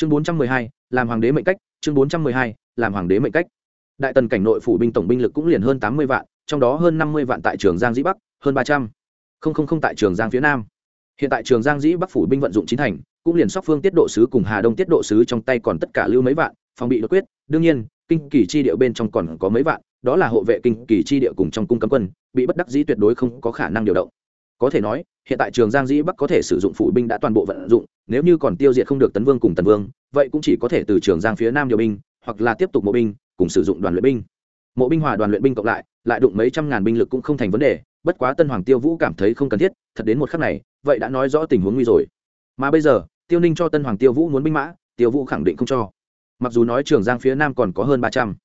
chương bốn trăm mười hai, làm hoàng đế mệnh cách, chương bốn trăm mười hai, làm hoàng đế mệnh cách. Đại tần cảnh nội phủ binh tổng binh lực cũng liền hơn tám mươi vạn, trong đó hơn năm mươi vạn tại trường giang dĩ bắc, hơn ba trăm linh tại trường giang phía nam. Hiện tại trường giang dĩ bắc phủ binh vận dụng chính thành, cũng liền sóc phương tiết độ sứ cùng hà đông tiết độ sứ trong tay còn tất cả lưu mấy vạn, phòng bị đột quyết. Đương nhiên, kinh kỳ chi địa bên trong còn có mấy vạn, đó là hộ vệ kinh kỳ chi địa cùng trong cung cấm quân, bị bất đắc dĩ tuyệt đối không có khả năng điều động. Có thể nói, hiện tại trường giang dĩ bắc có thể sử dụng phủ binh đã toàn bộ vận dụng nếu như còn tiêu diệt không được tấn vương cùng tần vương, vậy cũng chỉ có thể từ trường giang phía nam điều binh, hoặc là tiếp tục mộ binh, cùng sử dụng đoàn luyện binh. Mộ binh hòa đoàn luyện binh cộng lại lại đụng mấy trăm ngàn binh lực cũng không thành vấn đề, bất quá tân hoàng tiêu vũ cảm thấy không cần thiết, thật đến một khắc này, vậy đã nói rõ tình huống nguy rồi. Mà bây giờ, tiêu ninh cho tân hoàng tiêu vũ muốn binh mã, tiêu vũ khẳng định không cho. Mặc dù nói trường giang phía nam còn có hơn ba trăm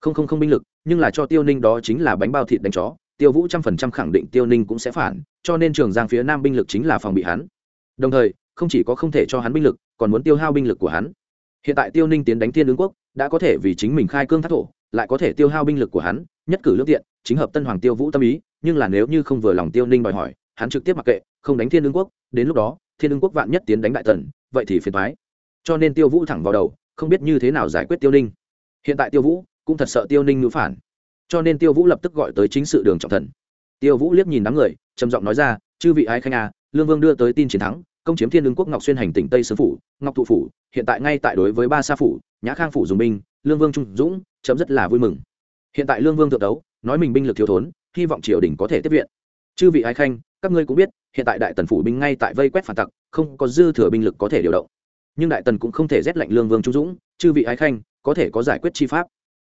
không không không binh lực, nhưng là cho tiêu ninh đó chính là bánh bao thịt đánh chó, tiêu vũ trăm phần trăm khẳng định tiêu ninh cũng sẽ phản, cho nên trường giang phía nam binh lực chính là phòng bị hắn. Đồng thời không chỉ có không thể cho hắn binh lực, còn muốn tiêu hao binh lực của hắn. Hiện tại tiêu ninh tiến đánh thiên ứng quốc, đã có thể vì chính mình khai cương thác thổ, lại có thể tiêu hao binh lực của hắn, nhất cử lương tiện, chính hợp tân hoàng tiêu vũ tâm ý, nhưng là nếu như không vừa lòng tiêu ninh đòi hỏi, hắn trực tiếp mặc kệ, không đánh thiên ứng quốc, đến lúc đó, thiên ứng quốc vạn nhất tiến đánh đại tần, vậy thì phiền thoái cho nên tiêu vũ thẳng vào đầu, không biết như thế nào giải quyết tiêu ninh. Hiện tại tiêu vũ cũng thật sợ tiêu ninh ngữ phản. Cho nên tiêu vũ lập tức gọi tới chính sự đường trọng thần. Tiêu vũ liếc nhìn đám người, trầm giọng nói ra, chư vị ái khanh a lương vương đưa tới tin chiến thắng công chiếm thiên ứng quốc ngọc xuyên hành tỉnh tây sứ phủ ngọc thụ phủ hiện tại ngay tại đối với ba sa phủ nhã khang phủ dùng binh lương vương trung dũng chấm rất là vui mừng hiện tại lương vương thượng đấu nói mình binh lực thiếu thốn hy vọng triều đình có thể tiếp viện chư vị ái khanh các ngươi cũng biết hiện tại đại tần phủ binh ngay tại vây quét phản tặc không có dư thừa binh lực có thể điều động nhưng đại tần cũng không thể rét lệnh lương vương trung dũng chư vị ái khanh có thể có giải quyết chi pháp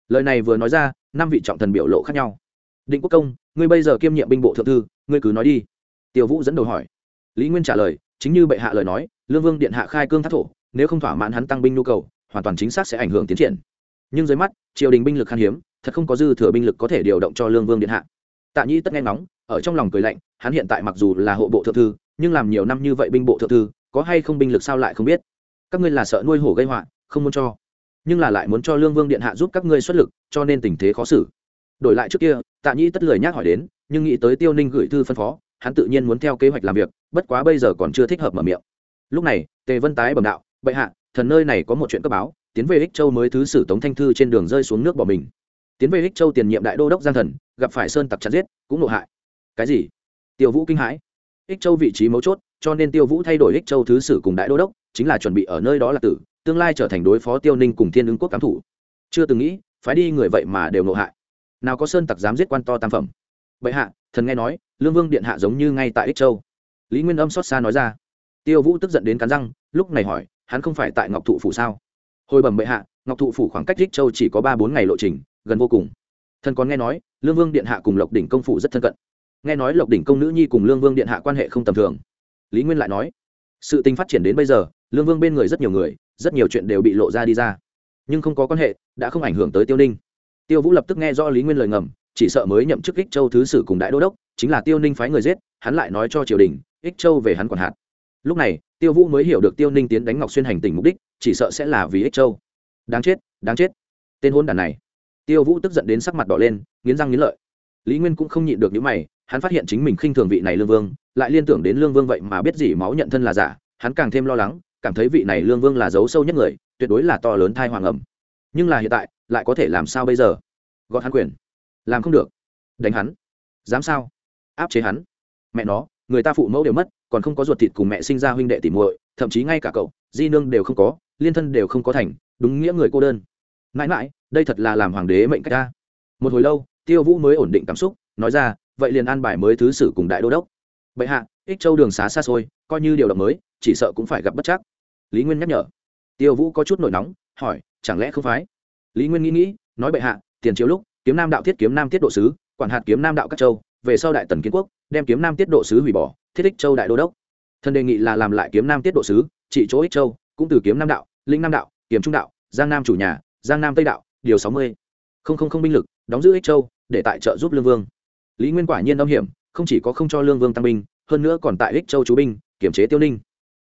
lời này vừa nói ra năm vị trọng thần biểu lộ khác nhau định quốc công ngươi bây giờ kiêm nhiệm binh bộ thượng thư ngươi cứ nói đi tiêu vũ dẫn đầu hỏi lý nguyên trả lời chính như bệ hạ lời nói, lương vương điện hạ khai cương thác thổ, nếu không thỏa mãn hắn tăng binh nhu cầu, hoàn toàn chính xác sẽ ảnh hưởng tiến triển. Nhưng dưới mắt, triều đình binh lực khan hiếm, thật không có dư thừa binh lực có thể điều động cho lương vương điện hạ. Tạ nhi tất nghe ngóng, ở trong lòng cười lạnh, hắn hiện tại mặc dù là hộ bộ thượng thư, nhưng làm nhiều năm như vậy binh bộ thượng thư, có hay không binh lực sao lại không biết? Các ngươi là sợ nuôi hổ gây họa, không muốn cho. Nhưng là lại muốn cho lương vương điện hạ giúp các ngươi xuất lực, cho nên tình thế khó xử. Đổi lại trước kia, tạ nhi tất lời nhắc hỏi đến, nhưng nghĩ tới tiêu ninh gửi thư phân phó hắn tự nhiên muốn theo kế hoạch làm việc, bất quá bây giờ còn chưa thích hợp mở miệng. Lúc này, tề vân tái bẩm đạo, bệ hạ, thần nơi này có một chuyện cấp báo, tiến về ích châu mới thứ sử tống thanh thư trên đường rơi xuống nước bỏ mình. Tiến về ích châu tiền nhiệm đại đô đốc giang thần, gặp phải sơn tặc chặt giết, cũng nộ hại. Cái gì? Tiêu vũ kinh hãi. Ích châu vị trí mấu chốt, cho nên tiêu vũ thay đổi ích châu thứ sử cùng đại đô đốc, chính là chuẩn bị ở nơi đó là tử, tương lai trở thành đối phó tiêu ninh cùng thiên ứng quốc cám thủ. Chưa từng nghĩ phải đi người vậy mà đều nộ hại. Nào có sơn tặc dám giết quan to tam phẩm bệ hạ, thần nghe nói, lương vương điện hạ giống như ngay tại ích châu. Lý nguyên âm xót xa nói ra. Tiêu vũ tức giận đến cắn răng, lúc này hỏi, hắn không phải tại ngọc thụ phủ sao? Hồi bẩm bệ hạ, ngọc thụ phủ khoảng cách ích châu chỉ có ba bốn ngày lộ trình, gần vô cùng. Thần còn nghe nói, lương vương điện hạ cùng lộc đỉnh công phủ rất thân cận. Nghe nói lộc đỉnh công nữ nhi cùng lương vương điện hạ quan hệ không tầm thường. Lý nguyên lại nói, sự tình phát triển đến bây giờ, lương vương bên người rất nhiều người, rất nhiều chuyện đều bị lộ ra đi ra. Nhưng không có quan hệ, đã không ảnh hưởng tới tiêu ninh. Tiêu vũ lập tức nghe do lý nguyên lời ngầm chỉ sợ mới nhậm chức ích châu thứ sử cùng đại đô đốc, chính là tiêu ninh phái người giết, hắn lại nói cho triều đình, ích châu về hắn còn hạt lúc này, tiêu vũ mới hiểu được tiêu ninh tiến đánh ngọc xuyên hành tỉnh mục đích, chỉ sợ sẽ là vì ích châu. Đáng chết đáng chết. Tên hôn đàn này. Tiêu vũ tức giận đến sắc mặt đỏ lên, nghiến răng nghiến lợi. Lý nguyên cũng không nhịn được những mày, hắn phát hiện chính mình khinh thường vị này lương vương, lại liên tưởng đến lương vương vậy mà biết gì máu nhận thân là giả, hắn càng thêm lo lắng, cảm thấy vị này lương vương là dấu sâu nhất người, tuyệt đối là to lớn thai hoàng ẩm. Nhưng là hiện tại, lại có thể làm sao bây giờ? Gọt hắn quyền làm không được. Đánh hắn. Dám sao? Áp chế hắn. Mẹ nó, người ta phụ mẫu đều mất, còn không có ruột thịt cùng mẹ sinh ra huynh đệ tìm muội, thậm chí ngay cả cậu, di nương đều không có, liên thân đều không có thành, đúng nghĩa người cô đơn. Mãi mãi, đây thật là làm hoàng đế mệnh cách ta. Một hồi lâu, tiêu vũ mới ổn định cảm xúc, nói ra, vậy liền an bài mới thứ sử cùng đại đô đốc. Bệ hạ, ích châu đường xá xa xôi, coi như điều động mới, chỉ sợ cũng phải gặp bất chắc. Lý nguyên nhắc nhở. Tiêu vũ có chút nổi nóng, hỏi, chẳng lẽ không phái lý nguyên nghĩ nghĩ, nói bệ hạ, tiền chiếu lúc kiếm nam đạo thiết kiếm nam tiết độ sứ, quản hạt kiếm nam đạo các châu, về sau đại tần kiến quốc, đem kiếm nam tiết độ sứ hủy bỏ, thiết ích châu đại đô đốc. Thần đề nghị là làm lại kiếm nam tiết độ sứ, trị chỗ ích châu, cũng từ kiếm nam đạo, linh nam đạo, kiếm trung đạo, giang nam chủ nhà, giang nam tây đạo, điều sáu mươi. Không không không binh lực, đóng giữ ích châu, để tại trợ giúp lương vương. Lý nguyên quả nhiên âm hiểm, không chỉ có không cho lương vương tăng binh, hơn nữa còn tại ích châu chú binh kiểm chế tiêu ninh.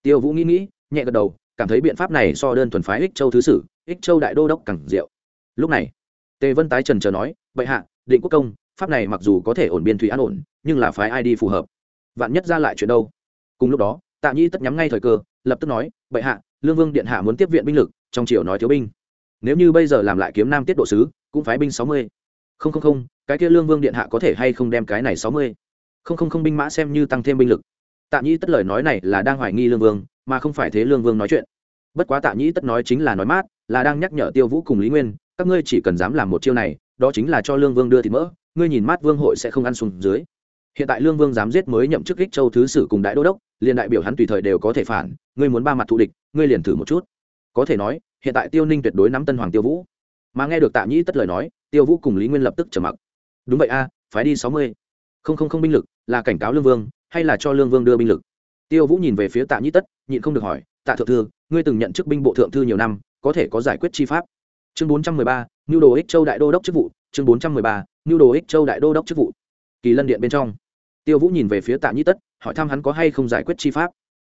Tiêu vũ nghĩ nghĩ, nhẹ gật đầu, cảm thấy biện pháp này so đơn thuần phái ích châu thứ sử, ích châu đại đô đốc cẳng diệu. Lúc này tề vân tái trần chờ nói, bệ hạ, định quốc công, pháp này mặc dù có thể ổn biên thủy an ổn, nhưng là phái ai đi phù hợp? Vạn nhất ra lại chuyện đâu? Cùng lúc đó, tạ nhi tất nhắm ngay thời cơ, lập tức nói, bệ hạ, lương vương điện hạ muốn tiếp viện binh lực, trong triều nói thiếu binh. Nếu như bây giờ làm lại kiếm nam tiết độ sứ, cũng phái binh sáu mươi. Không không không, cái kia lương vương điện hạ có thể hay không đem cái này sáu mươi? Không không không, binh mã xem như tăng thêm binh lực. Tạ nhĩ tất lời nói này là đang hoài nghi lương vương, mà không phải thế lương vương nói chuyện. Bất quá tạ nhĩ tất nói chính là nói mát, là đang nhắc nhở tiêu vũ cùng lý nguyên các ngươi chỉ cần dám làm một chiêu này đó chính là cho lương vương đưa thịt mỡ ngươi nhìn mát vương hội sẽ không ăn xuống dưới. Hiện tại lương vương dám giết mới nhậm chức ích châu thứ sử cùng đại đô đốc liền đại biểu hắn tùy thời đều có thể phản ngươi muốn ba mặt thù địch ngươi liền thử một chút. Có thể nói hiện tại tiêu ninh tuyệt đối nắm tân hoàng tiêu vũ. Mà nghe được tạ nhĩ tất lời nói tiêu vũ cùng lý nguyên lập tức trở mặc. Đúng vậy a à, phái đi sáu mươi. Không không không binh lực là cảnh cáo lương vương hay là cho lương vương đưa binh lực? Tiêu vũ nhìn về phía tạ nhĩ tất nhịn không được hỏi tạ thượng thư ngươi từng nhận chức binh bộ thượng thư nhiều năm có thể có giải quyết chi pháp? Chương bốn trăm mười ba nhu đồ ích châu đại đô đốc chức vụ, chương bốn trăm mười ba nhu đồ ích châu đại đô đốc chức vụ. Kỳ lân điện bên trong. Tiêu vũ nhìn về phía tạ nhĩ tất, hỏi thăm hắn có hay không giải quyết chi pháp.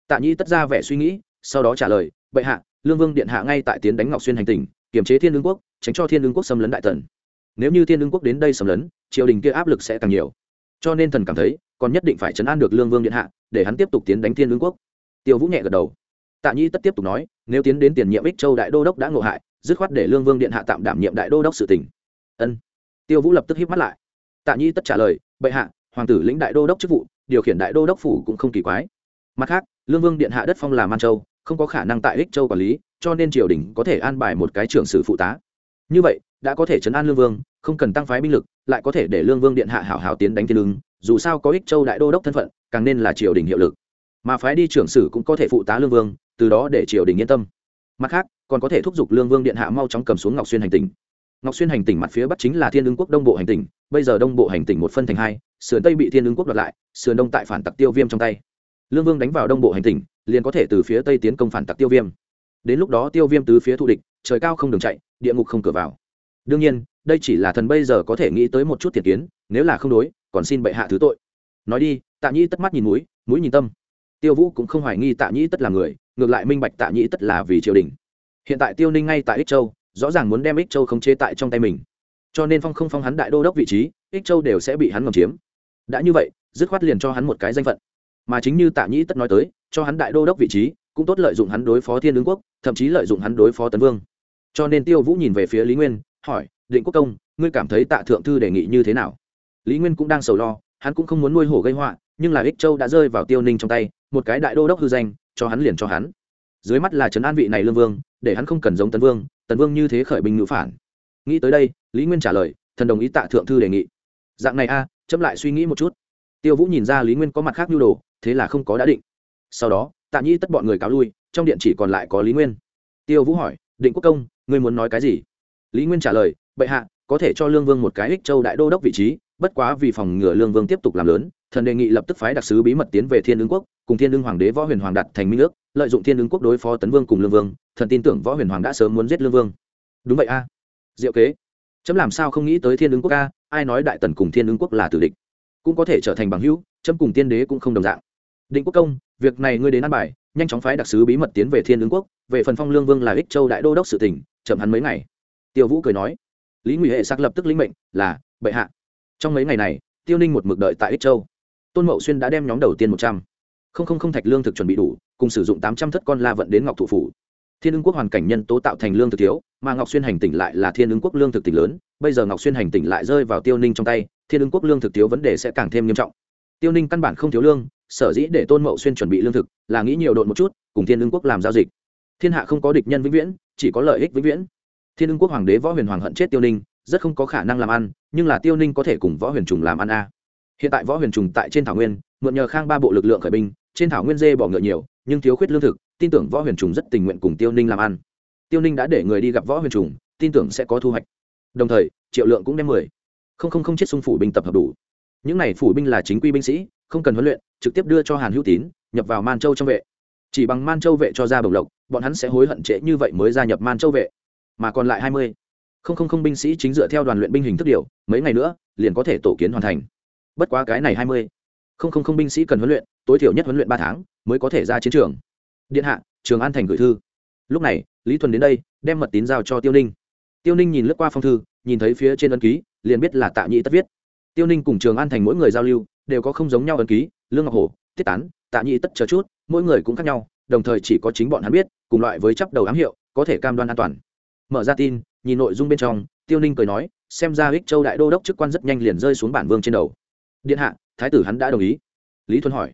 Tạ nhĩ tất ra vẻ suy nghĩ, sau đó trả lời, bệ hạ, lương vương điện hạ ngay tại tiến đánh ngọc xuyên hành tỉnh, kiềm chế thiên lương quốc, tránh cho thiên lương quốc xâm lấn đại tần. Nếu như thiên lương quốc đến đây xâm lấn, triều đình kia áp lực sẽ càng nhiều. Cho nên thần cảm thấy, còn nhất định phải chấn an được lương vương điện hạ, để hắn tiếp tục tiến đánh thiên lương quốc. Tiêu vũ nhẹ gật đầu. Tạ nhi tất tiếp tục nói, nếu tiến đến tiền nhiệm ích châu đại đô đốc đã ngộ hại dứt khoát để lương vương điện hạ tạm đảm nhiệm đại đô đốc sự tỉnh. Ân. Tiêu vũ lập tức híp mắt lại. Tạ nhi tất trả lời, bệ hạ, hoàng tử lĩnh đại đô đốc chức vụ, điều khiển đại đô đốc phủ cũng không kỳ quái. Mặt khác, lương vương điện hạ đất phong là man châu, không có khả năng tại ích châu quản lý, cho nên triều đình có thể an bài một cái trưởng sử phụ tá. Như vậy, đã có thể chấn an lương vương, không cần tăng phái binh lực, lại có thể để lương vương điện hạ hảo hảo tiến đánh thiên lương, dù sao có ích châu đại đô đốc thân phận, càng nên là triều đình hiệu lực. Mà phái đi trưởng sử cũng có thể phụ tá lương vương, từ đó để triều đình yên tâm. Mặt khác còn có thể thúc giục lương vương điện hạ mau chóng cầm xuống ngọc xuyên hành tỉnh. Ngọc xuyên hành tỉnh mặt phía bắc chính là thiên ứng quốc đông bộ hành tỉnh, bây giờ đông bộ hành tỉnh một phân thành hai, sườn tây bị thiên ứng quốc đoạt lại, sườn đông tại phản tặc tiêu viêm trong tay. Lương vương đánh vào đông bộ hành tỉnh, liền có thể từ phía tây tiến công phản tặc tiêu viêm. Đến lúc đó tiêu viêm từ phía thù địch, trời cao không đường chạy, địa ngục không cửa vào. Đương nhiên, đây chỉ là thần bây giờ có thể nghĩ tới một chút thiệt kiến, nếu là không đối, còn xin bệ hạ thứ tội. Nói đi, tạ nhĩ tất mắt nhìn mũi mũi nhìn tâm. Tiêu vũ cũng không hoài nghi tạ nhĩ tất là người, ngược lại minh bạch tạ nhĩ tất là vì triều đình hiện tại tiêu ninh ngay tại ích châu, rõ ràng muốn đem ích châu khống chế tại trong tay mình. Cho nên phong không phong hắn đại đô đốc vị trí, ích châu đều sẽ bị hắn ngầm chiếm. Đã như vậy, dứt khoát liền cho hắn một cái danh phận. Mà chính như tạ nhĩ tất nói tới, cho hắn đại đô đốc vị trí, cũng tốt lợi dụng hắn đối phó thiên ứng quốc, thậm chí lợi dụng hắn đối phó tấn vương. Cho nên tiêu vũ nhìn về phía lý nguyên, hỏi, định quốc công, ngươi cảm thấy tạ thượng thư đề nghị như thế nào? Lý nguyên cũng đang sầu lo, hắn cũng không muốn nuôi hổ gây họa, nhưng là ích châu đã rơi vào tiêu ninh trong tay, một cái đại đô đốc hư danh, cho hắn liền cho hắn dưới mắt là trấn an vị này lương vương để hắn không cần giống tấn vương tấn vương như thế khởi binh ngữ phản. Nghĩ tới đây lý nguyên trả lời thần đồng ý tạ thượng thư đề nghị. Dạng này a à, chấm lại suy nghĩ một chút. Tiêu vũ nhìn ra lý nguyên có mặt khác nhu đồ thế là không có đã định. Sau đó tạ nhi tất bọn người cáo lui trong điện chỉ còn lại có lý nguyên. Tiêu vũ hỏi định quốc công ngươi muốn nói cái gì? Lý nguyên trả lời bệ hạ có thể cho lương vương một cái ích châu đại đô đốc vị trí bất quá vì phòng ngừa lương vương tiếp tục làm lớn, thần đề nghị lập tức phái đặc sứ bí mật tiến về thiên ứng quốc, cùng thiên ứng hoàng đế võ huyền hoàng đặt thành minh ước, lợi dụng thiên ứng quốc đối phó tấn vương cùng lương vương, thần tin tưởng võ huyền hoàng đã sớm muốn giết lương vương. Đúng vậy a. Diệu kế. Chấm làm sao không nghĩ tới thiên ứng quốc a, ai nói đại tần cùng thiên ứng quốc là tử địch? Cũng có thể trở thành bằng hữu, chấm cùng tiên đế cũng không đồng dạng. Định quốc công, việc này ngươi đến ăn bài, nhanh chóng phái đặc sứ bí mật tiến về thiên ứng quốc, về phần phong lương vương là ích châu đại đô đốc sự tỉnh chậm hắn mấy ngày. Tiêu vũ cười nói. Lý ngụy hệ sắc lập tức lĩnh mệnh, là, bệ hạ trong mấy ngày này, tiêu ninh một mực đợi tại ích châu. Tôn mậu xuyên đã đem nhóm đầu tiên một trăm. Không không không thạch lương thực chuẩn bị đủ, cùng sử dụng tám trăm thất con la vận đến ngọc thủ phủ. Thiên ưng quốc hoàn cảnh nhân tố tạo thành lương thực thiếu, mà ngọc xuyên hành tỉnh lại là thiên ưng quốc lương thực tỉnh lớn, bây giờ ngọc xuyên hành tỉnh lại rơi vào tiêu ninh trong tay, thiên ưng quốc lương thực thiếu vấn đề sẽ càng thêm nghiêm trọng. Tiêu ninh căn bản không thiếu lương, sở dĩ để tôn mậu xuyên chuẩn bị lương thực là nghĩ nhiều độn một chút, cùng thiên ưng quốc làm giao dịch. Thiên hạ không có địch nhân vĩnh viễn, chỉ có lợi ích vĩnh viễn. Thiên ưng quốc hoàng đế võ huyền hoàng hận chết tiêu ninh rất không có khả năng làm ăn, nhưng là tiêu ninh có thể cùng võ huyền trùng làm ăn a hiện tại võ huyền trùng tại trên thảo nguyên, mượn nhờ khang ba bộ lực lượng khởi binh, trên thảo nguyên dê bỏ ngựa nhiều, nhưng thiếu khuyết lương thực, tin tưởng võ huyền trùng rất tình nguyện cùng tiêu ninh làm ăn. Tiêu ninh đã để người đi gặp võ huyền trùng, tin tưởng sẽ có thu hoạch. Đồng thời, triệu lượng cũng đem mười. Không không không chết xung phủ binh tập hợp đủ. Những này phủ binh là chính quy binh sĩ, không cần huấn luyện, trực tiếp đưa cho hàn hữu tín, nhập vào man châu trong vệ. Chỉ bằng man châu vệ cho ra bồng lộc, bọn hắn sẽ hối hận trễ như vậy mới gia nhập man châu vệ. Mà còn lại hai mươi không không không binh sĩ chính dựa theo đoàn luyện binh hình thức điều, mấy ngày nữa, liền có thể tổ kiến hoàn thành. Bất quá cái này hai mươi, không không không binh sĩ cần huấn luyện, tối thiểu nhất huấn luyện ba tháng, mới có thể ra chiến trường. Điện hạ, trường an thành gửi thư. Lúc này, lý thuần đến đây, đem mật tín giao cho tiêu ninh. Tiêu ninh nhìn lướt qua phong thư, nhìn thấy phía trên ấn ký, liền biết là tạ nhĩ tất viết. Tiêu ninh cùng trường an thành mỗi người giao lưu, đều có không giống nhau ấn ký, lương ngọc hổ, tiết tán, tạ nhĩ tất chờ chút, mỗi người cũng khác nhau, đồng thời chỉ có chính bọn hắn biết, cùng loại với chấp đầu ám hiệu, có thể cam đoan an toàn. Mở ra tin nhìn nội dung bên trong, tiêu ninh cười nói, xem ra ích châu đại đô đốc chức quan rất nhanh liền rơi xuống bản vương trên đầu. Điện hạ, thái tử hắn đã đồng ý. Lý thuần hỏi.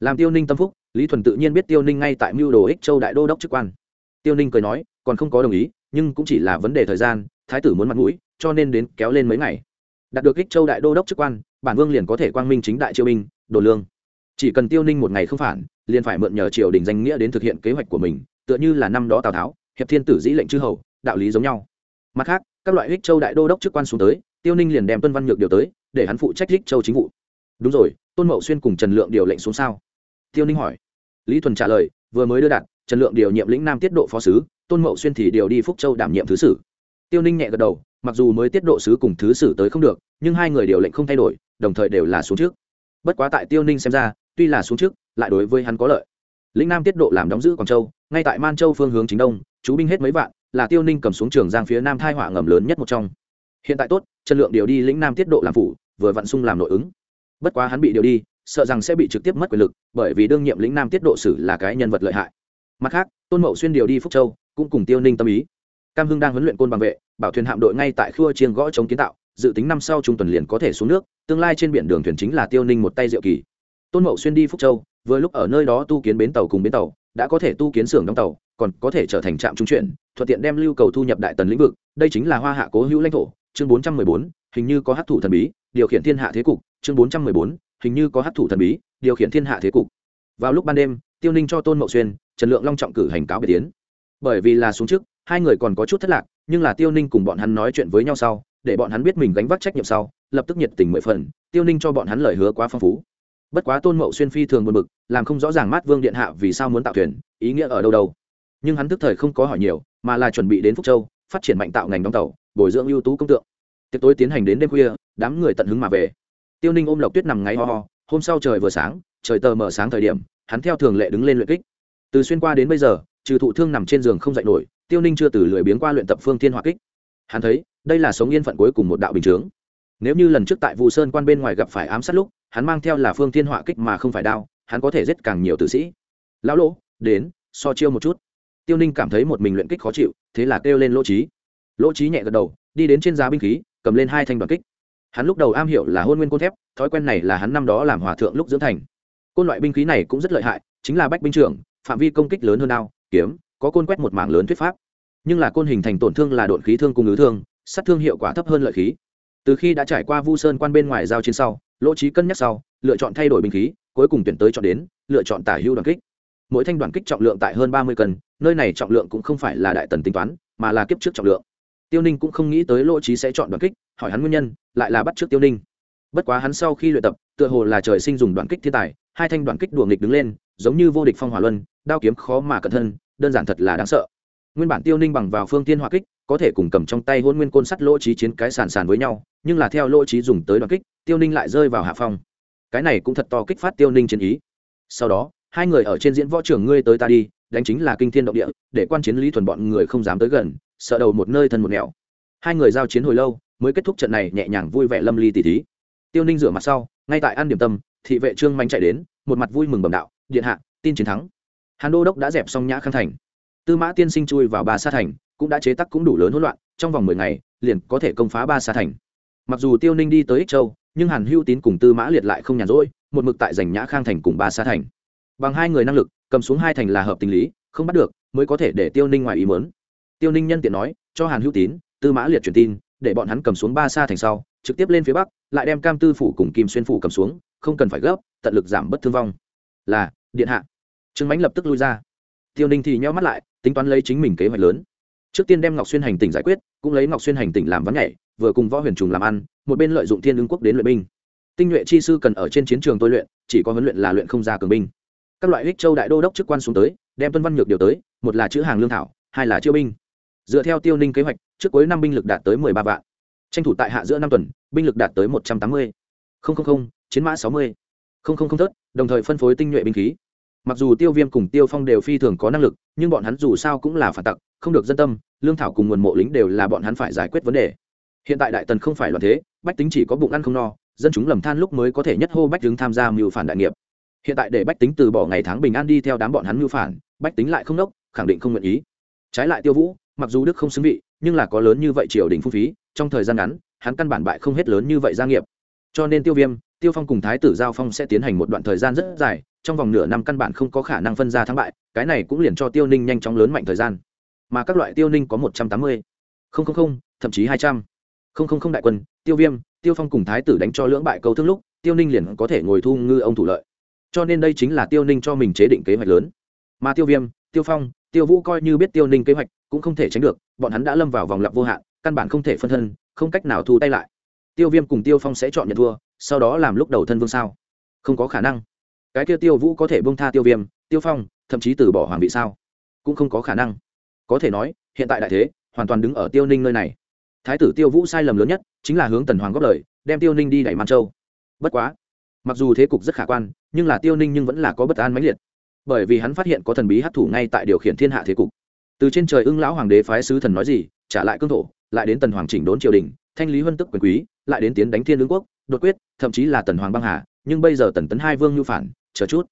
Làm tiêu ninh tâm phúc, lý thuần tự nhiên biết tiêu ninh ngay tại mưu đồ ích châu đại đô đốc chức quan. Tiêu ninh cười nói, còn không có đồng ý, nhưng cũng chỉ là vấn đề thời gian, thái tử muốn mặt mũi, cho nên đến kéo lên mấy ngày. Đạt được ích châu đại đô đốc chức quan, bản vương liền có thể quang minh chính đại triều binh, đồ lương. Chỉ cần tiêu ninh một ngày không phản, liền phải mượn nhờ triều đình danh nghĩa đến thực hiện kế hoạch của mình, tựa như là năm đó tào tháo, hiệp thiên tử dĩ lệnh chư hầu, đạo lý giống nhau mặt khác, các loại hích châu đại đô đốc chức quan xuống tới, tiêu ninh liền đem tuân văn nhược điều tới, để hắn phụ trách hích châu chính vụ. Đúng rồi, tôn mậu xuyên cùng trần lượng điều lệnh xuống sao? Tiêu ninh hỏi. Lý thuần trả lời, vừa mới đưa đạt trần lượng điều nhiệm lĩnh nam tiết độ phó sứ, tôn mậu xuyên thì điều đi phúc châu đảm nhiệm thứ sử. Tiêu ninh nhẹ gật đầu, mặc dù mới tiết độ sứ cùng thứ sử tới không được, nhưng hai người điều lệnh không thay đổi, đồng thời đều là xuống trước. Bất quá tại tiêu ninh xem ra, tuy là xuống trước, lại đối với hắn có lợi. Lĩnh nam tiết độ làm đóng giữ quảng châu, ngay tại man châu phương hướng chính đông, chú binh hết mấy vạn là tiêu ninh cầm xuống trường giang phía nam thai họa ngầm lớn nhất một trong. Hiện tại tốt, trần lượng điều đi lĩnh nam tiết độ làm phủ, vừa vặn sung làm nội ứng. Bất quá hắn bị điều đi, sợ rằng sẽ bị trực tiếp mất quyền lực, bởi vì đương nhiệm lĩnh nam tiết độ sử là cái nhân vật lợi hại. Mặt khác, tôn mậu xuyên điều đi phúc châu, cũng cùng tiêu ninh tâm ý. Cam hưng đang huấn luyện côn bằng vệ, bảo thuyền hạm đội ngay tại khua chiên gõ chống kiến tạo, dự tính năm sau trung tuần liền có thể xuống nước, tương lai trên biển đường thuyền chính là tiêu ninh một tay diệu kỳ. Tôn mậu xuyên đi phúc châu, vừa lúc ở nơi đó tu kiến bến tàu cùng bến tàu đã có thể tu kiến xưởng đóng tàu, còn có thể trở thành trạm trung chuyển, thuận tiện đem lưu cầu thu nhập đại tần lĩnh vực. Đây chính là hoa hạ cố hữu lãnh thổ, chương bốn trăm mười bốn, hình như có hát thủ thần bí, điều khiển thiên hạ thế cục, chương bốn trăm mười bốn, hình như có hát thủ thần bí, điều khiển thiên hạ thế cục. Vào lúc ban đêm, tiêu ninh cho tôn mậu xuyên, trần lượng long trọng cử hành cáo biệt tiến bởi vì là xuống trước hai người còn có chút thất lạc, nhưng là tiêu ninh cùng bọn hắn nói chuyện với nhau sau, để bọn hắn biết mình gánh vác trách nhiệm sau, lập tức nhiệt tình mười phần, tiêu ninh cho bọn hắn lời hứa quá phong phú bất quá tôn mậu xuyên phi thường buồn bực, làm không rõ ràng mát vương điện hạ vì sao muốn tạo thuyền, ý nghĩa ở đâu đâu. Nhưng hắn tức thời không có hỏi nhiều, mà là chuẩn bị đến phúc châu, phát triển mạnh tạo ngành đóng tàu, bồi dưỡng ưu tú công tượng. Tiệc tối tiến hành đến đêm khuya, đám người tận hứng mà về. Tiêu ninh ôm lộc tuyết nằm ngáy ho ho, hôm sau trời vừa sáng, trời tờ mở sáng thời điểm, hắn theo thường lệ đứng lên luyện kích. Từ xuyên qua đến bây giờ, trừ thụ thương nằm trên giường không dậy nổi, tiêu ninh chưa từ lười biếng qua luyện tập phương thiên hỏa kích. Hắn thấy, đây là sống yên phận cuối cùng một đạo bình chướng nếu như lần trước tại vụ sơn quan bên ngoài gặp phải ám sát lúc, hắn mang theo là phương thiên hỏa kích mà không phải đao, hắn có thể giết càng nhiều tử sĩ. Lão lỗ, đến, so chiêu một chút. Tiêu ninh cảm thấy một mình luyện kích khó chịu, thế là kêu lên lỗ trí lỗ trí nhẹ gật đầu, đi đến trên giá binh khí, cầm lên hai thanh đoàn kích. Hắn lúc đầu am hiểu là hôn nguyên côn thép, thói quen này là hắn năm đó làm hòa thượng lúc dưỡng thành. Côn loại binh khí này cũng rất lợi hại, chính là bách binh trưởng, phạm vi công kích lớn hơn đao, kiếm, có côn quét một mảng lớn thuyết pháp. Nhưng là côn hình thành tổn thương là đột khí thương cùng ứ thương, sát thương hiệu quả thấp hơn lợi khí từ khi đã trải qua vu sơn quan bên ngoài giao chiến sau, lỗ trí cân nhắc sau, lựa chọn thay đổi binh khí, cuối cùng tuyển tới chọn đến, lựa chọn tả hưu đoàn kích. Mỗi thanh đoàn kích trọng lượng tại hơn ba mươi cân, nơi này trọng lượng cũng không phải là đại tần tính toán, mà là kiếp trước trọng lượng. Tiêu ninh cũng không nghĩ tới lỗ trí sẽ chọn đoàn kích, hỏi hắn nguyên nhân, lại là bắt trước tiêu ninh. Bất quá hắn sau khi luyện tập, tựa hồ là trời sinh dùng đoàn kích thiên tài, hai thanh đoàn kích đùa nghịch đứng lên, giống như vô địch phong hỏa luân, đao kiếm khó mà cẩn thân, đơn giản thật là đáng sợ. Nguyên bản tiêu ninh bằng vào phương tiên hỏa kích có thể cùng cầm trong tay hôn nguyên côn sắt lỗ trí chiến cái sàn sàn với nhau, nhưng là theo lỗ trí dùng tới đoàn kích, tiêu ninh lại rơi vào hạ phong. Cái này cũng thật to kích phát tiêu ninh chiến ý. Sau đó, hai người ở trên diễn võ trưởng ngươi tới ta đi, đánh chính là kinh thiên động địa, để quan chiến lý thuần bọn người không dám tới gần, sợ đầu một nơi thân một nẻo. Hai người giao chiến hồi lâu, mới kết thúc trận này nhẹ nhàng vui vẻ lâm ly tỉ thí. Tiêu ninh rửa mặt sau, ngay tại ăn điểm tâm, thị vệ trương manh chạy đến, một mặt vui mừng bầm đạo, điện hạ, tin chiến thắng. Hàn đô đốc đã dẹp xong nhã khang thành. Tư mã tiên sinh chui vào ba sa thành cũng đã chế tắc cũng đủ lớn hỗn loạn, trong vòng mười ngày, liền có thể công phá ba xa thành. Mặc dù tiêu ninh đi tới ích châu, nhưng hàn hưu tín cùng tư mã liệt lại không nhàn rỗi, một mực tại giành nhã khang thành cùng ba xa thành. Bằng hai người năng lực, cầm xuống hai thành là hợp tình lý, không bắt được, mới có thể để tiêu ninh ngoài ý mớn tiêu ninh nhân tiện nói, cho hàn hữu tín, tư mã liệt truyền tin, để bọn hắn cầm xuống ba xa thành sau, trực tiếp lên phía bắc, lại đem cam tư phủ cùng kim xuyên phủ cầm xuống, không cần phải gấp, tận lực giảm bất thương vong. Là, điện hạ. Trương mãnh lập tức lui ra. Tiêu ninh thì nheo mắt lại, tính toán lấy chính mình kế hoạch lớn trước tiên đem ngọc xuyên hành tỉnh giải quyết, cũng lấy ngọc xuyên hành tỉnh làm vắng nhảy, vừa cùng võ huyền trùng làm ăn, một bên lợi dụng thiên ương quốc đến luyện binh. Tinh nhuệ chi sư cần ở trên chiến trường tôi luyện, chỉ có huấn luyện là luyện không ra cường binh. Các loại hích châu đại đô đốc chức quan xuống tới, đem tuân văn nhược điều tới, một là chữ hàng lương thảo, hai là chiêu binh. Dựa theo tiêu ninh kế hoạch, trước cuối năm binh lực đạt tới mười ba vạn. Tranh thủ tại hạ giữa năm tuần, binh lực đạt tới một trăm tám mươi. Chiến mã sáu mươi. Thớt, đồng thời phân phối tinh nhuệ binh khí mặc dù tiêu viêm cùng tiêu phong đều phi thường có năng lực, nhưng bọn hắn dù sao cũng là phản tặc, không được dân tâm, lương thảo cùng nguồn mộ lính đều là bọn hắn phải giải quyết vấn đề. Hiện tại đại tần không phải loạn thế, bách tính chỉ có bụng ăn không no, dân chúng lầm than lúc mới có thể nhất hô bách đứng tham gia mưu phản đại nghiệp. Hiện tại để bách tính từ bỏ ngày tháng bình an đi theo đám bọn hắn mưu phản, bách tính lại không đốc, khẳng định không nguyện ý. Trái lại tiêu vũ, mặc dù đức không xứng vị, nhưng là có lớn như vậy triều đình phung phí, trong thời gian ngắn, hắn căn bản bại không hết lớn như vậy gia nghiệp. Cho nên tiêu viêm tiêu phong cùng thái tử giao phong sẽ tiến hành một đoạn thời gian rất dài, trong vòng nửa năm căn bản không có khả năng phân ra thắng bại, cái này cũng liền cho tiêu ninh nhanh chóng lớn mạnh thời gian. Mà các loại tiêu ninh có một trăm tám mươi, không không không, thậm chí hai trăm, không không không đại quân, tiêu viêm, tiêu phong cùng thái tử đánh cho lưỡng bại câu thương lúc, tiêu ninh liền có thể ngồi thu ngư ông thủ lợi. Cho nên đây chính là tiêu ninh cho mình chế định kế hoạch lớn. Mà tiêu viêm, tiêu phong, tiêu vũ coi như biết tiêu ninh kế hoạch, cũng không thể tránh được, bọn hắn đã lâm vào vòng lặp vô hạn, căn bản không thể phân thân, không cách nào thu tay lại. Tiêu viêm cùng tiêu phong sẽ chọn nhận thua sau đó làm lúc đầu thân vương sao? Không có khả năng. Cái kia tiêu vũ có thể bông tha tiêu viêm, tiêu phong, thậm chí từ bỏ hoàng vị sao? Cũng không có khả năng. Có thể nói, hiện tại đại thế, hoàn toàn đứng ở tiêu ninh nơi này. Thái tử tiêu vũ sai lầm lớn nhất, chính là hướng tần hoàng góp lời, đem tiêu ninh đi đẩy man châu. Bất quá, mặc dù thế cục rất khả quan, nhưng là tiêu ninh nhưng vẫn là có bất an mãnh liệt. Bởi vì hắn phát hiện có thần bí hấp thủ ngay tại điều khiển thiên hạ thế cục. Từ trên trời ưng lão hoàng đế phái sứ thần nói gì, trả lại cương thổ, lại đến tần hoàng chỉnh đốn triều đình, thanh lý huân tức quyền quý, lại đến tiến đánh thiên lương quốc đột quyết, thậm chí là tần hoàng băng hà, nhưng bây giờ tần tấn hai vương nhu phản, chờ chút.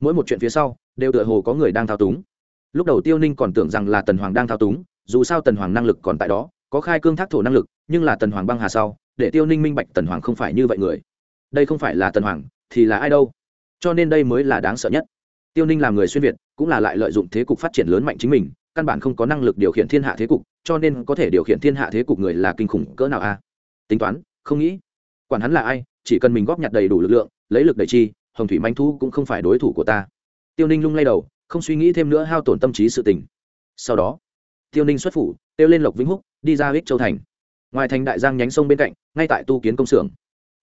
Mỗi một chuyện phía sau, đều tựa hồ có người đang thao túng. Lúc đầu tiêu ninh còn tưởng rằng là tần hoàng đang thao túng, dù sao tần hoàng năng lực còn tại đó, có khai cương thác thổ năng lực, nhưng là tần hoàng băng hà sau, để tiêu ninh minh bạch tần hoàng không phải như vậy người. Đây không phải là tần hoàng, thì là ai đâu? Cho nên đây mới là đáng sợ nhất. Tiêu ninh là người xuyên việt, cũng là lại lợi dụng thế cục phát triển lớn mạnh chính mình, căn bản không có năng lực điều khiển thiên hạ thế cục, cho nên có thể điều khiển thiên hạ thế cục người là kinh khủng cỡ nào a? Tính toán, không nghĩ quản hắn là ai, chỉ cần mình góp nhặt đầy đủ lực lượng, lấy lực đầy chi, hồng thủy manh thu cũng không phải đối thủ của ta. Tiêu ninh lung lay đầu, không suy nghĩ thêm nữa hao tổn tâm trí sự tình. Sau đó, tiêu ninh xuất phủ tiêu lên lộc vĩnh húc, đi ra ích châu thành. Ngoài thành đại giang nhánh sông bên cạnh, ngay tại tu kiến công xưởng.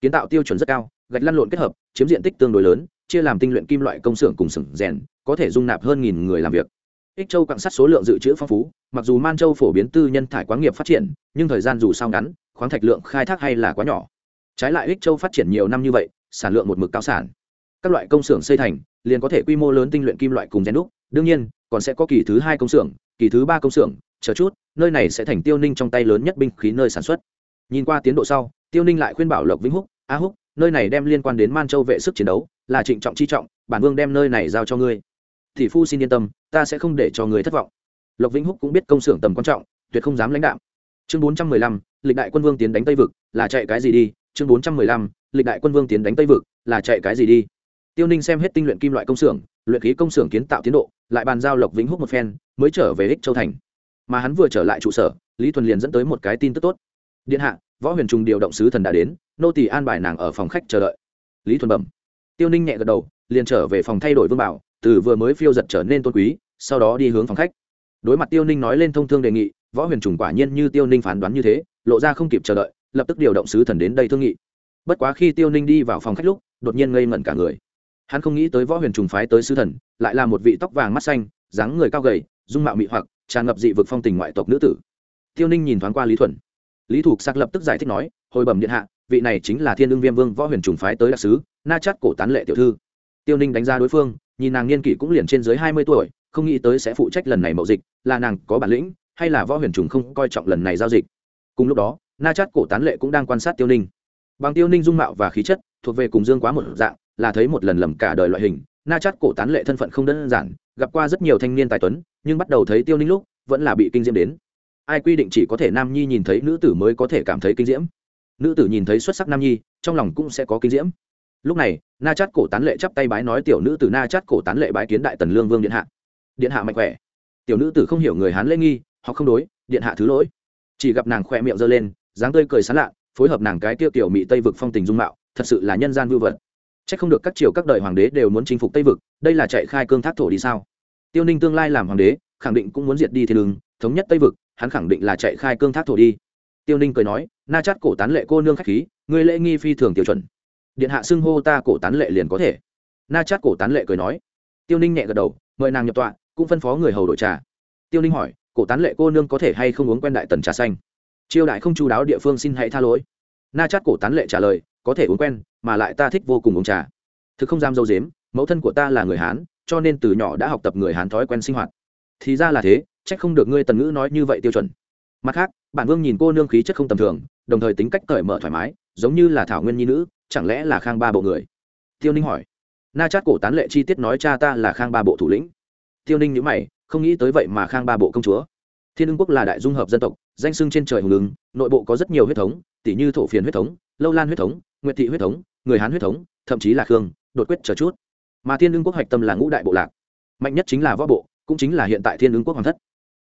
Kiến tạo tiêu chuẩn rất cao, gạch lăn lộn kết hợp, chiếm diện tích tương đối lớn, chia làm tinh luyện kim loại công xưởng cùng xưởng rèn, có thể dung nạp hơn nghìn người làm việc. Ích châu quặng sắt số lượng dự trữ phong phú, mặc dù man châu phổ biến tư nhân thải quán nghiệp phát triển, nhưng thời gian dù sao ngắn, khoáng thạch lượng khai thác hay là quá nhỏ trái lại ích châu phát triển nhiều năm như vậy, sản lượng một mực cao sản. Các loại công xưởng xây thành, liền có thể quy mô lớn tinh luyện kim loại cùng rèn đúc. Đương nhiên, còn sẽ có kỳ thứ hai công xưởng, kỳ thứ ba công xưởng, chờ chút, nơi này sẽ thành tiêu ninh trong tay lớn nhất binh khí nơi sản xuất. Nhìn qua tiến độ sau, tiêu ninh lại khuyên bảo lộc vĩnh húc, a húc, nơi này đem liên quan đến man châu vệ sức chiến đấu, là trịnh trọng chi trọng, bản vương đem nơi này giao cho ngươi. Thì phu xin yên tâm, ta sẽ không để cho người thất vọng. Lộc vĩnh húc cũng biết công xưởng tầm quan trọng, tuyệt không dám lãnh đạo chương bốn trăm mười lăm, lịch đại quân vương tiến đánh tây vực, là chạy cái gì đi? Chương bốn trăm mười lăm, lịch đại quân vương tiến đánh tây vực, là chạy cái gì đi? Tiêu ninh xem hết tinh luyện kim loại công xưởng, luyện khí công xưởng kiến tạo tiến độ, lại bàn giao lộc vĩnh húc một phen, mới trở về ích châu thành. Mà hắn vừa trở lại trụ sở, lý thuần liền dẫn tới một cái tin tức tốt. Điện hạ, võ huyền trùng điều động sứ thần đã đến, nô tỳ an bài nàng ở phòng khách chờ đợi. Lý thuần bẩm. Tiêu ninh nhẹ gật đầu, liền trở về phòng thay đổi vương bảo, từ vừa mới phiêu giật trở nên tôn quý, sau đó đi hướng phòng khách. Đối mặt tiêu ninh nói lên thông thương đề nghị, võ huyền trùng quả nhiên như tiêu ninh phán đoán như thế, lộ ra không kịp chờ đợi lập tức điều động sứ thần đến đây thương nghị. Bất quá khi tiêu ninh đi vào phòng khách lúc, đột nhiên ngây ngẩn cả người. Hắn không nghĩ tới võ huyền trùng phái tới sứ thần, lại là một vị tóc vàng mắt xanh, dáng người cao gầy, dung mạo mị hoặc, tràn ngập dị vực phong tình ngoại tộc nữ tử. Tiêu ninh nhìn thoáng qua lý thuần. Lý thục sắc lập tức giải thích nói, hồi bẩm điện hạ, vị này chính là thiên đương viêm vương võ huyền trùng phái tới đặc sứ, na chắt cổ tán lệ tiểu thư. Tiêu ninh đánh giá đối phương, nhìn nàng niên kỷ cũng liền trên dưới hai mươi tuổi, không nghĩ tới sẽ phụ trách lần này mậu dịch, là nàng có bản lĩnh, hay là võ huyền trùng không coi trọng lần này giao dịch. Cùng lúc đó na chát cổ tán lệ cũng đang quan sát tiêu ninh. Bằng tiêu ninh dung mạo và khí chất, thuộc về cùng dương quá một dạng, là thấy một lần lầm cả đời loại hình. Na chát cổ tán lệ thân phận không đơn giản, gặp qua rất nhiều thanh niên tài tuấn, nhưng bắt đầu thấy tiêu ninh lúc, vẫn là bị kinh diễm đến. Ai quy định chỉ có thể nam nhi nhìn thấy nữ tử mới có thể cảm thấy kinh diễm? Nữ tử nhìn thấy xuất sắc nam nhi, trong lòng cũng sẽ có kinh diễm. Lúc này, na chát cổ tán lệ chắp tay bái nói tiểu nữ tử na chát cổ tán lệ bái kiến đại tần lương vương điện hạ. Điện hạ mạnh khỏe. Tiểu nữ tử không hiểu người hán lễ nghi, họ không đối, điện hạ thứ lỗi. Chỉ gặp nàng khoe miệng giơ lên dáng tươi cười sán lạ, phối hợp nàng cái tiêu tiểu mỹ tây vực phong tình dung mạo, thật sự là nhân gian vưu vật. C h ắ c không được các triều các đời hoàng đế đều muốn chinh phục tây vực, đây là chạy khai cương thác thổ đi sao? Tiêu ninh tương lai làm hoàng đế, khẳng định cũng muốn diệt đi thiên đường thống nhất tây vực, hắn khẳng định là chạy khai cương thác thổ đi. Tiêu ninh cười nói, na chát cổ tán lệ cô nương k h á c h khí người lễ nghi phi thường tiêu chuẩn. Điện hạ xưng hô ta cổ tán lệ liền có thể. Na chát cổ tán lệ cười nói. Tiêu ninh nhẹ gật đầu, mời nàng nhập tọa, cũng phân phó người hầu đội trà. Tiêu ninh hỏi, cổ tán lệ cô nương có thể hay không uống quen đại tần trà xanh? Chiêu đại không chú đáo địa phương xin hãy tha lỗi. Na chát cổ tán lệ trả lời, có thể uống quen, mà lại ta thích vô cùng uống trà. Thực không dám dâu dếm, mẫu thân của ta là người hán, cho nên từ nhỏ đã học tập người hán thói quen sinh hoạt. Thì ra là thế, trách không được ngươi tần ngữ nói như vậy tiêu chuẩn. Mặt khác, bản vương nhìn cô nương khí chất không tầm thường, đồng thời tính cách cởi mở thoải mái, giống như là thảo nguyên nhi nữ, chẳng lẽ là khang ba bộ người? Tiêu ninh hỏi. Na chát cổ tán lệ chi tiết nói cha ta là khang ba bộ thủ lĩnh. Tiêu ninh nhữ mày, không nghĩ tới vậy mà khang ba bộ công chúa thiên ưng quốc là đại dung hợp dân tộc, danh sưng trên trời hùng ứng, nội bộ có rất nhiều huyết thống tỷ như thổ phiền huyết thống, lâu lan huyết thống, nguyệt thị huyết thống, người hán huyết thống, thậm chí là khương, đột quyết chờ chút. Mà thiên ưng quốc hoạch tâm là ngũ đại bộ lạc. Mạnh nhất chính là võ bộ, cũng chính là hiện tại thiên ưng quốc hoàng thất.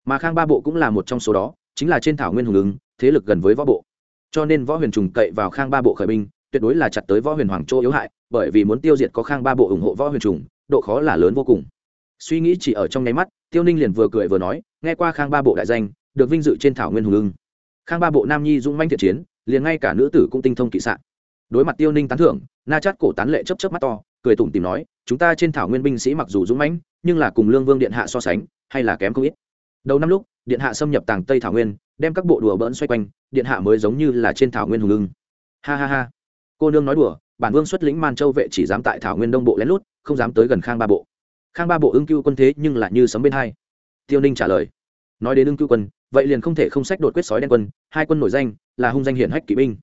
Mà khang ba bộ cũng là một trong số đó, chính là trên thảo nguyên hùng ứng, thế lực gần với võ bộ. Cho nên võ huyền trùng cậy vào khang ba bộ khởi binh, tuyệt đối là chặt tới võ huyền hoàng châu yếu hại, bởi vì muốn tiêu diệt có khang ba bộ ủng hộ võ huyền trùng, độ khó là lớn vô cùng. Suy nghĩ chỉ ở trong nháy mắt tiêu ninh liền vừa cười vừa nói nghe qua khang ba bộ đại danh được vinh dự trên thảo nguyên hùng lưng, khang ba bộ nam nhi dũng manh thiện chiến liền ngay cả nữ tử cũng tinh thông kỵ sạn. Đối mặt tiêu ninh tán thưởng na chát cổ tán lệ chấp chấp mắt to cười tủm tìm nói chúng ta trên thảo nguyên binh sĩ mặc dù dũng mãnh nhưng là cùng lương vương điện hạ so sánh hay là kém không ít. Đầu năm lúc điện hạ xâm nhập tàng tây thảo nguyên đem các bộ đùa bỡn xoay quanh điện hạ mới giống như là trên thảo nguyên hùng lưng. ha ha ha. Cô nương nói đùa bản vương xuất lĩnh man châu vệ chỉ dám tại thảo nguyên đông bộ lén lút không dám tới gần khang ba bộ khang ba bộ ưng cưu quân thế nhưng lại như sấm bên hai. Tiêu ninh trả lời, nói đến ưng cưu quân, vậy liền không thể không sách đột quyết sói đen quân, hai quân nổi danh là hung danh hiển hách kỵ binh.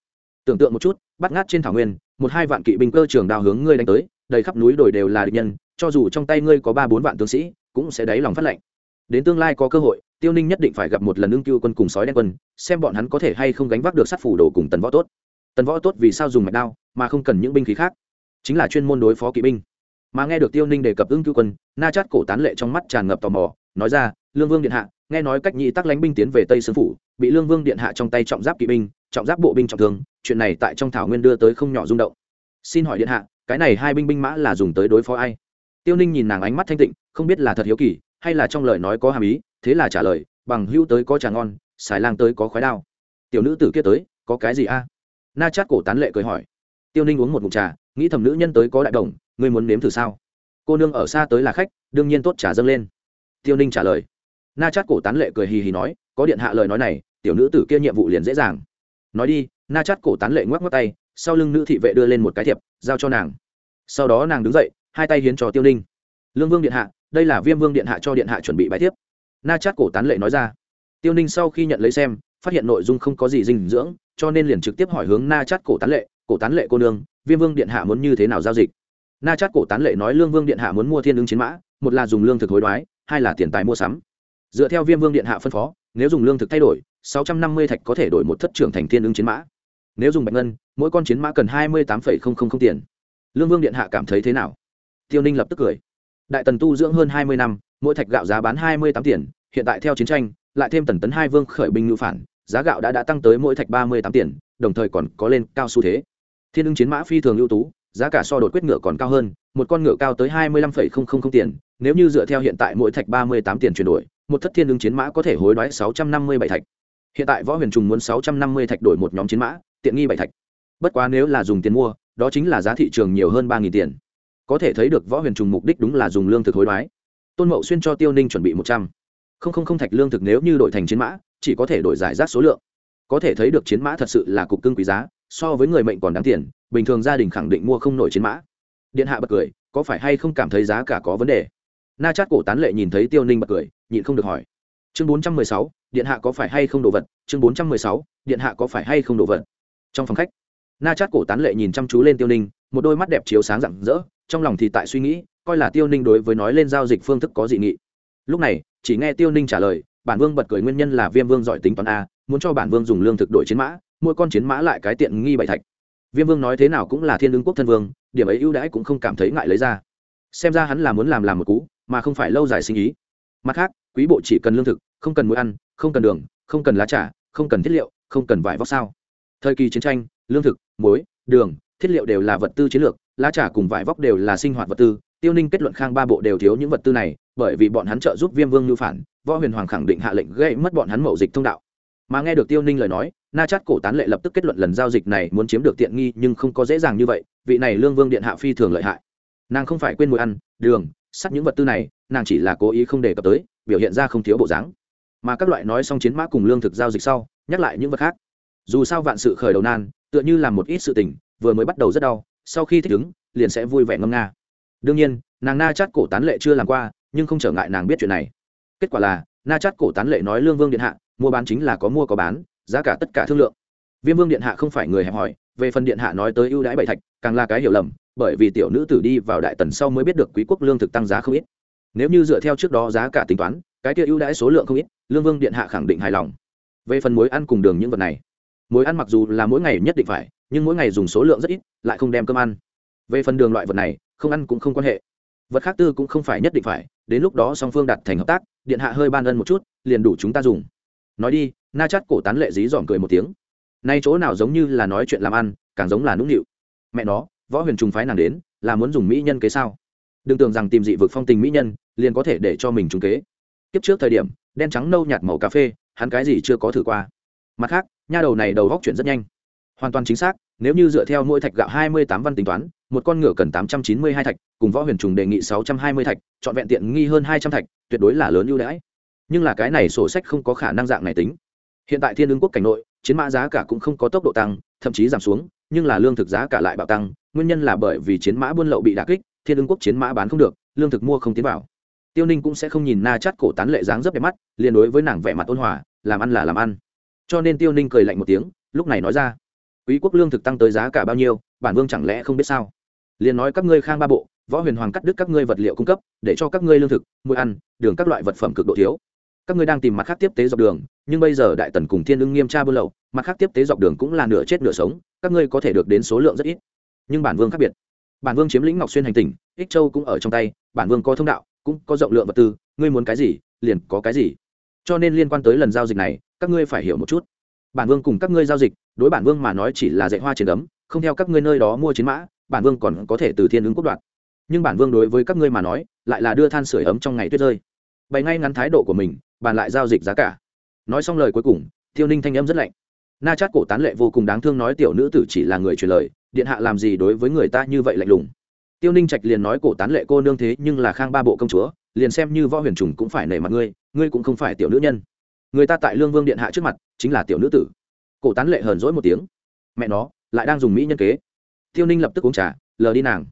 Tưởng tượng một chút, bắt ngát trên thảo nguyên, một hai vạn kỵ binh cơ trường đào hướng ngươi đánh tới, đầy khắp núi đồi đều là địch nhân, cho dù trong tay ngươi có ba bốn vạn tướng sĩ, cũng sẽ đáy lòng phát lệnh. Đến tương lai có cơ hội, tiêu ninh nhất định phải gặp một lần ưng cưu quân cùng sói đen quân, xem bọn hắn có thể hay không gánh vác được sát phủ đồ cùng tần võ tốt. Tần võ tốt vì sao dùng mạch đao, mà không cần những binh khí khác? Chính là chuyên môn đối phó kỵ binh mà nghe được tiêu ninh đề cập ưng cưu quân, na chát cổ tán lệ trong mắt tràn ngập tò mò, nói ra, lương vương điện hạ, nghe nói cách nhị tắc lánh binh tiến về tây sương phủ, bị lương vương điện hạ trong tay trọng giáp kỵ binh, trọng giáp bộ binh trọng thương, chuyện này tại trong thảo nguyên đưa tới không nhỏ rung động. Xin hỏi điện hạ, cái này hai binh binh mã là dùng tới đối phó ai? Tiêu ninh nhìn nàng ánh mắt thanh tịnh, không biết là thật hiếu kỳ, hay là trong lời nói có hàm ý, thế là trả lời, bằng hữu tới có trà ngon, xài lang tới có khói đao. Tiểu nữ tử kia tới, có cái gì a? Na chát cổ tán lệ cười hỏi. Tiêu ninh uống một mụn trà, nghĩ thầm nữ nhân tới có đại đồng ngươi muốn nếm thử sao? Cô nương ở xa tới là khách, đương nhiên tốt trả dâng lên. Tiêu ninh trả lời. Na chát cổ tán lệ cười hì hì nói, có điện hạ lời nói này, tiểu nữ tử kia nhiệm vụ liền dễ dàng. Nói đi, na chát cổ tán lệ ngoắc ngoắc tay, sau lưng nữ thị vệ đưa lên một cái thiệp, giao cho nàng. Sau đó nàng đứng dậy, hai tay hiến cho tiêu ninh. Lương vương điện hạ, đây là viêm vương điện hạ cho điện hạ chuẩn bị bài thiếp na chát cổ tán lệ nói ra. Tiêu ninh sau khi nhận lấy xem, phát hiện nội dung không có gì dinh dưỡng, cho nên liền trực tiếp hỏi hướng na chát cổ tán lệ, cổ tán lệ cô nương, viêm vương điện hạ muốn như thế nào giao dịch? Na chát cổ tán lệ nói lương vương điện hạ muốn mua thiên ứng chiến mã, một là dùng lương thực hối đoái, hai là tiền tài mua sắm. Dựa theo viêm vương điện hạ phân phó, nếu dùng lương thực thay đổi, sáu trăm năm mươi thạch có thể đổi một thất trưởng thành thiên ứng chiến mã. Nếu dùng bạch ngân, mỗi con chiến mã cần hai mươi tám tiền. Lương vương điện hạ cảm thấy thế nào? Tiêu ninh lập tức cười. Đại tần tu dưỡng hơn hai mươi năm, mỗi thạch gạo giá bán hai mươi tám tiền, hiện tại theo chiến tranh, lại thêm tần tấn hai vương khởi binh ngữ phản, giá gạo đã đã tăng tới mỗi thạch ba mươi tám tiền, đồng thời còn có lên cao xu thế. Thiên ưng chiến mã phi thường ưu tú giá cả so đột quyết ngựa còn cao hơn, một con ngựa cao tới hai mươi lăm tiền, nếu như dựa theo hiện tại mỗi thạch ba mươi tám tiền chuyển đổi, một thất thiên ứng chiến mã có thể hối đoái sáu trăm năm mươi bảy thạch. Hiện tại võ huyền trùng muốn sáu trăm năm mươi thạch đổi một nhóm chiến mã, tiện nghi bảy thạch. Bất quá nếu là dùng tiền mua, đó chính là giá thị trường nhiều hơn ba tiền. Có thể thấy được võ huyền trùng mục đích đúng là dùng lương thực hối đoái. Tôn mậu xuyên cho tiêu ninh chuẩn bị một trăm. Không không không thạch lương thực nếu như đổi thành chiến mã, chỉ có thể đổi giải rác số lượng. Có thể thấy được chiến mã thật sự là cục cưng quý giá, so với người mệnh còn đáng tiền bình thường gia đình khẳng định mua không nổi chiến mã. Điện hạ bật cười, có phải hay không cảm thấy giá cả có vấn đề? Na chát cổ tán lệ nhìn thấy tiêu ninh bật cười, nhịn không được hỏi. Chương bốn trăm mười sáu, điện hạ có phải hay không đồ vật? Chương bốn trăm mười sáu, điện hạ có phải hay không đồ vật? Trong phòng khách, na chát cổ tán lệ nhìn chăm chú lên tiêu ninh, một đôi mắt đẹp chiếu sáng rạng rỡ, trong lòng thì tại suy nghĩ, coi là tiêu ninh đối với nói lên giao dịch phương thức có dị nghị. Lúc này, chỉ nghe tiêu ninh trả lời, bản vương bật cười nguyên nhân là viêm vương giỏi tính toán a, muốn cho bản vương dùng lương thực đổi chiến mã, mỗi con chiến mã lại cái tiện nghi bậy thạch viêm vương nói thế nào cũng là thiên Đương quốc thân vương, điểm ấy ưu đãi cũng không cảm thấy ngại lấy ra. Xem ra hắn là muốn làm làm một cú, mà không phải lâu dài sinh ý. Mặt khác, quý bộ chỉ cần lương thực, không cần muối ăn, không cần đường, không cần lá trà, không cần thiết liệu, không cần vải vóc sao. Thời kỳ chiến tranh, lương thực, muối, đường, thiết liệu đều là vật tư chiến lược, lá trà cùng vải vóc đều là sinh hoạt vật tư. Tiêu ninh kết luận khang ba bộ đều thiếu những vật tư này, bởi vì bọn hắn trợ giúp viêm vương ngư phản, võ huyền hoàng khẳng định hạ lệnh gây mất bọn hắn mậu dịch thông đạo. Mà nghe được tiêu ninh lời nói na chát cổ tán lệ lập tức kết luận lần giao dịch này muốn chiếm được tiện nghi, nhưng không có dễ dàng như vậy, vị này lương vương điện hạ phi thường lợi hại. Nàng không phải quên mùi ăn, đường, sắt những vật tư này, nàng chỉ là cố ý không đề cập tới, biểu hiện ra không thiếu bộ dáng. Mà các loại nói xong chiến mã cùng lương thực giao dịch sau, nhắc lại những vật khác. Dù sao vạn sự khởi đầu nan, tựa như làm một ít sự tình, vừa mới bắt đầu rất đau, sau khi thích ứng, liền sẽ vui vẻ ngâm nga. Đương nhiên, nàng na chát cổ tán lệ chưa làm qua, nhưng không trở ngại nàng biết chuyện này. Kết quả là, na chát cổ tán lệ nói lương vương điện hạ, mua bán chính là có mua có bán giá cả tất cả thương lượng. Viêm vương điện hạ không phải người hẹp hòi, về phần điện hạ nói tới ưu đãi bảy thạch, càng là cái hiểu lầm, bởi vì tiểu nữ tử đi vào đại tần sau mới biết được quý quốc lương thực tăng giá không ít. Nếu như dựa theo trước đó giá cả tính toán, cái kia ưu đãi số lượng không ít, lương vương điện hạ khẳng định hài lòng. Về phần muối ăn cùng đường những vật này muối ăn mặc dù là mỗi ngày nhất định phải, nhưng mỗi ngày dùng số lượng rất ít, lại không đem cơm ăn. Về phần đường loại vật này, không ăn cũng không quan hệ. Vật khác tư cũng không phải nhất định phải, đến lúc đó song phương đặt thành hợp tác, điện hạ hơi ban ân một chút, liền đủ chúng ta dùng. Nói đi na chát cổ tán lệ dí dỏm cười một tiếng. Nay chỗ nào giống như là nói chuyện làm ăn, càng giống là nũng nịu. Mẹ nó, võ huyền trùng phái nàng đến, là muốn dùng mỹ nhân kế sao? Đừng tưởng rằng tìm dị vực phong tình mỹ nhân, liền có thể để cho mình trúng kế. Kiếp trước thời điểm, đen trắng nâu nhạt màu cà phê, hắn cái gì chưa có thử qua. Mặt khác, nha đầu này đầu góc chuyển rất nhanh. Hoàn toàn chính xác, nếu như dựa theo mỗi thạch gạo hai mươi tám văn tính toán, một con ngựa cần tám trăm chín mươi hai thạch, cùng võ huyền trùng đề nghị sáu trăm hai mươi thạch chọn vẹn tiện nghi hơn hai trăm thạch, tuyệt đối là lớn ưu đãi. Nhưng là cái này sổ sách không có khả năng dạng này tính hiện tại thiên ứng quốc cảnh nội, chiến mã giá cả cũng không có tốc độ tăng, thậm chí giảm xuống, nhưng là lương thực giá cả lại bạo tăng, nguyên nhân là bởi vì chiến mã buôn lậu bị đà kích, thiên ứng quốc chiến mã bán không được, lương thực mua không tiến vào. Tiêu ninh cũng sẽ không nhìn na chát cổ tán lệ dáng rất đẹp mắt, liền đối với nàng vẻ mặt ôn hòa, làm ăn là làm ăn. Cho nên tiêu ninh cười lạnh một tiếng, lúc này nói ra, quý quốc lương thực tăng tới giá cả bao nhiêu, bản vương chẳng lẽ không biết sao? Liền nói, các ngươi khang ba bộ, võ huyền hoàng cắt đứt các ngươi vật liệu cung cấp, để cho các ngươi lương thực mũi ăn, đường các loại vật phẩm cực độ thiếu các ngươi đang tìm mặt khác tiếp tế dọc đường, nhưng bây giờ đại tần cùng thiên ưng nghiêm tra buôn lậu, mặt khác tiếp tế dọc đường cũng là nửa chết nửa sống, các ngươi có thể được đến số lượng rất ít. Nhưng bản vương khác biệt. Bản vương chiếm lĩnh ngọc xuyên hành tỉnh, ích châu cũng ở trong tay, bản vương có thông đạo, cũng có rộng lượng vật tư, ngươi muốn cái gì, liền có cái gì. Cho nên liên quan tới lần giao dịch này, các ngươi phải hiểu một chút. Bản vương cùng các ngươi giao dịch, đối bản vương mà nói chỉ là dạy hoa chiến ấm không theo các ngươi nơi đó mua chiến mã, bản vương còn có thể từ thiên ứng quốc đoạt nhưng bản vương đối với các ngươi mà nói, lại là đưa than sửa ấm trong ngày tuyết rơi. Bày ngay ngắn thái độ của mình bàn lại giao dịch giá cả. Nói xong lời cuối cùng tiêu ninh thanh âm rất lạnh. Na chát cổ tán lệ vô cùng đáng thương nói tiểu nữ tử chỉ là người truyền lời, điện hạ làm gì đối với người ta như vậy lạnh lùng. Tiêu ninh trạch liền nói cổ tán lệ cô nương thế nhưng là khang ba bộ công chúa, liền xem như võ huyền trùng cũng phải nể mặt ngươi ngươi cũng không phải tiểu nữ nhân. Người ta tại lương vương điện hạ trước mặt, chính là tiểu nữ tử. Cổ tán lệ hờn dỗi một tiếng. Mẹ nó, lại đang dùng mỹ nhân kế. Tiêu ninh lập tức uống trà, lờ đi nàng.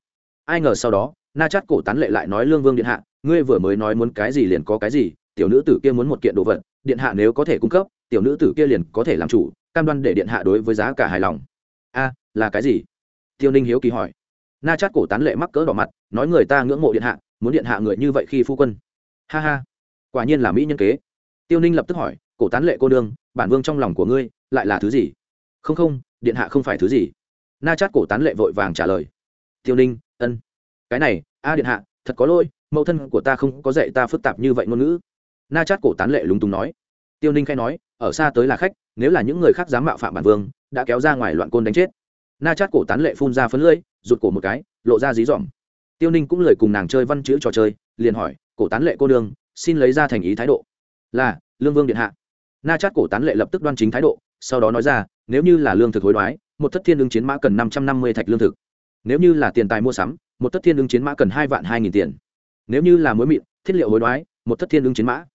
Ai ngờ sau đó, na chát cổ tán lệ lại nói lương vương điện hạ, ngươi vừa mới nói muốn cái gì liền có cái gì tiểu nữ tử kia muốn một kiện đồ vật, điện hạ nếu có thể cung cấp, tiểu nữ tử kia liền có thể làm chủ, cam đoan để điện hạ đối với giá cả hài lòng. A, là cái gì? Tiêu ninh hiếu kỳ hỏi. Na chát cổ tán lệ mắc cỡ đỏ mặt, nói người ta ngưỡng mộ điện hạ, muốn điện hạ người như vậy khi phu quân. Ha ha, quả nhiên là mỹ nhân kế. Tiêu ninh lập tức hỏi, cổ tán lệ cô đương bản vương trong lòng của ngươi, lại là thứ gì? Không không, điện hạ không phải thứ gì. Na chát cổ tán lệ vội vàng trả lời. Tiêu ninh, ân. Cái này, a điện hạ, thật có lỗi, mẫu thân của ta không có dạy ta phức tạp như vậy ngôn ngữ na chát cổ tán lệ lúng túng nói. Tiêu ninh khai nói, ở xa tới là khách, nếu là những người khác dám mạo phạm bản vương, đã kéo ra ngoài loạn côn đánh chết. Na chát cổ tán lệ phun ra phấn lưỡi, rụt cổ một cái, lộ ra dí dỏm. Tiêu ninh cũng lời cùng nàng chơi văn chữ trò chơi, liền hỏi, cổ tán lệ cô đương xin lấy ra thành ý thái độ. Là, lương vương điện hạ. Na chát cổ tán lệ lập tức đoan chính thái độ, sau đó nói ra, nếu như là lương thực hối đoái, một thất thiên ứng chiến mã cần năm trăm năm mươi thạch lương thực. Nếu như là tiền tài mua sắm, một thất thiên ứng chiến mã cần hai vạn hai nghìn tiền. Nếu như là muối mịn, thiết liệu hối đoái, một thất thiên ứng chiến mã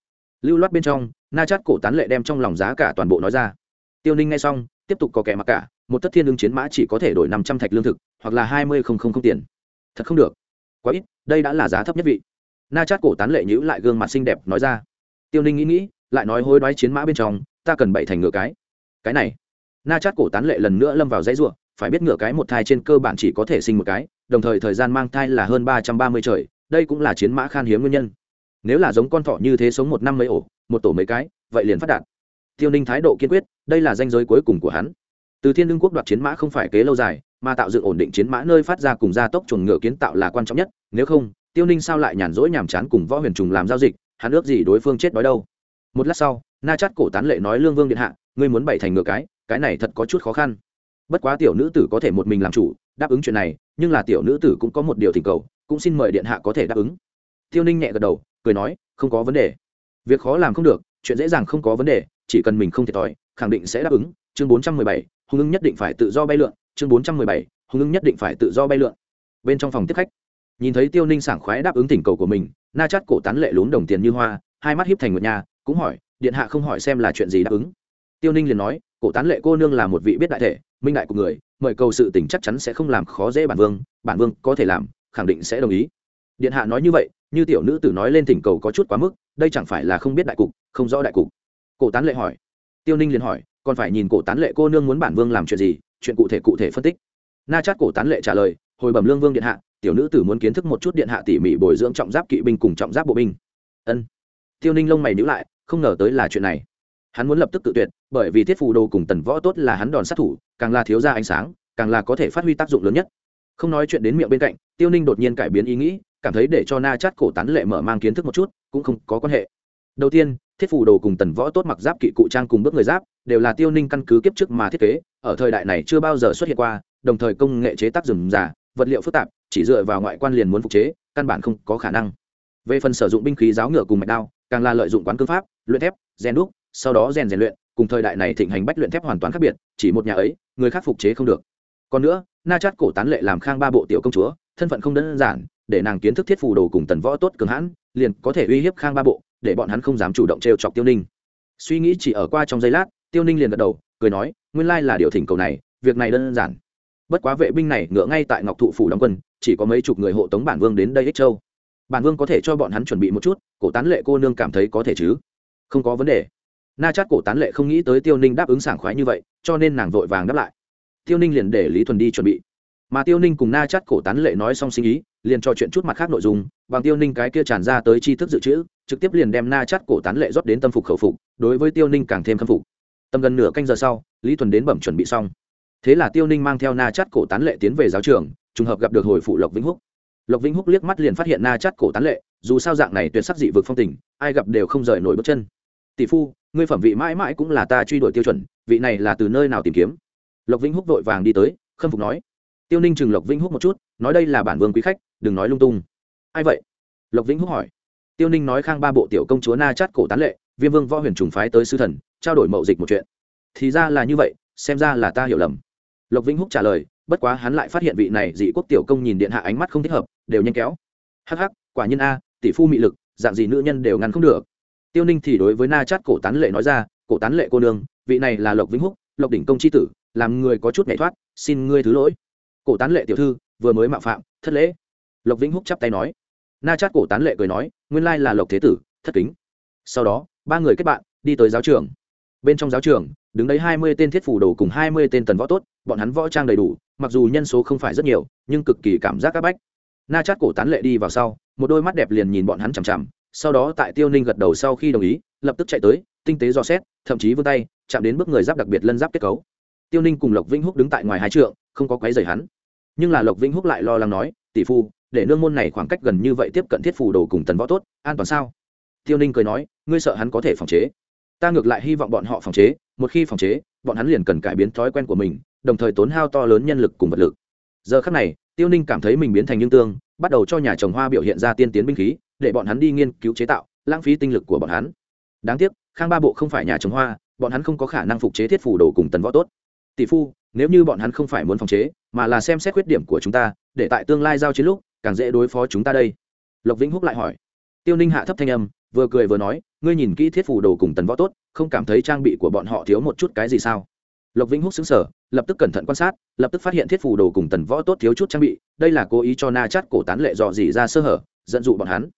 lưu loát bên trong, na chát cổ tán lệ đem trong lòng giá cả toàn bộ nói ra. Tiêu ninh nghe xong, tiếp tục có kẻ mặc cả, một thất thiên ứng chiến mã chỉ có thể đổi năm trăm thạch lương thực, hoặc là hai mươi không không không tiền. Thật không được. Quá ít, đây đã là giá thấp nhất vị. Na chát cổ tán lệ nhữ lại gương mặt xinh đẹp, nói ra. Tiêu ninh nghĩ nghĩ, lại nói hối đoái chiến mã bên trong, ta cần bảy thành ngựa cái. Cái này. Na chát cổ tán lệ lần nữa lâm vào dãy ruộng phải biết ngựa cái một thai trên cơ bản chỉ có thể sinh một cái, đồng thời thời gian mang thai là hơn ba trăm ba mươi trời, đây cũng là chiến mã khan hiếm nguyên nhân nếu là giống con thỏ như thế sống một năm mấy ổ, một tổ mấy cái, vậy liền phát đạt. Tiêu ninh thái độ kiên quyết, đây là danh giới cuối cùng của hắn. Từ thiên đương quốc đoạt chiến mã không phải kế lâu dài, mà tạo dựng ổn định chiến mã nơi phát ra cùng gia tốc chuồng ngựa kiến tạo là quan trọng nhất, nếu không, tiêu ninh sao lại nhàn rỗi nhàm chán cùng võ huyền trùng làm giao dịch, hắn ước gì đối phương chết đói đâu. Một lát sau, na chát cổ tán lệ nói lương vương điện hạ, ngươi muốn bày thành ngựa cái cái này thật có chút khó khăn. Bất quá tiểu nữ tử có thể một mình làm chủ, đáp ứng chuyện này, nhưng là tiểu nữ tử cũng có một điều thỉnh cầu, cũng xin mời điện hạ có thể đáp ứng. Tiêu ninh nhẹ gật đầu cười nói, không có vấn đề. Việc khó làm không được, chuyện dễ dàng không có vấn đề, chỉ cần mình không thiệt thòi, khẳng định sẽ đáp ứng. Chương bốn trăm mười bảy, hùng ưng nhất định phải tự do bay lượn. Chương bốn trăm mười bảy, hùng ưng nhất định phải tự do bay lượn. Bên trong phòng tiếp khách, nhìn thấy tiêu ninh sảng khoái đáp ứng thỉnh cầu của mình, na chát cổ tán lệ lún đồng tiền như hoa, hai mắt hiếp thành một nhà cũng hỏi, điện hạ không hỏi xem là chuyện gì đáp ứng? Tiêu ninh liền nói, cổ tán lệ cô nương là một vị biết đại thể, minh đại của người, mời cầu sự tỉnh chắc chắn sẽ không làm khó dễ bản vương bản vương có thể làm, khẳng định sẽ đồng ý. Điện hạ nói như vậy như tiểu nữ tử nói lên thỉnh cầu có chút quá mức, đây chẳng phải là không biết đại cục, không rõ đại cục. Cổ tán lệ hỏi. Tiêu ninh liền hỏi, còn phải nhìn cổ tán lệ cô nương muốn bản vương làm chuyện gì, chuyện cụ thể cụ thể phân tích. Na chát cổ tán lệ trả lời, hồi bẩm lương vương điện hạ, tiểu nữ tử muốn kiến thức một chút điện hạ tỉ mỉ bồi dưỡng trọng giáp kỵ binh cùng trọng giáp bộ binh. Ân. Tiêu ninh lông mày nhữ lại, không ngờ tới là chuyện này. Hắn muốn lập tức tự tuyệt, bởi vì thiết phù đồ cùng tần võ tốt là hắn đòn sát thủ, càng là thiếu ra ánh sáng, càng là có thể phát huy tác dụng lớn nhất. Không nói chuyện đến miệng bên cạnh, tiêu ninh đột nhiên cải biến ý nghĩ cảm thấy để cho na chát cổ tán lệ mở mang kiến thức một chút, cũng không có quan hệ. Đầu tiên, thiết phủ đồ cùng tần võ tốt mặc giáp kỵ cụ trang cùng bước người giáp, đều là tiêu ninh căn cứ kiếp trước mà thiết kế, ở thời đại này chưa bao giờ xuất hiện qua, đồng thời công nghệ chế tác rừng giả vật liệu phức tạp, chỉ dựa vào ngoại quan liền muốn phục chế, căn bản không có khả năng. Về phần sử dụng binh khí giáo ngựa cùng mạch đao, càng là lợi dụng quán cương pháp, luyện thép, rèn đúc, sau đó rèn rèn luyện, cùng thời đại này thịnh hành bách luyện thép hoàn toàn khác biệt, chỉ một nhà ấy, người khác phục chế không được. Còn nữa, na chát cổ tán lệ làm khang ba bộ tiểu công chúa, thân phận không đơn giản để nàng kiến thức thiết phù đồ cùng tần võ tốt cường hãn, liền có thể uy hiếp khang ba bộ, để bọn hắn không dám chủ động trêu chọc tiêu ninh. Suy nghĩ chỉ ở qua trong giây lát, tiêu ninh liền gật đầu, cười nói, nguyên lai là điều thỉnh cầu này, việc này đơn giản. Bất quá vệ binh này ngựa ngay tại ngọc thụ phủ đóng quân, chỉ có mấy chục người hộ tống bản vương đến đây ích châu. Bản vương có thể cho bọn hắn chuẩn bị một chút, cổ tán lệ cô nương cảm thấy có thể chứ? Không có vấn đề. Na chát cổ tán lệ không nghĩ tới tiêu ninh đáp ứng sảng khoái như vậy, cho nên nàng vội vàng đáp lại. Tiêu ninh liền để lý thuần đi chuẩn bị mà tiêu ninh cùng na chát cổ tán lệ nói xong sinh ý, liền trò chuyện chút mặt khác nội dung, bằng tiêu ninh cái kia tràn ra tới tri thức dự trữ, trực tiếp liền đem na chát cổ tán lệ rót đến tâm phục khẩu phục, đối với tiêu ninh càng thêm khâm phục. Tầm gần nửa canh giờ sau, lý thuần đến bẩm chuẩn bị xong. Thế là tiêu ninh mang theo na chát cổ tán lệ tiến về giáo trường, trùng hợp gặp được hồi phụ lộc vĩnh húc. Lộc vĩnh húc liếc mắt liền phát hiện na chát cổ tán lệ, dù sao dạng này tuyệt sắc dị vực phong tình, ai gặp đều không rời nổi bước chân. Tỷ phu, ngươi phẩm vị mãi mãi cũng là ta truy đuổi tiêu chuẩn, vị này là từ nơi nào tìm kiếm? Lộc vĩnh húc vội vàng đi tới, khâm phục nói tiêu ninh chừng lộc vĩnh húc một chút, nói đây là bản vương quý khách, đừng nói lung tung. Ai vậy? Lộc vĩnh húc hỏi. Tiêu ninh nói khang ba bộ tiểu công chúa na chát cổ tán lệ, viêm vương võ huyền trùng phái tới sư thần, trao đổi mậu dịch một chuyện. Thì ra là như vậy, xem ra là ta hiểu lầm. Lộc vĩnh húc trả lời, bất quá hắn lại phát hiện vị này dị quốc tiểu công nhìn điện hạ ánh mắt không thích hợp, đều nhanh kéo. Hắc hắc, quả nhiên a, tỷ phu mị lực, dạng gì nữ nhân đều ngăn không được. Tiêu ninh thì đối với na chát cổ tán lệ nói ra, cổ tán lệ cô nương, vị này là lộc vĩnh húc, lộc đỉnh công c h i tử, làm người có chút nhảy thoát, xin ngươi thứ lỗi cổ tán lệ tiểu thư, vừa mới mạo phạm, thất lễ. Lộc vĩnh húc chắp tay nói. Na chát cổ tán lệ cười nói, nguyên lai là lộc thế tử, thất kính. Sau đó, ba người kết bạn, đi tới giáo trường. Bên trong giáo trường, đứng đấy hai mươi tên thiết phủ đồ cùng hai mươi tên tần võ tốt, bọn hắn võ trang đầy đủ, mặc dù nhân số không phải rất nhiều, nhưng cực kỳ cảm giác áp bách. Na chát cổ tán lệ đi vào sau, một đôi mắt đẹp liền nhìn bọn hắn chằm chằm, sau đó tại tiêu ninh gật đầu sau khi đồng ý, lập tức chạy tới, tinh tế dò xét, thậm chí vươn tay, chạm đến bước người giáp đặc biệt lân giáp kết cấu tiêu ninh cùng lộc vĩnh húc đứng tại ngoài hai trượng, không có quấy dày hắn. Nhưng là lộc vĩnh húc lại lo lắng nói, tỷ phu, để nương môn này khoảng cách gần như vậy tiếp cận thiết phù đồ cùng tần võ tốt, an toàn sao? Tiêu ninh cười nói, ngươi sợ hắn có thể phòng chế. Ta ngược lại hy vọng bọn họ phòng chế, một khi phòng chế, bọn hắn liền cần cải biến thói quen của mình, đồng thời tốn hao to lớn nhân lực cùng vật lực. Giờ khắc này, tiêu ninh cảm thấy mình biến thành nhưng tương, bắt đầu cho nhà trồng hoa biểu hiện ra tiên tiến binh khí, để bọn hắn đi nghiên cứu chế tạo, lãng phí tinh lực của bọn hắn. Đáng tiếc, khang ba bộ không phải nhà trồng hoa, bọn hắn không có khả năng phục chế thiết phủ đồ cùng tần võ tốt tỷ phu, nếu như bọn hắn không phải muốn phòng chế, mà là xem xét khuyết điểm của chúng ta, để tại tương lai giao chiến lúc, càng dễ đối phó chúng ta đây. Lộc vĩnh húc lại hỏi. Tiêu ninh hạ thấp thanh âm, vừa cười vừa nói, ngươi nhìn kỹ thiết phủ đồ cùng tần võ tốt, không cảm thấy trang bị của bọn họ thiếu một chút cái gì sao? Lộc vĩnh húc xứng sở lập tức cẩn thận quan sát, lập tức phát hiện thiết phủ đồ cùng tần võ tốt thiếu chút trang bị, đây là cố ý cho na chát cổ tán lệ dò dỉ ra sơ hở, dẫn dụ bọn hắn.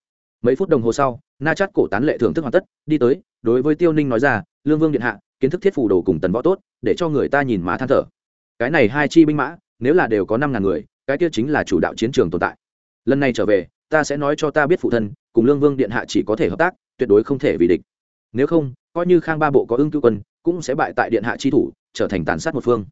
Mấy phút đồng hồ sau, na chát cổ tán lệ thưởng thức hoàn tất, đi tới, đối với tiêu ninh nói ra, lương vương điện hạ kiến thức thiết phù đồ cùng tần võ tốt, để cho người ta nhìn má than thở. Cái này hai chi binh mã, nếu là đều có năm ngàn người, cái kia chính là chủ đạo chiến trường tồn tại. Lần này trở về, ta sẽ nói cho ta biết phụ thân, cùng lương vương điện hạ chỉ có thể hợp tác, tuyệt đối không thể vì địch. Nếu không, coi như khang ba bộ có ưng cư quân, cũng sẽ bại tại điện hạ chi thủ, trở thành tàn sát một phương.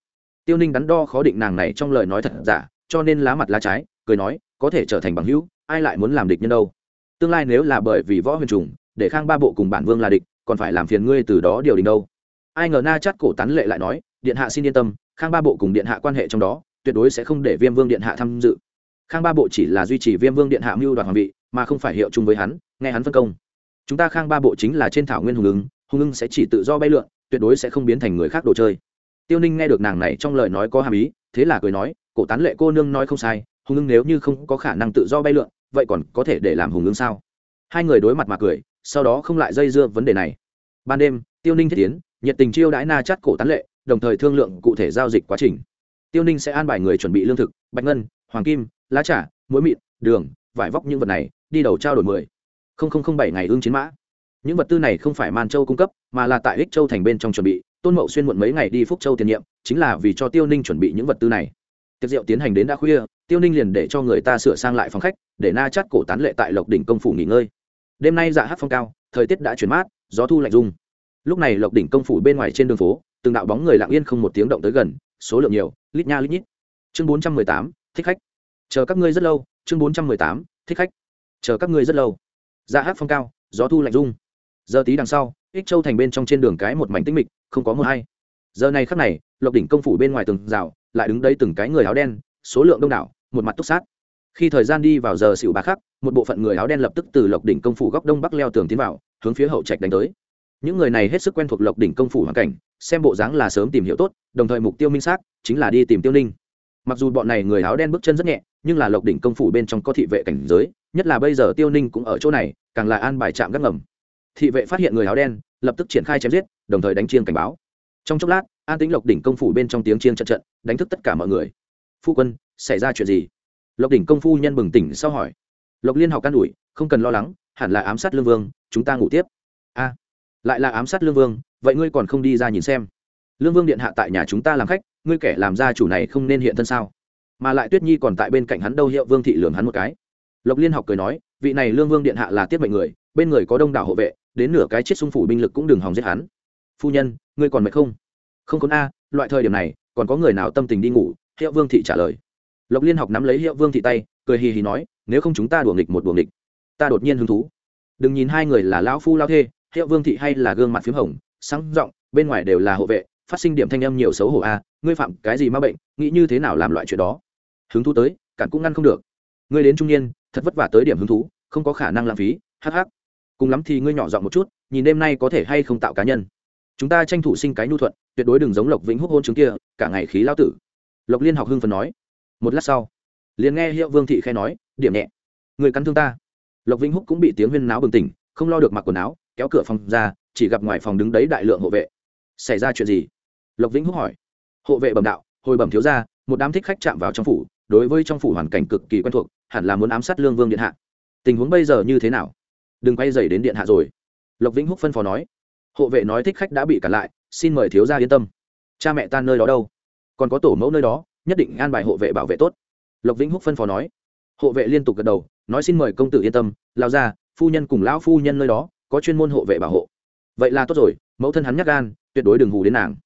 Tiêu ninh đắn đo khó định nàng này trong lời nói thật giả, cho nên lá mặt lá trái, cười nói, có thể trở thành bằng hữu, ai lại muốn làm địch nhân đâu? Tương lai nếu là bởi vì võ huyền trùng, để khang ba bộ cùng bản vương là địch, còn phải làm phiền ngươi từ đó điều đình đâu? Ai ngờ na chát cổ tán lệ lại nói, điện hạ xin yên tâm, khang ba bộ cùng điện hạ quan hệ trong đó, tuyệt đối sẽ không để viêm vương điện hạ tham dự. Khang ba bộ chỉ là duy trì viêm vương điện hạ mưu đoạt hoàng vị, mà không phải hiệu chung với hắn, nghe hắn phân công. Chúng ta khang ba bộ chính là trên thảo nguyên hùng ứng, hùng ưng sẽ chỉ tự do bay lượn, tuyệt đối sẽ không biến thành người khác đồ chơi. Tiêu ninh nghe được nàng này trong lời nói có hàm ý, thế là cười nói, cổ tán lệ cô nương nói không sai, hùng ưng nếu như không có khả năng tự do bay lượn, vậy còn có thể để làm hùng ưng sao? Hai người đối mặt mà cười, sau đó không lại dây dưa vấn đề này. Ban đêm, tiêu ninh thiết tiến nhiệt tình chiêu đãi na chát cổ tán lệ, đồng thời thương lượng cụ thể giao dịch quá trình. Tiêu ninh sẽ an bài người chuẩn bị lương thực, bạch ngân, hoàng kim, lá trà, muối mịn, đường, vải vóc những vật này, đi đầu trao đổi mười. Không không không bảy ngày ương chiến mã. Những vật tư này không phải man châu cung cấp, mà là tại ích châu thành bên trong chuẩn bị, tôn mậu xuyên muộn mấy ngày đi phúc châu tiền nhiệm, chính là vì cho tiêu ninh chuẩn bị những vật tư này. Tiệc rượu tiến hành đến đã khuya, tiêu ninh liền để cho người ta sửa sang lại phòng khách, để na chát cổ tán lệ tại lộc đỉnh công phủ nghỉ ngơi. Đêm nay dạ hát phong cao, thời tiết đã chuyển mát, gió thu lạnh rung lúc này lộc đỉnh công phủ bên ngoài trên đường phố, từng đạo bóng người lặng yên không một tiếng động tới gần, số lượng nhiều, lít nha lít nhít. Chương bốn trăm mười tám, thích khách. Chờ các ngươi rất lâu, chương bốn trăm mười tám, thích khách. Chờ các ngươi rất lâu. Ra hát phong cao, gió thu lạnh rung. Giờ tí đằng sau, ích châu thành bên trong trên đường cái một mảnh tĩnh mịch, không có mưa hay. Giờ này khắc này, lộc đỉnh công phủ bên ngoài từng rào, lại đứng đây từng cái người áo đen, số lượng đông đảo, một mặt túc sát. Khi thời gian đi vào giờ xỉu bà khắc, một bộ phận người áo đen lập tức từ lộc đỉnh công phủ góc đông bắc leo tường tiến vào, hướng phía hậu trạch đánh tới những người này hết sức quen thuộc lộc đỉnh công phủ hoàn cảnh, xem bộ dáng là sớm tìm hiểu tốt, đồng thời mục tiêu minh xác chính là đi tìm tiêu ninh. Mặc dù bọn này người áo đen bước chân rất nhẹ, nhưng là lộc đỉnh công phủ bên trong có thị vệ cảnh giới, nhất là bây giờ tiêu ninh cũng ở chỗ này, càng là an bài trạm gác ngầm. Thị vệ phát hiện người áo đen, lập tức triển khai chém giết, đồng thời đánh chiêng cảnh báo. Trong chốc lát, an tính lộc đỉnh công phủ bên trong tiếng chiêng trận trận đánh thức tất cả mọi người. Phu quân, xảy ra chuyện gì? Lộc đỉnh công phu nhân bừng tỉnh sau hỏi. Lộc liên học can ủi, không cần lo lắng, hẳn là ám sát lương vương, chúng ta ngủ tiếp. A lại là ám sát lương vương, vậy ngươi còn không đi ra nhìn xem. Lương vương điện hạ tại nhà chúng ta làm khách, ngươi kẻ làm gia chủ này không nên hiện thân sao? Mà lại tuyết nhi còn tại bên cạnh hắn đâu hiệu vương thị lường hắn một cái. Lộc liên học cười nói, vị này lương vương điện hạ là tiết mệnh người, bên người có đông đảo hộ vệ, đến nửa cái chết xung phủ binh lực cũng đừng hòng giết hắn. Phu nhân, ngươi còn mệt không? Không còn a, loại thời điểm này, còn có người nào tâm tình đi ngủ? Hiệu vương thị trả lời. Lộc liên học nắm lấy hiệu vương thị tay, cười hì hì nói, nếu không chúng ta đùa nghịch một đùa nghịch, ta đột nhiên hứng thú. Đừng nhìn hai người là lão phu lao thê hiệu vương thị hay là gương mặt p h í m hồng, sáng r ộ n g bên ngoài đều là hộ vệ, phát sinh điểm thanh âm nhiều xấu hổ a ngươi phạm cái gì m a bệnh, nghĩ như thế nào làm loại chuyện đó? Hứng thú tới, cản cũng ngăn không được. Ngươi đến trung niên, thật vất vả tới điểm hứng thú, không có khả năng lãng phí hh cùng lắm thì ngươi nhỏ dọn một chút, nhìn đêm nay có thể hay không tạo cá nhân. Chúng ta tranh thủ sinh cái nhu thuận, tuyệt đối đừng giống lộc vĩnh Húc hôn chứng kia, cả ngày khí lao tử. Lộc liên học hưng phần nói. Một lát sau, liền nghe hiệu vương thị khai nói, điểm nhẹ người cắn thương ta. Lộc vĩnh húc cũng bị tiếng huyên náo bừng tỉnh, không lo được mặc quần áo kéo cửa phòng ra, chỉ gặp ngoài phòng đứng đấy đại lượng hộ vệ. Xảy ra chuyện gì? Lộc vĩnh húc hỏi. Hộ vệ bẩm đạo, hồi bẩm thiếu ra một đám thích khách chạm vào trong phủ, đối với trong phủ hoàn cảnh cực kỳ quen thuộc, hẳn là muốn ám sát lương vương điện hạ. Tình huống bây giờ như thế nào? Đừng quay dày đến điện hạ rồi. Lộc vĩnh húc phân phó nói. Hộ vệ nói thích khách đã bị cản lại, xin mời thiếu gia yên tâm. Cha mẹ ta nơi đó đâu? Còn có tổ mẫu nơi đó, nhất định an bài hộ vệ bảo vệ tốt. Lộc vĩnh húc phân phó nói. Hộ vệ liên tục gật đầu, nói xin mời công tử yên tâm lao ra phu nhân cùng lão phu nhân nơi đó có chuyên môn hộ vệ bảo hộ. Vậy là tốt rồi, mẫu thân hắn nhắc gan, tuyệt đối đừng hù đến nàng.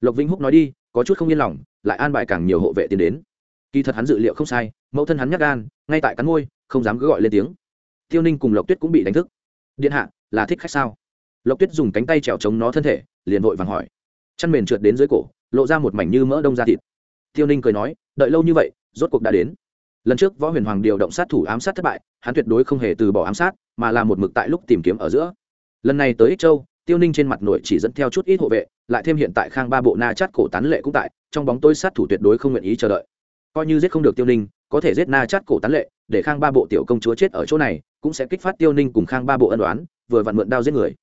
Lộc vĩnh húc nói đi, có chút không yên lòng, lại an bài càng nhiều hộ vệ tiến đến. Kỳ thật hắn dự liệu không sai, mẫu thân hắn nhắc gan, ngay tại cắn môi, không dám cứ gọi lên tiếng. Tiêu ninh cùng lộc tuyết cũng bị đánh thức. Điện hạ, là thích khách sao? Lộc tuyết dùng cánh tay trèo chống nó thân thể, liền vội vàng hỏi. Chăn mền trượt đến dưới cổ, lộ ra một mảnh như mỡ đông da thịt. Tiêu ninh cười nói, đợi lâu như vậy, rốt cuộc đã đến lần trước võ huyền hoàng điều động sát thủ ám sát thất bại, hắn tuyệt đối không hề từ bỏ ám sát, mà là một mực tại lúc tìm kiếm ở giữa. Lần này tới ích châu, tiêu ninh trên mặt nội chỉ dẫn theo chút ít hộ vệ, lại thêm hiện tại khang ba bộ na chát cổ tán lệ cũng tại, trong bóng tôi sát thủ tuyệt đối không nguyện ý chờ đợi. Coi như giết không được tiêu ninh, có thể giết na chát cổ tán lệ, để khang ba bộ tiểu công chúa chết ở chỗ này, cũng sẽ kích phát tiêu ninh cùng khang ba bộ ân đoán vừa vặn mượn đao giết người.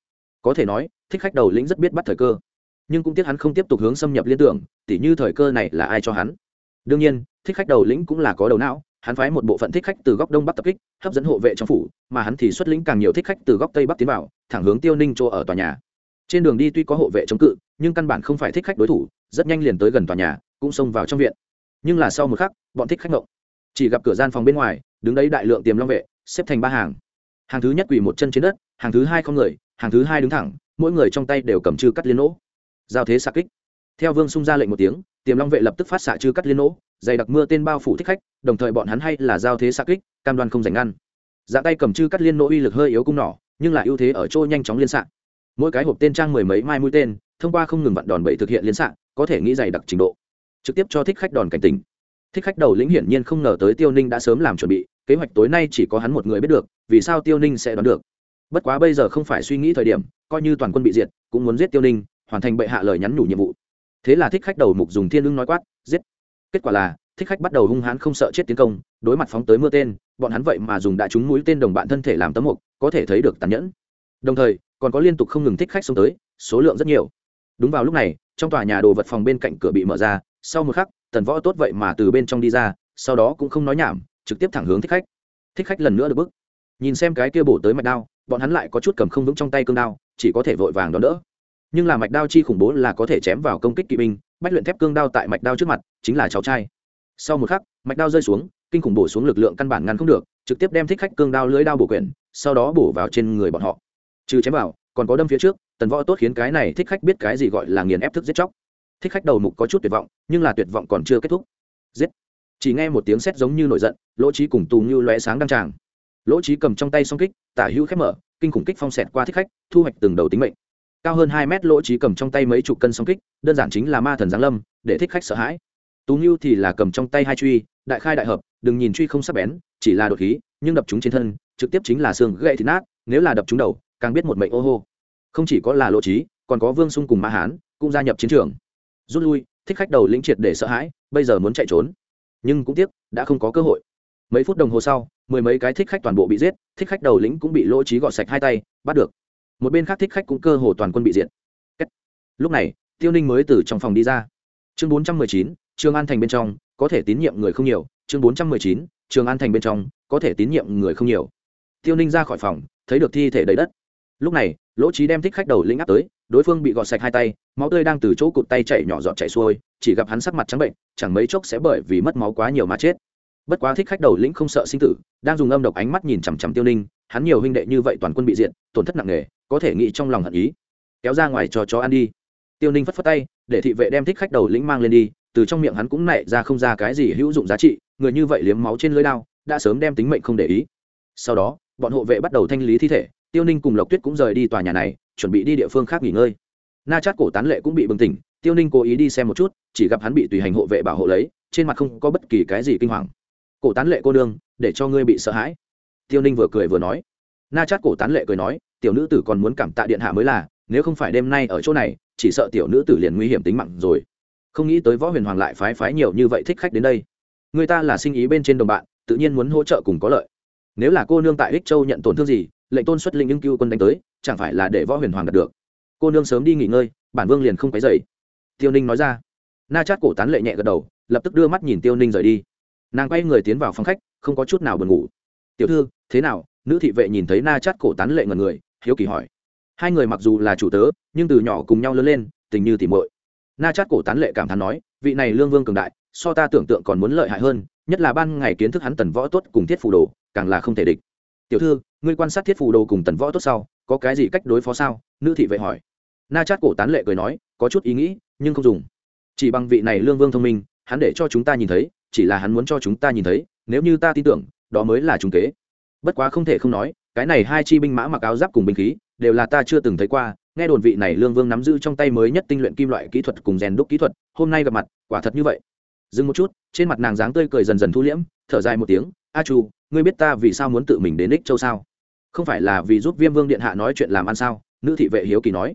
Có thể nói, thích khách đầu lĩnh rất biết bắt thời cơ. Nhưng cũng tiếc hắn không tiếp tục hướng xâm nhập liên tưởng, tỉ như thời cơ này là ai cho hắn. Đương nhiên, thích khách đầu lĩnh cũng là có đầu não hắn phái một bộ phận thích khách từ góc đông bắc tập kích, hấp dẫn hộ vệ trong phủ, mà hắn thì xuất lĩnh càng nhiều thích khách từ góc tây bắc tiến vào, thẳng hướng tiêu ninh chỗ ở tòa nhà. Trên đường đi tuy có hộ vệ chống cự, nhưng căn bản không phải thích khách đối thủ, rất nhanh liền tới gần tòa nhà, cũng xông vào trong viện. Nhưng là sau một khắc, bọn thích khách ngộng. Chỉ gặp cửa gian phòng bên ngoài, đứng đấy đại lượng tiềm long vệ, xếp thành ba hàng. Hàng thứ nhất quỳ một chân trên đất, hàng thứ hai không người, hàng thứ hai đứng thẳng, mỗi người trong tay đều cầm chư cắt liên nỗ. Giao thế xạ kích. Theo vương xung ra lệnh một tiếng, tiềm long vệ lập tức phát xạ chư cắt liên nỗ, dày đặc mưa tên bao phủ thích khách đồng thời bọn hắn hay là giao thế xạ kích, cam đoan không giành ngăn. Dạ tay cầm chư cắt liên nỗ uy lực hơi yếu cung nỏ, nhưng lại ưu thế ở chỗ nhanh chóng liên xạ. Mỗi cái hộp tên trang mười mấy mai mũi tên, thông qua không ngừng vặn đòn bẩy thực hiện liên xạ, có thể nghĩ dày đặc trình độ. Trực tiếp cho thích khách đòn cảnh tình thích khách đầu lĩnh hiển nhiên không ngờ tới tiêu ninh đã sớm làm chuẩn bị, kế hoạch tối nay chỉ có hắn một người biết được, vì sao tiêu ninh sẽ đoán được. Bất quá bây giờ không phải suy nghĩ thời điểm, coi như toàn quân bị diệt, cũng muốn giết tiêu ninh, hoàn thành bệ hạ lời nhắn nhủ nhiệm vụ. Thế là thích khách đầu mục dùng thiên lưng nói quát, giết. Kết quả là thích khách bắt đầu hung hãn không sợ chết tiến công, đối mặt phóng tới mưa tên, bọn hắn vậy mà dùng đã trúng mũi tên đồng bạn thân thể làm tấm mục, có thể thấy được tàn nhẫn. Đồng thời, còn có liên tục không ngừng thích khách xông tới, số lượng rất nhiều. Đúng vào lúc này, trong tòa nhà đồ vật phòng bên cạnh cửa bị mở ra, sau một khắc, tần võ tốt vậy mà từ bên trong đi ra, sau đó cũng không nói nhảm, trực tiếp thẳng hướng thích khách. Thích khách lần nữa được bức nhìn xem cái kia bổ tới mạch đao, bọn hắn lại có chút cầm không vững trong tay cương đao, chỉ có thể vội vàng đón đỡ. Nhưng là mạch đao chi khủng bố là có thể chém vào công kích kỵ binh, bách luyện thép cương đao tại mạch đao trước mặt, chính là cháu trai sau một khắc, mạch đao rơi xuống, kinh khủng bổ xuống lực lượng căn bản ngăn không được, trực tiếp đem thích khách cương đao lưới đao bổ quyển, sau đó bổ vào trên người bọn họ. Trừ chém vào, còn có đâm phía trước, tần võ tốt khiến cái này thích khách biết cái gì gọi là nghiền ép thức giết chóc. Thích khách đầu mục có chút tuyệt vọng, nhưng là tuyệt vọng còn chưa kết thúc. Giết. Chỉ nghe một tiếng sét giống như nổi giận, lỗ trí cùng tù như lóe sáng đăng tràng. Lỗ trí cầm trong tay song kích, tả hữu khép mở, kinh khủng kích phong xẹt qua thích khách, thu hoạch từng đầu tính mệnh. Cao hơn hai mét lỗ trí cầm trong tay mấy chục cân song kích, đơn giản chính là ma thần giáng lâm, để thích khách sợ hãi tú ngưu thì là cầm trong tay hai truy, đại khai đại hợp, đừng nhìn truy không sắp bén, chỉ là đột khí, nhưng đập chúng trên thân, trực tiếp chính là xương gãy thịt nát, nếu là đập chúng đầu, càng biết một mệnh ô hô. Không chỉ có là lộ trí, còn có vương sung cùng ma hán, cũng gia nhập chiến trường. Rút lui, thích khách đầu lĩnh triệt để sợ hãi, bây giờ muốn chạy trốn. Nhưng cũng tiếc, đã không có cơ hội. Mấy phút đồng hồ sau, mười mấy cái thích khách toàn bộ bị giết, thích khách đầu lĩnh cũng bị lỗ trí gọt sạch hai tay, bắt được. Một bên khác thích khách cũng cơ hồ toàn quân bị diệt. Lúc này, tiêu ninh mới từ trong phòng đi ra. Chương bốn trăm mười chín trường an thành bên trong, có thể tín nhiệm người không nhiều. Chương bốn trăm mười chín, trường an thành bên trong, có thể tín nhiệm người không nhiều. Tiêu ninh ra khỏi phòng, thấy được thi thể đầy đất. Lúc này, lỗ trí đem thích khách đầu lĩnh áp tới, đối phương bị gọt sạch hai tay, máu tươi đang từ chỗ cụt tay chảy nhỏ giọt chảy xuôi, chỉ gặp hắn sắc mặt trắng bệnh, chẳng mấy chốc sẽ bởi vì mất máu quá nhiều mà chết. Bất quá thích khách đầu lĩnh không sợ sinh tử, đang dùng âm độc ánh mắt nhìn chằm chằm tiêu ninh, hắn nhiều huynh đệ như vậy toàn quân bị diện tổn thất nặng nề, có thể nghĩ trong lòng hận ý. Kéo ra ngoài cho chó ăn đi. Tiêu ninh phất phất tay, để thị vệ đem thích khách đầu lĩnh mang lên đi từ trong miệng hắn cũng nảy ra không ra cái gì hữu dụng giá trị, người như vậy liếm máu trên lưới đao, đã sớm đem tính mệnh không để ý. Sau đó, bọn hộ vệ bắt đầu thanh lý thi thể, tiêu ninh cùng lộc tuyết cũng rời đi tòa nhà này, chuẩn bị đi địa phương khác nghỉ ngơi. Na chát cổ tán lệ cũng bị bừng tỉnh, tiêu ninh cố ý đi xem một chút, chỉ gặp hắn bị tùy hành hộ vệ bảo hộ lấy, trên mặt không có bất kỳ cái gì kinh hoàng. Cổ tán lệ cô đương để cho ngươi bị sợ hãi. Tiêu ninh vừa cười vừa nói. Na chát cổ tán lệ cười nói, tiểu nữ tử còn muốn cảm tạ điện hạ mới là, nếu không phải đêm nay ở chỗ này, chỉ sợ tiểu nữ tử liền nguy hiểm tính mạng rồi không nghĩ tới võ huyền hoàng lại phái phái nhiều như vậy thích khách đến đây. Người ta là sinh ý bên trên đồng bạn, tự nhiên muốn hỗ trợ cùng có lợi. Nếu là cô nương tại ích châu nhận tổn thương gì, lệnh tôn xuất linh ứng cưu quân đánh tới, chẳng phải là để võ huyền hoàng đạt được. Cô nương sớm đi nghỉ ngơi, bản vương liền không quấy dậy tiêu ninh nói ra. Na chát cổ tán lệ nhẹ gật đầu, lập tức đưa mắt nhìn tiêu ninh rời đi. Nàng quay người tiến vào phòng khách, không có chút nào buồn ngủ. Tiểu thư, thế nào? Nữ thị vệ nhìn thấy na chát cổ tán lệ ngần người, hiếu kỳ hỏi. Hai người mặc dù là chủ tớ, nhưng từ nhỏ cùng nhau lớn lên, tình như tỉ mội na chát cổ tán lệ cảm thán nói, vị này lương vương cường đại, so ta tưởng tượng còn muốn lợi hại hơn, nhất là ban ngày kiến thức hắn tần võ tốt cùng thiết phù đồ, càng là không thể địch. Tiểu thư, ngươi quan sát thiết phù đồ cùng tần võ tốt sau, có cái gì cách đối phó sao? Nữ thị vệ hỏi. Na chát cổ tán lệ cười nói, có chút ý nghĩ, nhưng không dùng. Chỉ bằng vị này lương vương thông minh, hắn để cho chúng ta nhìn thấy, chỉ là hắn muốn cho chúng ta nhìn thấy, nếu như ta tin tưởng, đó mới là trung kế. Bất quá không thể không nói, cái này hai chi binh mã mặc áo giáp cùng binh khí, đều là ta chưa từng thấy qua nghe đồn vị này lương vương nắm giữ trong tay mới nhất tinh luyện kim loại kỹ thuật cùng rèn đúc kỹ thuật, hôm nay gặp mặt, quả thật như vậy. Dừng một chút, trên mặt nàng dáng tươi cười dần dần thu liễm, thở dài một tiếng, a chu, ngươi biết ta vì sao muốn tự mình đến ích châu sao? Không phải là vì giúp viêm vương điện hạ nói chuyện làm ăn sao? Nữ thị vệ hiếu kỳ nói.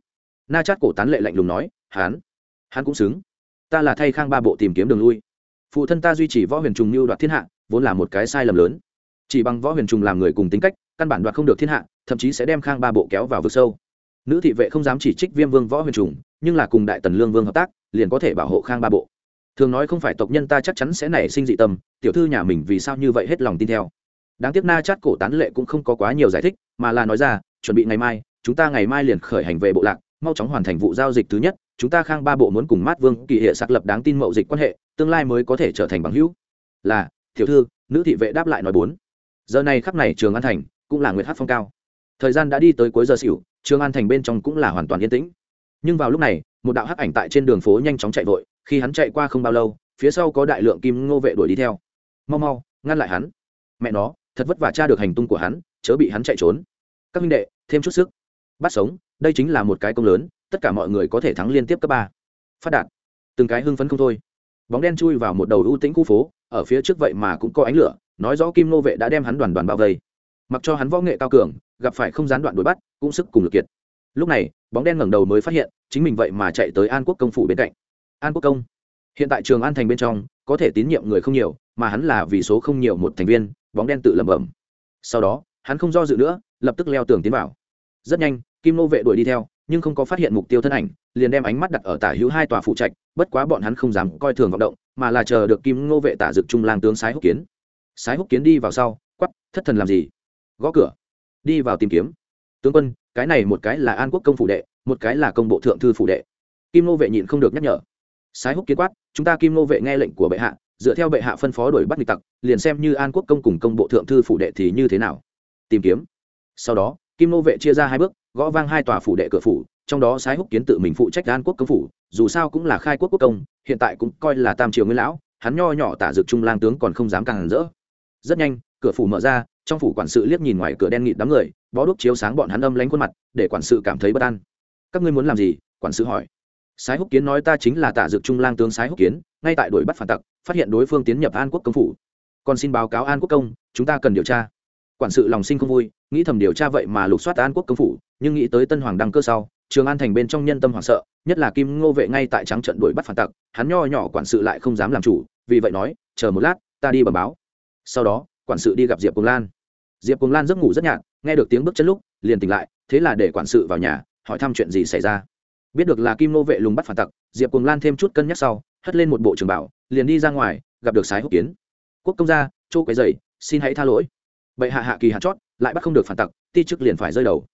Na chát cổ tán lệ lạnh lùng nói, hán hắn cũng xứng. Ta là thay khang ba bộ tìm kiếm đường lui. Phụ thân ta duy trì võ huyền trùng mưu đoạt thiên hạ, vốn là một cái sai lầm lớn. Chỉ bằng võ huyền trùng làm người cùng tính cách, căn bản đoạt không được thiên hạ, thậm chí sẽ đem khang ba bộ kéo vào vực sâu nữ thị vệ không dám chỉ trích viêm vương võ huyền trùng, nhưng là cùng đại tần lương vương hợp tác, liền có thể bảo hộ khang ba bộ. Thường nói không phải tộc nhân ta chắc chắn sẽ nảy sinh dị tâm, tiểu thư nhà mình vì sao như vậy hết lòng tin theo. Đáng tiếc na chát cổ tán lệ cũng không có quá nhiều giải thích, mà là nói ra, chuẩn bị ngày mai, chúng ta ngày mai liền khởi hành về bộ lạc, mau chóng hoàn thành vụ giao dịch thứ nhất, chúng ta khang ba bộ muốn cùng mát vương, kỳ hệ xác lập đáng tin mậu dịch quan hệ, tương lai mới có thể trở thành bằng hữu. Là, tiểu thư, nữ thị vệ đáp lại nói bốn. Giờ này khắp này trường an thành, cũng là nguyệt hát phong cao. Thời gian đã đi tới cuối giờ xỉu trường an thành bên trong cũng là hoàn toàn yên tĩnh. Nhưng vào lúc này, một đạo hắc ảnh tại trên đường phố nhanh chóng chạy vội, khi hắn chạy qua không bao lâu, phía sau có đại lượng kim ngô vệ đuổi đi theo. Mau mau, ngăn lại hắn. Mẹ nó, thật vất vả tra được hành tung của hắn, chớ bị hắn chạy trốn. Các minh đệ, thêm chút sức. Bắt sống, đây chính là một cái công lớn, tất cả mọi người có thể thắng liên tiếp cấp ba. Phát đạt. Từng cái hưng phấn không thôi. Bóng đen chui vào một đầu ưu tĩnh khu phố, ở phía trước vậy mà cũng có ánh lửa, nói rõ kim nô vệ đã đem hắn đoàn đoàn bao vây mặc cho hắn võ nghệ cao cường, gặp phải không gián đoạn đuổi bắt, cũng sức cùng lực kiệt. Lúc này, bóng đen ngẩng đầu mới phát hiện, chính mình vậy mà chạy tới an quốc công phủ bên cạnh. An quốc công? Hiện tại trường an thành bên trong, có thể tín nhiệm người không nhiều, mà hắn là vì số không nhiều một thành viên, bóng đen tự lẩm bẩm. Sau đó, hắn không do dự nữa, lập tức leo tường tiến vào. Rất nhanh, kim nô vệ đuổi đi theo, nhưng không có phát hiện mục tiêu thân ảnh, liền đem ánh mắt đặt ở tả hữu hai tòa phụ trạch, bất quá bọn hắn không dám coi thường vọng động, mà là chờ được kim nô vệ tả dực trung lang tướng sái húc kiến. Sái húc kiến đi vào sau quắp thất thần làm gì? Gõ cửa, đi vào tìm kiếm. Tướng quân, cái này một cái là an quốc công phủ đệ, một cái là công bộ thượng thư phủ đệ. Kim nô vệ nhịn không được nhắc nhở. Sái húc kiến quát, chúng ta kim nô vệ nghe lệnh của bệ hạ, dựa theo bệ hạ phân phó đuổi bắt nghịch tặc, liền xem như an quốc công cùng công bộ thượng thư phủ đệ thì như thế nào. Tìm kiếm. Sau đó, kim nô vệ chia ra hai bước, gõ vang hai tòa phủ đệ cửa phủ, trong đó sái húc kiến tự mình phụ trách an quốc công phủ, dù sao cũng là khai quốc quốc công, hiện tại cũng coi là tam triều nguyên lão, hắn nho nhỏ tả dược trung lang tướng còn không dám càng rỡ. Rất nhanh, cửa phủ mở ra trong phủ quản sự liếc nhìn ngoài cửa đen nghịt đám người, bó đuốc chiếu sáng bọn hắn âm lánh khuôn mặt, để quản sự cảm thấy bất an. Các ngươi muốn làm gì? quản sự hỏi. Sái húc kiến nói ta chính là tả dược trung lang tướng sái húc kiến, ngay tại đuổi bắt phản tặc, phát hiện đối phương tiến nhập an quốc công phủ. Còn xin báo cáo an quốc công, chúng ta cần điều tra. Quản sự lòng sinh không vui, nghĩ thầm điều tra vậy mà lục soát an quốc công phủ, nhưng nghĩ tới tân hoàng đăng cơ sau, trường an thành bên trong nhân tâm hoảng sợ, nhất là kim ngô vệ ngay tại trắng trận đuổi bắt phản tặc, hắn nho nhỏ quản sự lại không dám làm chủ, vì vậy nói, chờ một lát, ta đi bờ báo. Sau đó quản sự đi gặp diệp cùng lan. Diệp cùng lan giấc ngủ rất nhạt, nghe được tiếng bước chân lúc, liền tỉnh lại, thế là để quản sự vào nhà, hỏi thăm chuyện gì xảy ra. Biết được là kim nô vệ lùng bắt phản tặc, diệp cùng lan thêm chút cân nhắc sau, hất lên một bộ trường bảo, liền đi ra ngoài, gặp được sái húc kiến. Quốc công gia, chỗ cái dày xin hãy tha lỗi. Bệ hạ hạ kỳ hạt chót, lại bắt không được phản tặc, ti chức liền phải rơi đầu.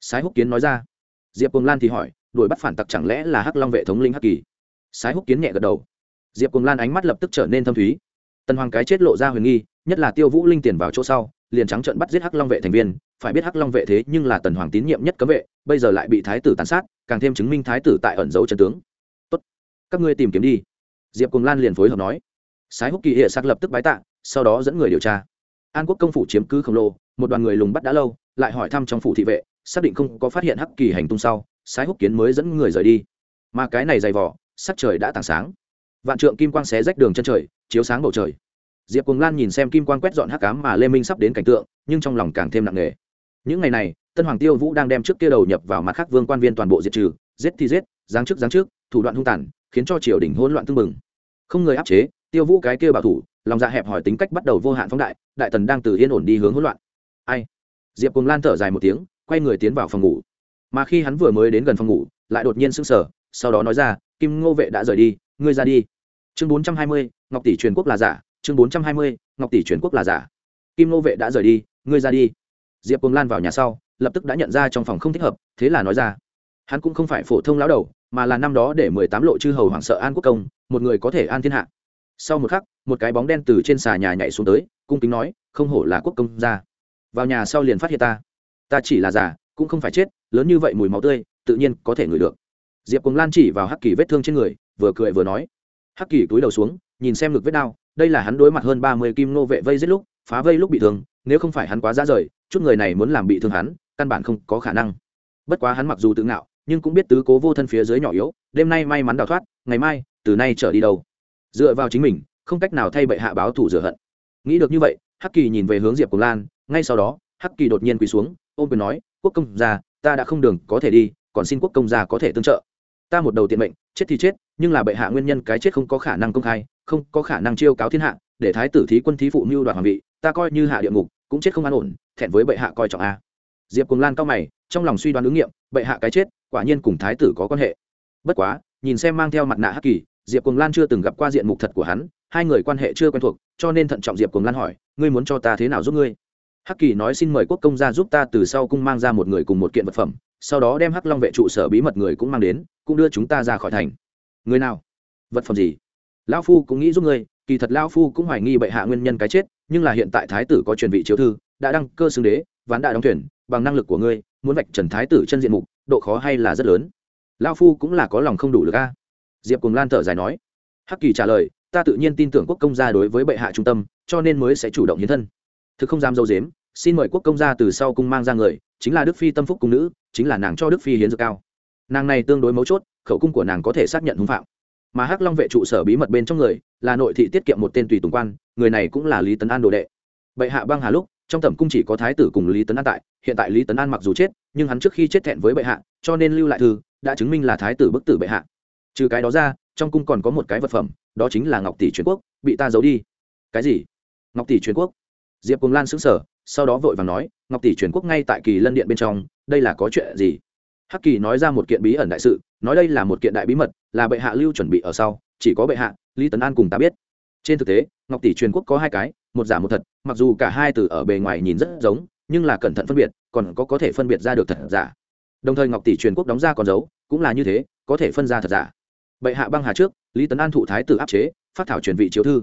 Sái húc kiến nói ra. Diệp cùng lan thì hỏi, đuổi bắt phản tặc chẳng lẽ là hắc long vệ thống linh hắc kỳ? Sái húc kiến nhẹ gật đầu. Diệp cùng lan ánh mắt lập tức trở nên thâm thúy. Tần hoàng cái chết lộ ra huyền nghi nhất là tiêu vũ linh tiền vào chỗ sau, liền trắng trận bắt giết hắc long vệ thành viên, phải biết hắc long vệ thế nhưng là tần hoàng tín nhiệm nhất cấm vệ, bây giờ lại bị thái tử tàn sát, càng thêm chứng minh thái tử tại ẩn dấu chân tướng. Tốt, các ngươi tìm kiếm đi. Diệp cùng lan liền phối hợp nói. Sái húc kỳ hệ sắc lập tức bái tạ, sau đó dẫn người điều tra. An quốc công phủ chiếm cứ khổng lồ, một đoàn người lùng bắt đã lâu, lại hỏi thăm trong phủ thị vệ, xác định không có phát hiện hắc kỳ hành tung sau, sái húc kiến mới dẫn người rời đi. Mà cái này dày vỏ sắc trời đã tảng sáng. Vạn trượng kim quang xé rách đường chân trời, chiếu sáng bầu trời diệp cùng lan nhìn xem kim quang quét dọn hắc cám mà lê minh sắp đến cảnh tượng, nhưng trong lòng càng thêm nặng nề. Những ngày này, tân hoàng tiêu vũ đang đem trước kia đầu nhập vào mặt khác vương quan viên toàn bộ diệt trừ, giết thì giết, giáng chức giáng trước thủ đoạn hung tàn, khiến cho triều đình hỗn loạn tưng bừng. Không người áp chế, tiêu vũ cái kia bảo thủ, lòng dạ hẹp hỏi tính cách bắt đầu vô hạn phóng đại đại tần đang từ yên ổn đi hướng hỗn loạn. Ai? Diệp cùng lan thở dài một tiếng, quay người tiến vào phòng ngủ. Mà khi hắn vừa mới đến gần phòng ngủ, lại đột nhiên sững sờ, sau đó nói ra, kim ngô vệ đã rời đi, ngươi ra đi. Chương bốn trăm hai mươi, ngọc tỷ truyền quốc là giả chương bốn trăm hai mươi, ngọc tỷ chuyển quốc là giả. Kim Nô vệ đã rời đi, ngươi ra đi. Diệp cùng lan vào nhà sau, lập tức đã nhận ra trong phòng không thích hợp, thế là nói ra. Hắn cũng không phải phổ thông lão đầu, mà là năm đó để mười tám lộ chư hầu hoảng sợ an quốc công, một người có thể an thiên hạ. Sau một khắc, một cái bóng đen từ trên xà nhà nhảy xuống tới, cung kính nói, không hổ là quốc công ra vào nhà sau liền phát hiện ta. Ta chỉ là già cũng không phải chết, lớn như vậy mùi máu tươi, tự nhiên có thể ngửi được. Diệp cùng lan chỉ vào hắc kỳ vết thương trên người, vừa cười vừa nói. Hắc kỳ túi đầu xuống, nhìn xem ngực vết đau đây là hắn đối mặt hơn ba mươi kim nô vệ vây giết lúc, phá vây lúc bị thương, nếu không phải hắn quá ra rời, chút người này muốn làm bị thương hắn, căn bản không có khả năng. Bất quá hắn mặc dù tự ngạo, nhưng cũng biết tứ cố vô thân phía dưới nhỏ yếu, đêm nay may mắn đào thoát, ngày mai, từ nay trở đi đâu. Dựa vào chính mình, không cách nào thay bệ hạ báo thủ rửa hận. Nghĩ được như vậy, hắc kỳ nhìn về hướng diệp cùng lan, ngay sau đó, hắc kỳ đột nhiên quỳ xuống, ôm quyền nói, quốc công gia, ta đã không đường có thể đi, còn xin quốc công gia có thể tương trợ. Ta một đầu tiện mệnh, chết thì chết, nhưng là bệ hạ nguyên nhân cái chết không có khả năng công khai không có khả năng chiêu cáo thiên hạ, để thái tử thí quân thí phụ mưu đoạt hoàng vị, ta coi như hạ địa ngục, cũng chết không an ổn, thẹn với bệ hạ coi trọng a. Diệp cùng lan cao mày, trong lòng suy đoán ứng nghiệm, bệ hạ cái chết, quả nhiên cùng thái tử có quan hệ. Bất quá, nhìn xem mang theo mặt nạ hắc kỳ, diệp cùng lan chưa từng gặp qua diện mục thật của hắn, hai người quan hệ chưa quen thuộc, cho nên thận trọng diệp cùng lan hỏi, ngươi muốn cho ta thế nào giúp ngươi? Hắc kỳ nói, xin mời quốc công gia giúp ta từ sau cung mang ra một người cùng một kiện vật phẩm, sau đó đem hắc long vệ trụ sở bí mật người cũng mang đến, cũng đưa chúng ta ra khỏi thành. Người nào? Vật phẩm gì? Lão phu cũng nghĩ giúp ngươi, kỳ thật lão phu cũng hoài nghi bệ hạ nguyên nhân cái chết, nhưng là hiện tại thái tử có truyền vị chiếu thư, đã đăng cơ xưng đế, ván đại đóng thuyền, bằng năng lực của ngươi, muốn vạch trần thái tử chân diện mục, độ khó hay là rất lớn. Lão phu cũng là có lòng không đủ lực a. Diệp cùng lan thở dài nói. Hắc kỳ trả lời, ta tự nhiên tin tưởng quốc công gia đối với bệ hạ trung tâm, cho nên mới sẽ chủ động hiến thân. Thực không dám dâu dếm, xin mời quốc công gia từ sau cung mang ra người, chính là đức phi tâm phúc cung nữ, chính là nàng cho đức phi hiến dược cao. Nàng này tương đối mấu chốt, khẩu cung của nàng có thể xác nhận hung phạm mà hắc long vệ trụ sở bí mật bên trong người, là nội thị tiết kiệm một tên tùy tùng quan, người này cũng là lý tấn an đồ đệ. Bệ hạ băng hà lúc, trong tẩm cung chỉ có thái tử cùng lý tấn an tại, hiện tại lý tấn an mặc dù chết, nhưng hắn trước khi chết thẹn với bệ hạ, cho nên lưu lại thư, đã chứng minh là thái tử bức tử bệ hạ. Trừ cái đó ra, trong cung còn có một cái vật phẩm, đó chính là ngọc tỷ truyền quốc, bị ta giấu đi. Cái gì? Ngọc tỷ truyền quốc? Diệp cùng lan xứng sở sau đó vội vàng nói, ngọc tỷ truyền quốc ngay tại kỳ lân điện bên trong, đây là có chuyện gì? Hắc kỳ nói ra một kiện bí ẩn đại sự, nói đây là một kiện đại bí mật là bệ hạ lưu chuẩn bị ở sau, chỉ có bệ hạ, lý tấn an cùng ta biết. Trên thực tế, ngọc tỷ truyền quốc có hai cái, một giả một thật, mặc dù cả hai từ ở bề ngoài nhìn rất giống, nhưng là cẩn thận phân biệt, còn có có thể phân biệt ra được thật giả. Đồng thời ngọc tỷ truyền quốc đóng ra còn dấu, cũng là như thế, có thể phân ra thật giả. Bệ hạ băng hà trước, lý tấn an thụ thái tử áp chế, phát thảo truyền vị chiếu thư.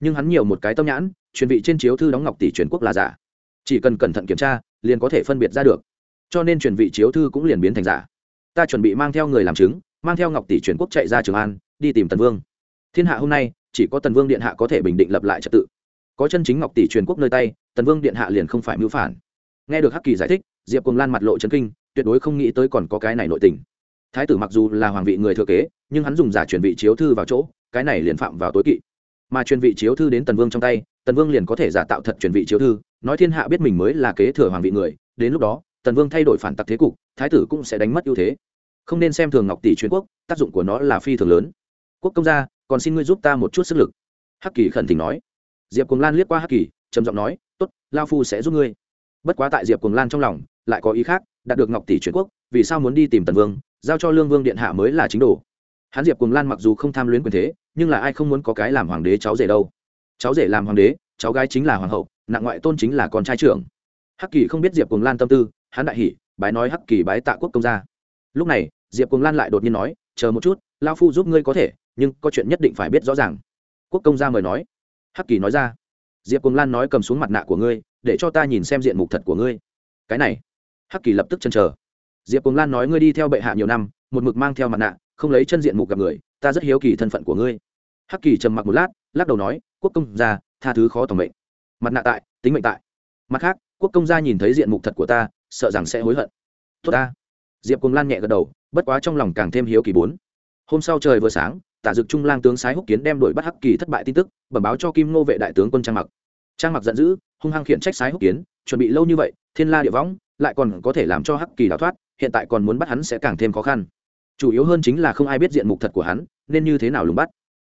Nhưng hắn nhiều một cái tâm nhãn, truyền vị trên chiếu thư đóng ngọc tỷ truyền quốc là giả. Chỉ cần cẩn thận kiểm tra, liền có thể phân biệt ra được. Cho nên truyền vị chiếu thư cũng liền biến thành giả. Ta chuẩn bị mang theo người làm chứng mang theo ngọc tỷ truyền quốc chạy ra trường an, đi tìm tần vương. Thiên hạ hôm nay, chỉ có tần vương điện hạ có thể bình định lập lại trật tự. Có chân chính ngọc tỷ truyền quốc nơi tay, tần vương điện hạ liền không phải mưu phản. Nghe được hắc kỳ giải thích, diệp cùng lan mặt lộ trấn kinh, tuyệt đối không nghĩ tới còn có cái này nội tình. Thái tử mặc dù là hoàng vị người thừa kế, nhưng hắn dùng giả truyền vị chiếu thư vào chỗ, cái này liền phạm vào tối kỵ. Mà truyền vị chiếu thư đến tần vương trong tay, tần vương liền có thể giả tạo thật truyền vị chiếu thư, nói thiên hạ biết mình mới là kế thừa hoàng vị người, đến lúc đó, tần vương thay đổi phản tặc thế cục, thái tử cũng sẽ đánh mất ưu thế không nên xem thường ngọc tỷ truyền quốc, tác dụng của nó là phi thường lớn. Quốc công gia, còn xin ngươi giúp ta một chút sức lực. Hắc kỳ khẩn tình nói. Diệp cùng lan liếc qua hắc kỳ, trầm giọng nói, tốt, lao phu sẽ giúp ngươi. Bất quá tại diệp cùng lan trong lòng, lại có ý khác, đạt được ngọc tỷ truyền quốc, vì sao muốn đi tìm tần vương, giao cho lương vương điện hạ mới là chính đồ. Hắn diệp cùng lan mặc dù không tham luyến quyền thế, nhưng là ai không muốn có cái làm hoàng đế cháu rể đâu. Cháu rể làm hoàng đế, cháu gái chính là hoàng hậu, nặng ngoại tôn chính là con trai trưởng. Hắc kỳ không biết diệp cùng lan tâm tư, hắn đại hỉ, bái nói hắc kỳ bái tạ quốc công gia lúc này, diệp cùng lan lại đột nhiên nói, chờ một chút lao phu giúp ngươi có thể, nhưng có chuyện nhất định phải biết rõ ràng. Quốc công gia mời nói. Hắc kỳ nói ra. Diệp cùng lan nói cầm xuống mặt nạ của ngươi, để cho ta nhìn xem diện mục thật của ngươi. Cái này. Hắc kỳ lập tức chân chờ. Diệp cùng lan nói ngươi đi theo bệ hạ nhiều năm, một mực mang theo mặt nạ, không lấy chân diện mục gặp người, ta rất hiếu kỳ thân phận của ngươi. Hắc kỳ trầm mặc một lát, lắc đầu nói, quốc công gia tha thứ khó tổng mệnh. Mặt nạ tại, tính mệnh tại. Mặt khác, quốc công gia nhìn thấy diện mục thật của ta, sợ rằng sẽ hối hận. Tốt ta diệp cùng lan nhẹ gật đầu, bất quá trong lòng càng thêm hiếu kỳ bốn. Hôm sau trời vừa sáng, tả dực trung lang tướng sái húc kiến đem đội bắt hắc kỳ thất bại tin tức, bẩm báo cho kim ngô vệ đại tướng quân trang mặc. Trang mặc giận dữ, hung hăng khiển trách sái húc kiến, chuẩn bị lâu như vậy, thiên la địa võng, lại còn có thể làm cho hắc kỳ đào thoát, hiện tại còn muốn bắt hắn sẽ càng thêm khó khăn. Chủ yếu hơn chính là không ai biết diện mục thật của hắn, nên như thế nào lùng bắt.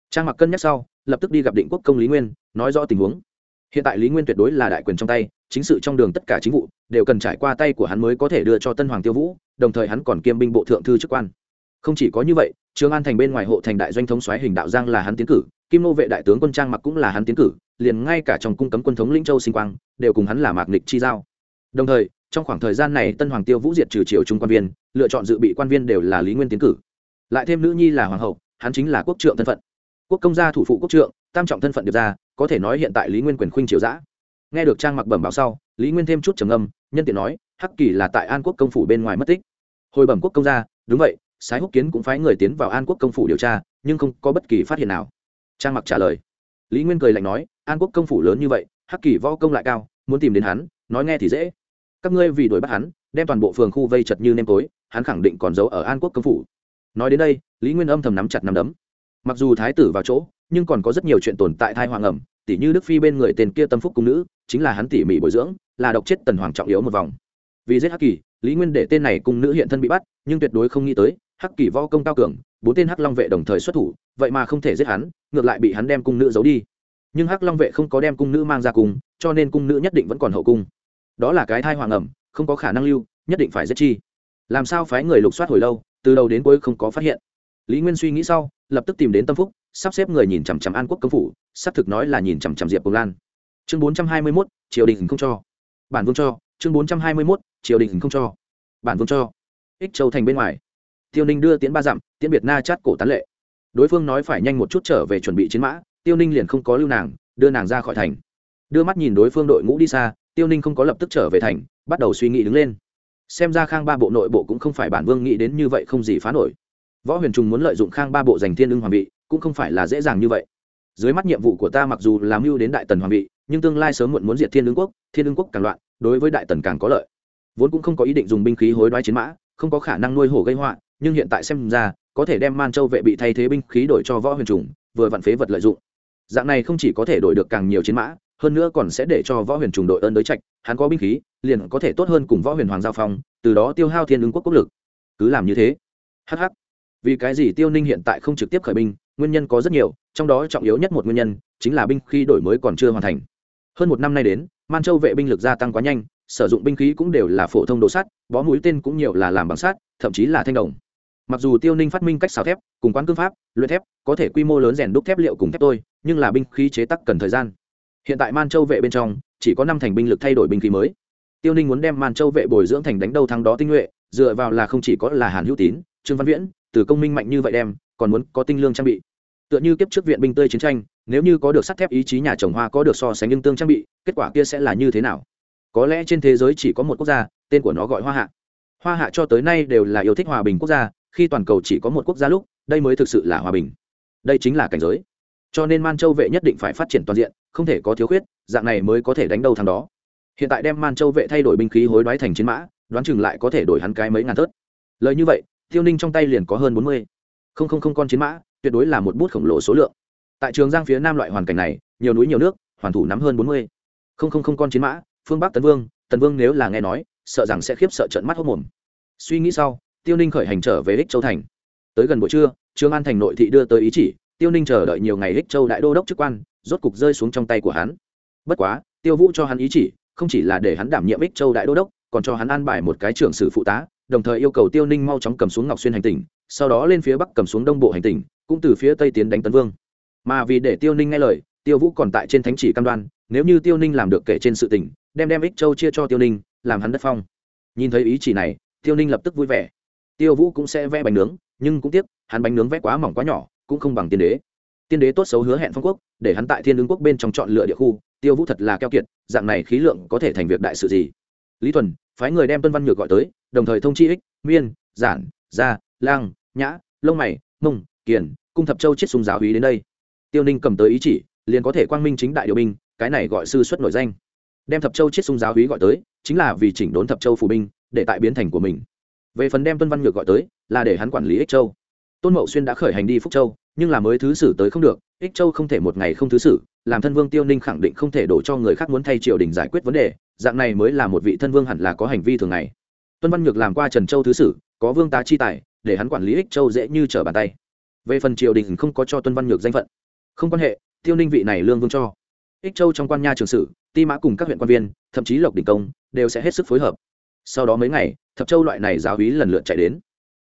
Trang mặc cân nhắc sau, lập tức đi gặp định quốc công lý nguyên, nói rõ tình huống hiện tại lý nguyên tuyệt đối là đại quyền trong tay, chính sự trong đường tất cả chính vụ đều cần trải qua tay của hắn mới có thể đưa cho tân hoàng tiêu vũ, đồng thời hắn còn kiêm binh bộ thượng thư chức quan. Không chỉ có như vậy, trương an thành bên ngoài hộ thành đại doanh thống xoáy hình đạo giang là hắn tiến cử, kim nô vệ đại tướng quân trang mặc cũng là hắn tiến cử, liền ngay cả trong cung cấm quân thống lĩnh châu sinh quang đều cùng hắn là mạc nịch chi giao. Đồng thời, trong khoảng thời gian này tân hoàng tiêu vũ diệt trừ triều trung quan viên, lựa chọn dự bị quan viên đều là lý nguyên tiến cử. Lại thêm nữ nhi là hoàng hậu, hắn chính là quốc trượng thân phận. Quốc công gia thủ phụ quốc trượng tam trọng thân phận điệp ra, có thể nói hiện tại lý nguyên quyền khuynh triều giã nghe được trang mặc bẩm báo sau, lý nguyên thêm chút trầm âm nhân tiện nói, hắc kỳ là tại an quốc công phủ bên ngoài mất tích. Hồi bẩm quốc công gia, đúng vậy, sái húc kiến cũng phái người tiến vào an quốc công phủ điều tra, nhưng không có bất kỳ phát hiện nào. Trang mặc trả lời. Lý nguyên cười lạnh nói, an quốc công phủ lớn như vậy, hắc kỳ võ công lại cao, muốn tìm đến hắn, nói nghe thì dễ. Các ngươi vì đuổi bắt hắn, đem toàn bộ phường khu vây chật như nêm tối, hắn khẳng định còn giấu ở an quốc công phủ. Nói đến đây, lý nguyên âm thầm nắm chặt nắm đấm mặc dù thái tử vào chỗ nhưng còn có rất nhiều chuyện tồn tại thai hoàng ẩm tỷ như đức phi bên người tên kia tâm phúc cung nữ chính là hắn tỉ mỉ bồi dưỡng là độc chết tần hoàng trọng yếu một vòng. Vì giết hắc kỳ lý nguyên để tên này cung nữ hiện thân bị bắt nhưng tuyệt đối không nghĩ tới hắc kỳ võ công cao cường bốn tên hắc long vệ đồng thời xuất thủ vậy mà không thể giết hắn ngược lại bị hắn đem cung nữ giấu đi. Nhưng hắc long vệ không có đem cung nữ mang ra cùng, cho nên cung nữ nhất định vẫn còn hậu cung. Đó là cái thai hoàng ẩm không có khả năng lưu nhất định phải giết chi. Làm sao phái người lục soát hồi lâu từ đầu đến cuối không có phát hiện lý nguyên suy nghĩ sau, lập tức tìm đến tâm phúc, sắp xếp người nhìn chằm chằm an quốc công phủ, xác thực nói là nhìn chằm chằm diệp công lan. Chương bốn trăm hai mươi mốt, triều đình không cho. Bản vương cho, chương bốn trăm hai mươi mốt, triều đình không cho. Bản vương cho. Ích châu thành bên ngoài. Tiêu ninh đưa tiến ba dặm, tiễn biệt na chát cổ tán lệ. Đối phương nói phải nhanh một chút trở về chuẩn bị chiến mã, tiêu ninh liền không có lưu nàng, đưa nàng ra khỏi thành. Đưa mắt nhìn đối phương đội ngũ đi xa, tiêu ninh không có lập tức trở về thành, bắt đầu suy nghĩ đứng lên. Xem ra khang ba bộ nội bộ cũng không phải bản vương nghĩ đến như vậy không gì phá nổi võ huyền trùng muốn lợi dụng khang ba bộ giành thiên ưng hoàng vị, cũng không phải là dễ dàng như vậy. Dưới mắt nhiệm vụ của ta mặc dù làm mưu đến đại tần hoàng vị, nhưng tương lai sớm muộn muốn diệt thiên ưng quốc, thiên ưng quốc càng loạn, đối với đại tần càng có lợi. Vốn cũng không có ý định dùng binh khí hối đoái chiến mã, không có khả năng nuôi hổ gây họa, nhưng hiện tại xem ra, có thể đem man châu vệ bị thay thế binh khí đổi cho võ huyền trùng, vừa vặn phế vật lợi dụng. Dạng này không chỉ có thể đổi được càng nhiều chiến mã, hơn nữa còn sẽ để cho võ huyền trùng đội ơn đối trạch, hắn có binh khí, liền có thể tốt hơn cùng võ huyền hoàng giao phong, từ đó tiêu hao thiên ứng quốc quốc lực. Cứ làm như thế. Hh vì cái gì tiêu ninh hiện tại không trực tiếp khởi binh, nguyên nhân có rất nhiều, trong đó trọng yếu nhất một nguyên nhân chính là binh khí đổi mới còn chưa hoàn thành. Hơn một năm nay đến, man châu vệ binh lực gia tăng quá nhanh, sử dụng binh khí cũng đều là phổ thông đồ sắt, bó mũi tên cũng nhiều là làm bằng sắt, thậm chí là thanh đồng. Mặc dù tiêu ninh phát minh cách xào thép, cùng quán cương pháp, luyện thép, có thể quy mô lớn rèn đúc thép liệu cùng thép tôi, nhưng là binh khí chế tắc cần thời gian. Hiện tại man châu vệ bên trong, chỉ có năm thành binh lực thay đổi binh khí mới. Tiêu ninh muốn đem man châu vệ bồi dưỡng thành đánh đầu thắng đó tinh nhuệ, dựa vào là không chỉ có là hàn hữu tín, trương văn viễn từ công minh mạnh như vậy đem, còn muốn có tinh lương trang bị. Tựa như kiếp trước viện binh tươi chiến tranh, nếu như có được sắt thép ý chí nhà trồng hoa có được so sánh nhưng tương trang bị, kết quả kia sẽ là như thế nào? Có lẽ trên thế giới chỉ có một quốc gia, tên của nó gọi hoa hạ. Hoa hạ cho tới nay đều là yêu thích hòa bình quốc gia, khi toàn cầu chỉ có một quốc gia lúc, đây mới thực sự là hòa bình. Đây chính là cảnh giới. Cho nên man châu vệ nhất định phải phát triển toàn diện, không thể có thiếu khuyết, dạng này mới có thể đánh đầu thằng đó. Hiện tại đem man châu vệ thay đổi binh khí hối đoái thành chiến mã, đoán chừng lại có thể đổi hắn cái mấy ngàn tớt lời như vậy tiêu ninh trong tay liền có hơn bốn mươi. Không không không con chiến mã, tuyệt đối là một bút khổng lồ số lượng. Tại trường giang phía nam loại hoàn cảnh này, nhiều núi nhiều nước, hoàn thủ nắm hơn bốn mươi. Không không không con chiến mã, phương bắc tấn vương tần vương nếu là nghe nói, sợ rằng sẽ khiếp sợ trận mắt hốc mồm. Suy nghĩ sau, tiêu ninh khởi hành trở về ích châu thành. Tới gần buổi trưa trương an thành nội thị đưa tới ý chỉ, tiêu ninh chờ đợi nhiều ngày ích châu đại đô đốc chức quan, rốt cục rơi xuống trong tay của hắn. Bất quá, tiêu vũ cho hắn ý chỉ, không chỉ là để hắn đảm nhiệm ích châu đại đô đốc, còn cho hắn an bài một cái trưởng sử phụ tá đồng thời yêu cầu tiêu ninh mau chóng cầm xuống ngọc xuyên hành tỉnh, sau đó lên phía bắc cầm xuống đông bộ hành tỉnh, cũng từ phía tây tiến đánh tấn vương. Mà vì để tiêu ninh nghe lời, tiêu vũ còn tại trên thánh chỉ cam đoan, nếu như tiêu ninh làm được kể trên sự tỉnh đem đem ích châu chia cho tiêu ninh, làm hắn đất phong. Nhìn thấy ý chỉ này, tiêu ninh lập tức vui vẻ. Tiêu vũ cũng sẽ vẽ bánh nướng, nhưng cũng tiếc, hắn bánh nướng vẽ quá mỏng quá nhỏ, cũng không bằng tiên đế. Tiên đế tốt xấu hứa hẹn phong quốc, để hắn tại thiên lương quốc bên trong chọn lựa địa khu, tiêu vũ thật là keo kiệt, dạng này khí lượng có thể thành việc đại sự gì? Lý thuần phái người đem tuân văn nhược gọi tới, đồng thời thông chi ích, miên, giản, gia, lang, nhã, lông mày, mông, kiền, cung thập châu chiết súng giáo hí đến đây. Tiêu ninh cầm tới ý chỉ, liền có thể quang minh chính đại điều binh, cái này gọi sư xuất nổi danh. Đem thập châu chiết súng giáo hí gọi tới, chính là vì chỉnh đốn thập châu phù binh, để tại biến thành của mình. Về phần đem tuân văn nhược gọi tới, là để hắn quản lý ích châu. Tôn mậu xuyên đã khởi hành đi phúc châu, nhưng là mới thứ sử tới không được, ích châu không thể một ngày không thứ sử, làm thân vương tiêu ninh khẳng định không thể đổ cho người khác muốn thay triều đình giải quyết vấn đề dạng này mới là một vị thân vương hẳn là có hành vi thường ngày. Tuân văn nhược làm qua trần châu thứ sử, có vương tá chi tài, để hắn quản lý ích châu dễ như trở bàn tay. Về phần triều đình không có cho tuân văn nhược danh phận. Không quan hệ, tiêu ninh vị này lương vương cho. Ích châu trong quan nha trường sử, ti mã cùng các huyện quan viên, thậm chí lộc đình công, đều sẽ hết sức phối hợp. Sau đó mấy ngày, thập châu loại này giáo hí lần lượt chạy đến.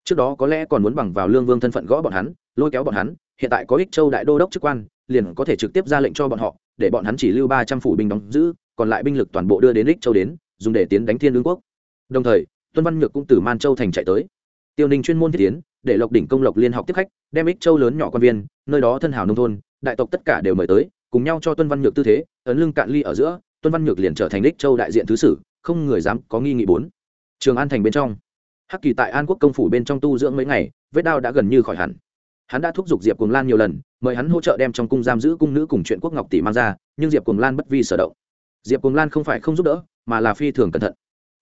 Trước đó có lẽ còn muốn bằng vào lương vương thân phận gõ bọn hắn, lôi kéo bọn hắn, hiện tại có ích châu đại đô đốc chức quan, liền có thể trực tiếp ra lệnh cho bọn họ để bọn hắn chỉ lưu ba trăm phủ binh đóng giữ, còn lại binh lực toàn bộ đưa đến ích châu đến, dùng để tiến đánh thiên lương quốc. Đồng thời, tuân văn nhược cũng từ man châu thành chạy tới. Tiêu ninh chuyên môn thiết tiến, để lộc đỉnh công lộc liên học tiếp khách, đem ích châu lớn nhỏ quan viên, nơi đó thân hào nông thôn, đại tộc tất cả đều mời tới, cùng nhau cho tuân văn nhược tư thế, ấn lưng cạn ly ở giữa, tuân văn nhược liền trở thành ích châu đại diện thứ sử, không người dám có nghi nghị bốn. Trường an thành bên trong. Hắc kỳ tại an quốc công phủ bên trong tu dưỡng mấy ngày, vết đao đã gần như khỏi hẳn hắn đã thúc giục diệp cùng lan nhiều lần, mời hắn hỗ trợ đem trong cung giam giữ cung nữ cùng chuyện quốc ngọc tỷ mang ra, nhưng diệp cùng lan bất vi sở động. Diệp cùng lan không phải không giúp đỡ, mà là phi thường cẩn thận.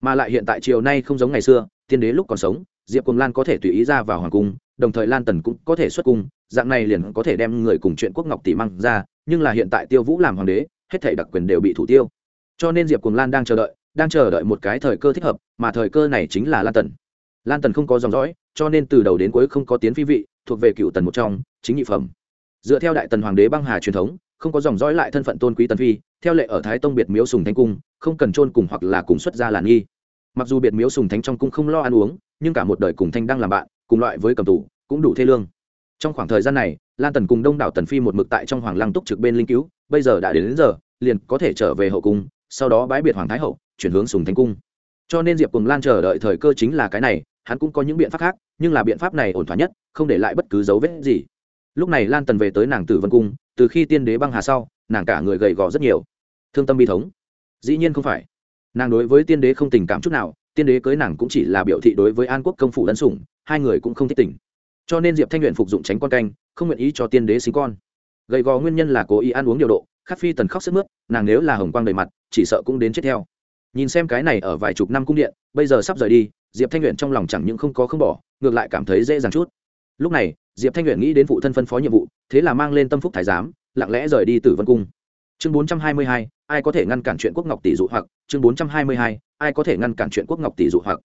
Mà lại hiện tại chiều nay không giống ngày xưa, tiên đế lúc còn sống, diệp cùng lan có thể tùy ý ra vào hoàng cung, đồng thời lan tần cũng có thể xuất cung, dạng này liền có thể đem người cùng chuyện quốc ngọc tỷ mang ra, nhưng là hiện tại tiêu vũ làm hoàng đế, hết thể đặc quyền đều bị thủ tiêu. Cho nên diệp cùng lan đang chờ đợi, đang chờ đợi một cái thời cơ thích hợp, mà thời cơ này chính là lan tần. Lan tần không có dòng dõi, cho nên từ đầu đến cuối không có tiến phi vị thuộc về cựu tần một trong chính nhị phẩm. Dựa theo đại tần hoàng đế băng hà truyền thống không có dòng dõi lại thân phận tôn quý tần phi theo lệ ở thái tông biệt miếu sùng thánh cung không cần trôn cùng hoặc là cùng xuất gia làn nghi. Mặc dù biệt miếu sùng thánh trong cung không lo ăn uống nhưng cả một đời cùng thanh đang làm bạn cùng loại với cầm tủ cũng đủ thê lương. Trong khoảng thời gian này lan tần cùng đông đảo tần phi một mực tại trong hoàng lăng túc trực bên linh cứu bây giờ đã đến, đến giờ liền có thể trở về hậu cung sau đó bái biệt hoàng thái hậu chuyển hướng sùng thánh cung. Cho nên diệp cùng lan chờ đợi thời cơ chính là cái này hắn cũng có những biện pháp khác, nhưng là biện pháp này ổn thỏa nhất, không để lại bất cứ dấu vết gì. Lúc này lan tần về tới nàng tử vân cung, từ khi tiên đế băng hà sau, nàng cả người gầy gò rất nhiều. Thương tâm bi thống. Dĩ nhiên không phải. Nàng đối với tiên đế không tình cảm chút nào, tiên đế cưới nàng cũng chỉ là biểu thị đối với an quốc công phủ lân sủng, hai người cũng không thích tình. Cho nên diệp thanh nguyện phục dụng tránh con canh, không nguyện ý cho tiên đế sinh con. Gầy gò nguyên nhân là cố ý ăn uống điều độ, khắc phi tần khóc sức mướt, nàng nếu là hồng quang đầy mặt, chỉ sợ cũng đến chết theo. Nhìn xem cái này ở vài chục năm cung điện, bây giờ sắp rời đi diệp thanh luyện trong lòng chẳng những không có không bỏ, ngược lại cảm thấy dễ dàng chút. Lúc này, diệp thanh luyện nghĩ đến phụ thân phân phó nhiệm vụ, thế là mang lên tâm phúc thái giám, lặng lẽ rời đi từ vân cung. Chương bốn trăm hai mươi hai, ai có thể ngăn cản chuyện quốc ngọc tỷ dụ hoặc? Chương bốn trăm hai mươi hai, ai có thể ngăn cản chuyện quốc ngọc tỷ dụ hoặc?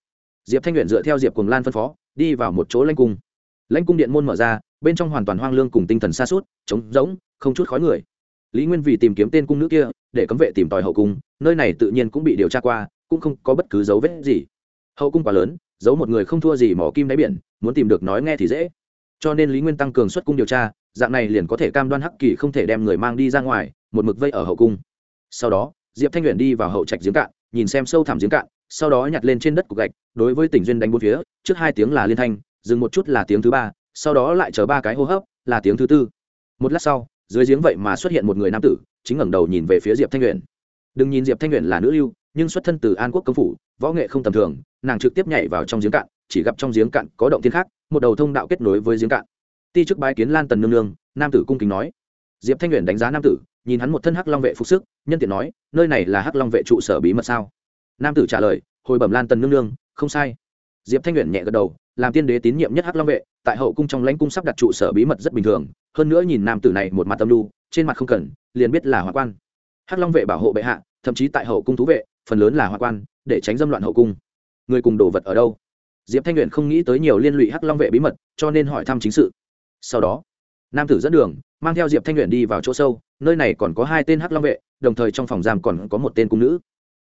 Diệp thanh luyện dựa theo diệp cùng lan phân phó, đi vào một chỗ lanh cung. Lãnh cung điện môn mở ra, bên trong hoàn toàn hoang lương cùng tinh thần xa suốt trống rỗng, không chút khói người. Lý nguyên vì tìm kiếm tên cung nữ kia, để cấm vệ tìm tòi hậu cung, nơi này tự nhiên cũng bị điều tra qua, cũng không có bất cứ dấu vết gì hậu cung quá lớn, giấu một người không thua gì mỏ kim đáy biển, muốn tìm được nói nghe thì dễ. Cho nên lý nguyên tăng cường xuất cung điều tra, dạng này liền có thể cam đoan hắc kỳ không thể đem người mang đi ra ngoài, một mực vây ở hậu cung. Sau đó, diệp thanh luyện đi vào hậu trạch giếng cạn, nhìn xem sâu thẳm giếng cạn, sau đó nhặt lên trên đất cục gạch, đối với tỉnh duyên đánh bốn phía, trước hai tiếng là liên thanh, dừng một chút là tiếng thứ ba, sau đó lại chờ ba cái hô hấp, là tiếng thứ tư. Một lát sau, dưới giếng vậy mà xuất hiện một người nam tử, chính ngẩng đầu nhìn về phía diệp thanh luyện đừng nhìn diệp thanh luyện là nữ lưu nhưng xuất thân từ an quốc công phủ, võ nghệ không tầm thường, nàng trực tiếp nhảy vào trong giếng cạn, chỉ gặp trong giếng cạn có động thiên khác, một đầu thông đạo kết nối với giếng cạn. Ti chức bái kiến lan tần nương nương, nam tử cung kính nói. Diệp thanh nguyện đánh giá nam tử, nhìn hắn một thân hắc long vệ phục sức, nhân tiện nói, nơi này là hắc long vệ trụ sở bí mật sao? Nam tử trả lời, hồi bẩm lan tần nương nương, không sai. Diệp thanh nguyện nhẹ gật đầu, làm tiên đế tín nhiệm nhất hắc long vệ, tại hậu cung trong lãnh cung sắp đặt trụ sở bí mật rất bình thường, hơn nữa nhìn nam tử này một mặt tâm lưu trên mặt không cần, liền biết là hoa quan. Hắc long vệ bảo hộ bệ hạ, thậm chí tại hậu cung thú vệ phần lớn là hoa quan, để tránh dâm loạn hậu cung. Người cùng đồ vật ở đâu? Diệp thanh luyện không nghĩ tới nhiều liên lụy hắc long vệ bí mật, cho nên hỏi thăm chính sự. Sau đó, nam tử dẫn đường, mang theo diệp thanh luyện đi vào chỗ sâu, nơi này còn có hai tên hắc long vệ, đồng thời trong phòng giam còn có một tên cung nữ.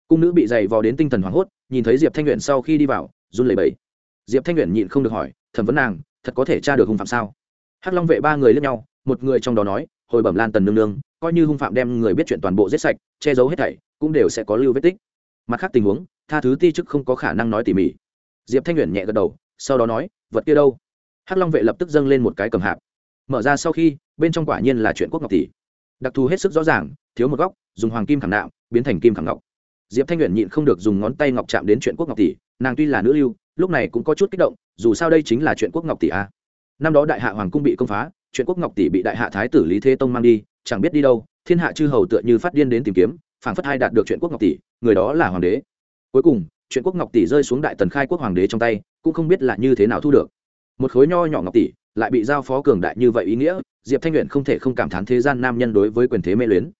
Cung nữ bị dày vò đến tinh thần hoảng hốt, nhìn thấy diệp thanh luyện sau khi đi vào, run lẩy bẩy. Diệp thanh luyện nhịn không được hỏi, thẩm vấn nàng, thật có thể tra được hung phạm sao? Hắc long vệ ba người lẫn nhau, một người trong đó nói, hồi bẩm lan tần nương nương, coi như hung phạm đem người biết chuyện toàn bộ giết sạch, che giấu hết thảy, cũng đều sẽ có lưu vết tích mặt khác tình huống, tha thứ ti chức không có khả năng nói tỉ mỉ. Diệp thanh luyện nhẹ gật đầu, sau đó nói, vật kia đâu? Hắc long vệ lập tức dâng lên một cái cầm hạp. Mở ra sau khi, bên trong quả nhiên là chuyện quốc ngọc tỷ. Đặc thù hết sức rõ ràng, thiếu một góc, dùng hoàng kim khảm đạo biến thành kim khảm ngọc. Diệp thanh nguyện nhịn không được dùng ngón tay ngọc chạm đến chuyện quốc ngọc tỷ, nàng tuy là nữ lưu, lúc này cũng có chút kích động, dù sao đây chính là chuyện quốc ngọc tỷ a. Năm đó đại hạ hoàng cung bị công phá, chuyện quốc ngọc tỷ bị đại hạ thái tử lý thế tông mang đi, chẳng biết đi đâu, thiên hạ chư hầu tựa như phát điên đến tìm kiếm, phảng phất hai đạt được chuyện quốc ngọc tỷ người đó là hoàng đế. Cuối cùng, chuyện quốc ngọc tỷ rơi xuống đại tần khai quốc hoàng đế trong tay, cũng không biết là như thế nào thu được. Một khối nho nhỏ ngọc tỷ lại bị giao phó cường đại như vậy ý nghĩa, diệp thanh luyện không thể không cảm thán thế gian nam nhân đối với quyền thế mê luyến.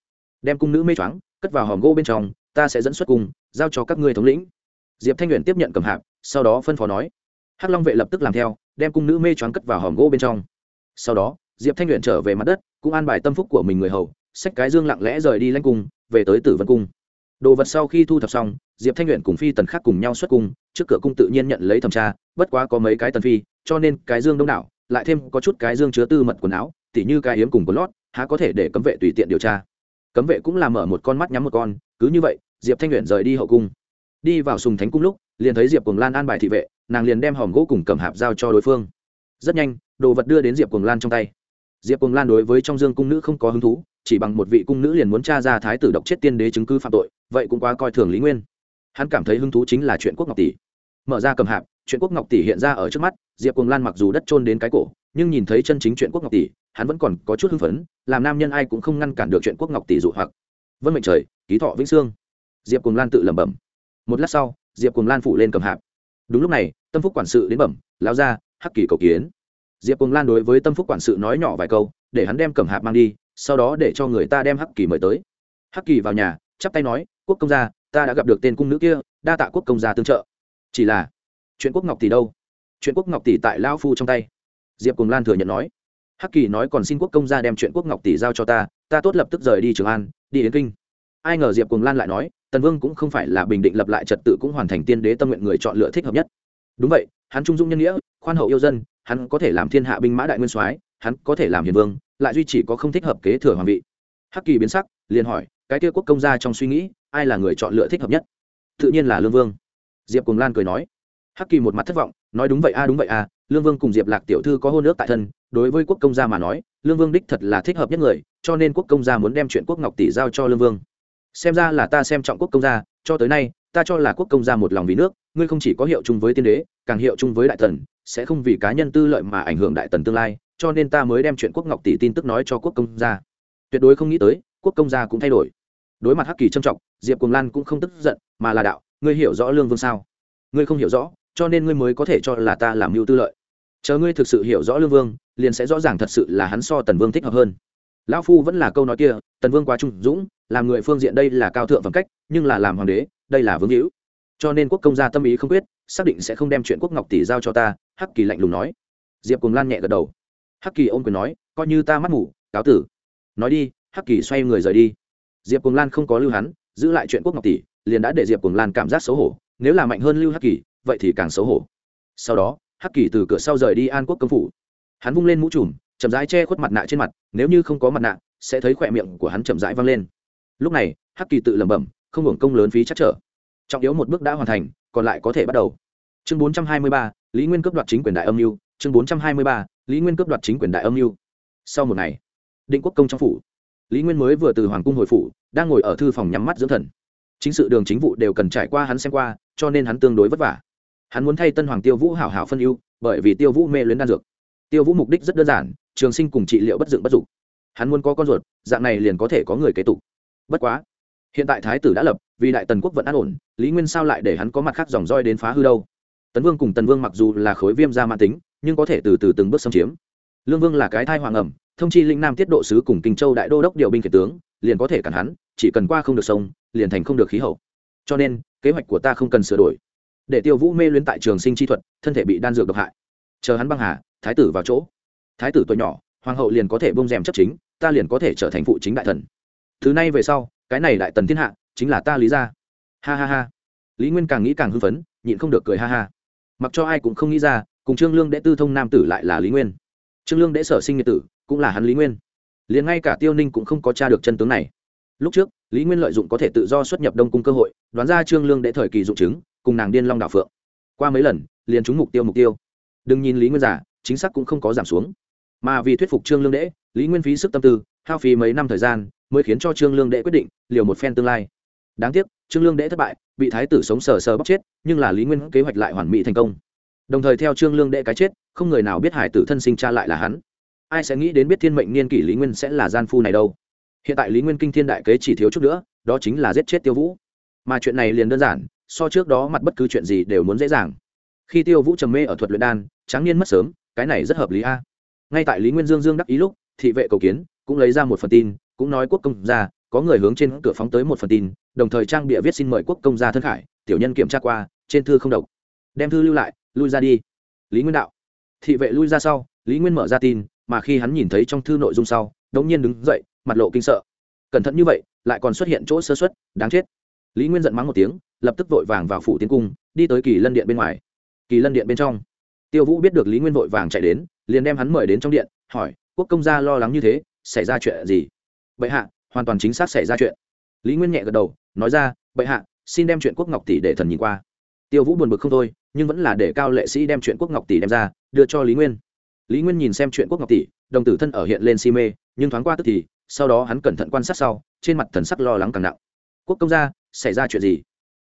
Đem cung nữ mê choáng, cất vào hòm gỗ bên trong, ta sẽ dẫn xuất cung, giao cho các ngươi thống lĩnh. Diệp thanh luyện tiếp nhận cầm hạp, sau đó phân phó nói. Hắc long vệ lập tức làm theo, đem cung nữ mê choáng cất vào hòm gỗ bên trong. Sau đó, diệp thanh luyện trở về mặt đất, cũng an bài tâm phúc của mình người hầu, xách cái dương lặng lẽ rời đi lanh cung, về tới tử vân cung đồ vật sau khi thu thập xong, diệp thanh luyện cùng phi tần khác cùng nhau xuất cung, trước cửa cung tự nhiên nhận lấy thẩm tra, bất quá có mấy cái tần phi, cho nên cái dương đông đảo, lại thêm có chút cái dương chứa tư mật quần áo, tỉ như cái hiếm cùng quần lót, há có thể để cấm vệ tùy tiện điều tra. Cấm vệ cũng làm mở một con mắt nhắm một con, cứ như vậy, diệp thanh luyện rời đi hậu cung. Đi vào sùng thánh cung lúc, liền thấy diệp cùng lan an bài thị vệ, nàng liền đem hòm gỗ cùng cầm hạp giao cho đối phương. Rất nhanh, đồ vật đưa đến diệp cùng lan trong tay. Diệp cùng lan đối với trong dương cung nữ không có hứng thú chỉ bằng một vị cung nữ liền muốn t r a ra thái tử độc chết tiên đế chứng cứ phạm tội, vậy cũng quá coi thường lý nguyên. Hắn cảm thấy hứng thú chính là chuyện quốc ngọc tỷ. Mở ra cầm hạp, chuyện quốc ngọc tỷ hiện ra ở trước mắt, diệp cùng lan mặc dù đất trôn đến cái cổ, nhưng nhìn thấy chân chính chuyện quốc ngọc tỷ, hắn vẫn còn có chút hưng phấn, làm nam nhân ai cũng không ngăn cản được chuyện quốc ngọc tỷ dụ hoặc. Vân mệnh trời, ký thọ vĩnh sương. Diệp cùng lan tự lẩm bẩm. Một lát sau, diệp cùng lan phủ lên cầm hạp. Đúng lúc này, tâm phúc quản sự đến bẩm lao ra hắc kỳ cầu kiến. Diệp cùng lan đối với tâm phúc quản sự nói nhỏ vài câu, để hắn đem cầm hạp mang đi sau đó để cho người ta đem hắc kỳ mời tới. Hắc kỳ vào nhà, chắp tay nói, quốc công gia, ta đã gặp được tên cung nữ kia, đa tạ quốc công gia tương trợ. Chỉ là, chuyện quốc ngọc tỷ đâu? Chuyện quốc ngọc tỷ tại lao phu trong tay. Diệp cùng lan thừa nhận nói. Hắc kỳ nói còn xin quốc công gia đem chuyện quốc ngọc tỷ giao cho ta ta tốt lập tức rời đi trường an, đi đến kinh. Ai ngờ diệp cùng lan lại nói, tần vương cũng không phải là bình định lập lại trật tự cũng hoàn thành tiên đế tâm nguyện người chọn lựa thích hợp nhất. Đúng vậy, hắn trung dung nhân nghĩa, khoan hậu yêu dân, hắn có thể làm thiên hạ binh mã đại nguyên soái, hắn có thể làm hiền vương lại duy chỉ có không thích hợp kế thừa hoàng vị. Hắc kỳ biến sắc, liền hỏi, cái kia quốc công gia trong suy nghĩ, ai là người chọn lựa thích hợp nhất? Tự nhiên là lương vương. Diệp cùng lan cười nói. Hắc kỳ một mặt thất vọng, nói, đúng vậy a, đúng vậy a, lương vương cùng diệp lạc tiểu thư có hôn ước tại thân, đối với quốc công gia mà nói, lương vương đích thật là thích hợp nhất người, cho nên quốc công gia muốn đem chuyện quốc ngọc tỷ giao cho lương vương. Xem ra là ta xem trọng quốc công gia, cho tới nay, ta cho là quốc công gia một lòng vì nước, ngươi không chỉ có hiệu chung với tiên đế, càng hiệu chung với đại tần sẽ không vì cá nhân tư lợi mà ảnh hưởng đại tần tương lai cho nên ta mới đem chuyện quốc ngọc tỷ tin tức nói cho quốc công gia. Tuyệt đối không nghĩ tới, quốc công gia cũng thay đổi. Đối mặt hắc kỳ trâm trọng, diệp cùng lan cũng không tức giận, mà là đạo, ngươi hiểu rõ lương vương sao? Ngươi không hiểu rõ, cho nên ngươi mới có thể cho là ta làm mưu tư lợi. Chờ ngươi thực sự hiểu rõ lương vương, liền sẽ rõ ràng thật sự là hắn so tần vương thích hợp hơn. Lão phu vẫn là câu nói kia, tần vương quá trung dũng, làm người phương diện đây là cao thượng phẩm cách, nhưng là làm hoàng đế, đây là vương hữu. Cho nên quốc công gia tâm ý không quyết, xác định sẽ không đem chuyện quốc ngọc tỷ giao cho ta, hắc kỳ lạnh lùng nói. Diệp cùng lan nhẹ gật đầu hắc kỳ ôm quyền nói coi như ta mắt ngủ cáo tử. Nói đi hắc kỳ xoay người rời đi. Diệp cùng lan không có lưu hắn giữ lại chuyện quốc ngọc tỷ liền đã để diệp cùng lan cảm giác xấu hổ nếu là mạnh hơn lưu hắc kỳ vậy thì càng xấu hổ. Sau đó hắc kỳ từ cửa sau rời đi an quốc công phủ. Hắn vung lên mũ trùm chậm rãi che khuất mặt nạ trên mặt nếu như không có mặt nạ sẽ thấy khỏe miệng của hắn chậm rãi văng lên. Lúc này hắc kỳ tự lẩm bẩm không hưởng công lớn phí chắc trở. Trọng yếu một bước đã hoàn thành còn lại có thể bắt đầu. Chương 423, lý nguyên cướp đoạt chính quyền đại âm mưu chương 423, lý nguyên cướp đoạt chính quyền đại âm mưu. Sau một ngày, định quốc công trong phủ, lý nguyên mới vừa từ hoàng cung hồi phủ, đang ngồi ở thư phòng nhắm mắt dưỡng thần. Chính sự đường chính vụ đều cần trải qua hắn xem qua, cho nên hắn tương đối vất vả. Hắn muốn thay tân hoàng tiêu vũ hảo hảo phân ưu, bởi vì tiêu vũ mê luyến đan dược. Tiêu vũ mục đích rất đơn giản, trường sinh cùng trị liệu bất dựng bất dục. Hắn muốn có con ruột, dạng này liền có thể có người kế tục. Bất quá, hiện tại thái tử đã lập, vì đại tần quốc vẫn an ổn, lý nguyên sao lại để hắn có mặt khác dòng roi đến phá hư đâu? Tấn vương cùng tần vương mặc dù là khối viêm da mãn tính nhưng có thể từ từ từng bước xâm chiếm. Lương vương là cái thai hoàng ẩm, thông chi linh nam tiết độ sứ cùng kinh châu đại đô đốc điều binh kể tướng, liền có thể cản hắn, chỉ cần qua không được sông, liền thành không được khí hậu. Cho nên, kế hoạch của ta không cần sửa đổi. Để tiêu vũ mê luyến tại trường sinh chi thuật, thân thể bị đan dược độc hại. Chờ hắn băng hà, thái tử vào chỗ. Thái tử tuổi nhỏ, hoàng hậu liền có thể bông rèm chấp chính, ta liền có thể trở thành phụ chính đại thần. Thứ này về sau, cái này đại tần thiên hạ, chính là ta lý ra. Ha ha ha. Lý nguyên càng nghĩ càng hưng phấn, nhịn không được cười ha ha. Mặc cho ai cũng không nghĩ ra cùng trương lương đệ tư thông nam tử lại là lý nguyên. Trương lương đệ sở sinh nghiệt tử cũng là hắn lý nguyên. Liền ngay cả tiêu ninh cũng không có t r a được chân tướng này. Lúc trước, lý nguyên lợi dụng có thể tự do xuất nhập đông cung cơ hội, đoán ra trương lương đệ thời kỳ dụng chứng, cùng nàng điên long đảo phượng. Qua mấy lần, liền trúng mục tiêu mục tiêu. Đừng nhìn lý nguyên giả, chính xác cũng không có giảm xuống. Mà vì thuyết phục trương lương đệ lý nguyên phí sức tâm tư, hao phí mấy năm thời gian, mới khiến cho trương lương đệ quyết định liều một phen tương lai. Đáng tiếc, trương lương đệ thất bại, bị thái tử sống sờ sờ bóc chết, nhưng là lý nguyên kế hoạch lại hoàn mỹ thành công đồng thời theo trương lương đệ cái chết, không người nào biết hải tử thân sinh cha lại là hắn. Ai sẽ nghĩ đến biết thiên mệnh niên kỷ lý nguyên sẽ là gian phu này đâu? Hiện tại lý nguyên kinh thiên đại kế chỉ thiếu chút nữa, đó chính là giết chết tiêu vũ. Mà chuyện này liền đơn giản, so trước đó mặt bất cứ chuyện gì đều muốn dễ dàng. Khi tiêu vũ trầm mê ở thuật luyện đan, tráng niên mất sớm, cái này rất hợp lý a. Ngay tại lý nguyên dương dương đắc ý lúc, thị vệ cầu kiến, cũng lấy ra một phần tin, cũng nói quốc công ra có người hướng trên cửa phóng tới một phần tin, đồng thời trang bịa viết xin mời quốc công gia thân khải, tiểu nhân kiểm tra qua, trên thư không độc. Đem thư lưu lại lui ra đi. Lý nguyên đạo. Thị vệ lui ra sau, lý nguyên mở ra tin, mà khi hắn nhìn thấy trong thư nội dung sau, đống nhiên đứng dậy, mặt lộ kinh sợ. Cẩn thận như vậy, lại còn xuất hiện chỗ sơ xuất đáng chết. Lý nguyên giận mắng một tiếng, lập tức vội vàng vào phủ tiến cung, đi tới kỳ lân điện bên ngoài. Kỳ lân điện bên trong. Tiêu vũ biết được lý nguyên vội vàng chạy đến, liền đem hắn mời đến trong điện, hỏi, quốc công gia lo lắng như thế, xảy ra chuyện gì? Bệ hạ, hoàn toàn chính xác xảy ra chuyện. Lý nguyên nhẹ gật đầu, nói ra, bệ hạ, xin đem chuyện quốc ngọc tỷ để thần nhìn qua tiêu vũ buồn bực không thôi, nhưng vẫn là để cao lệ sĩ đem chuyện quốc ngọc tỷ đem ra, đưa cho lý nguyên. Lý nguyên nhìn xem chuyện quốc ngọc tỷ, đồng tử thân ở hiện lên si mê, nhưng thoáng qua tức thì, sau đó hắn cẩn thận quan sát sau, trên mặt thần sắc lo lắng càng nặng. Quốc công gia, xảy ra chuyện gì?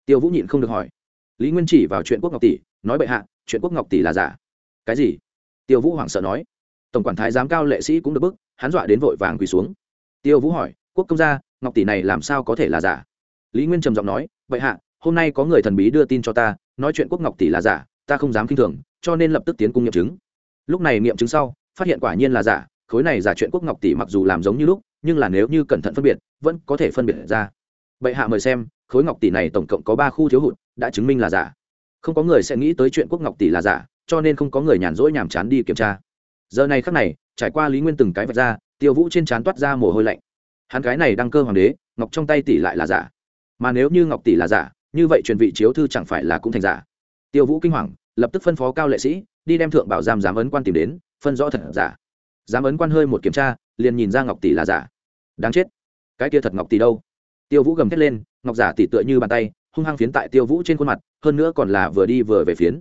Tiêu vũ nhịn không được hỏi. Lý nguyên chỉ vào chuyện quốc ngọc tỷ, nói bệ hạ, chuyện quốc ngọc tỷ là giả. Cái gì? Tiêu vũ hoảng sợ nói. Tổng quản thái giám cao lệ sĩ cũng được bức, hắn dọa đến vội vàng quỳ xuống. Tiêu vũ hỏi, quốc công gia, ngọc tỷ này làm sao có thể là giả? Lý nguyên trầm giọng nói, bệ hạ hôm nay có người thần bí đưa tin cho ta, nói chuyện quốc ngọc tỷ là giả, ta không dám k i n h thường, cho nên lập tức tiến cung nghiệm chứng. Lúc này nghiệm chứng sau, phát hiện quả nhiên là giả, khối này giả chuyện quốc ngọc tỷ mặc dù làm giống như lúc, nhưng là nếu như cẩn thận phân biệt, vẫn có thể phân biệt ra. Bệ hạ mời xem, khối ngọc tỷ này tổng cộng có ba khu thiếu hụt, đã chứng minh là giả. Không có người sẽ nghĩ tới chuyện quốc ngọc tỷ là giả, cho nên không có người nhàn rỗi nhàm chán đi kiểm tra. Giờ này khắc này, trải qua lý nguyên từng cái vạch ra, tiêu vũ trên trán toát ra mồ hôi lạnh. Hắn cái này đăng cơ hoàng đế, ngọc trong tay tỷ lại là giả. Mà nếu như ngọc tỷ là giả như vậy truyền vị chiếu thư chẳng phải là cũng thành giả. Tiêu vũ kinh hoàng, lập tức phân phó cao lệ sĩ, đi đem thượng bảo giam giám ấn quan tìm đến, phân rõ thật giả. Giám ấn quan hơi một kiểm tra, liền nhìn ra ngọc tỷ là giả. Đáng chết. Cái kia thật ngọc tỷ đâu? Tiêu vũ gầm thét lên, ngọc giả tỷ tựa như bàn tay, hung hăng phiến tại tiêu vũ trên khuôn mặt, hơn nữa còn là vừa đi vừa về phiến.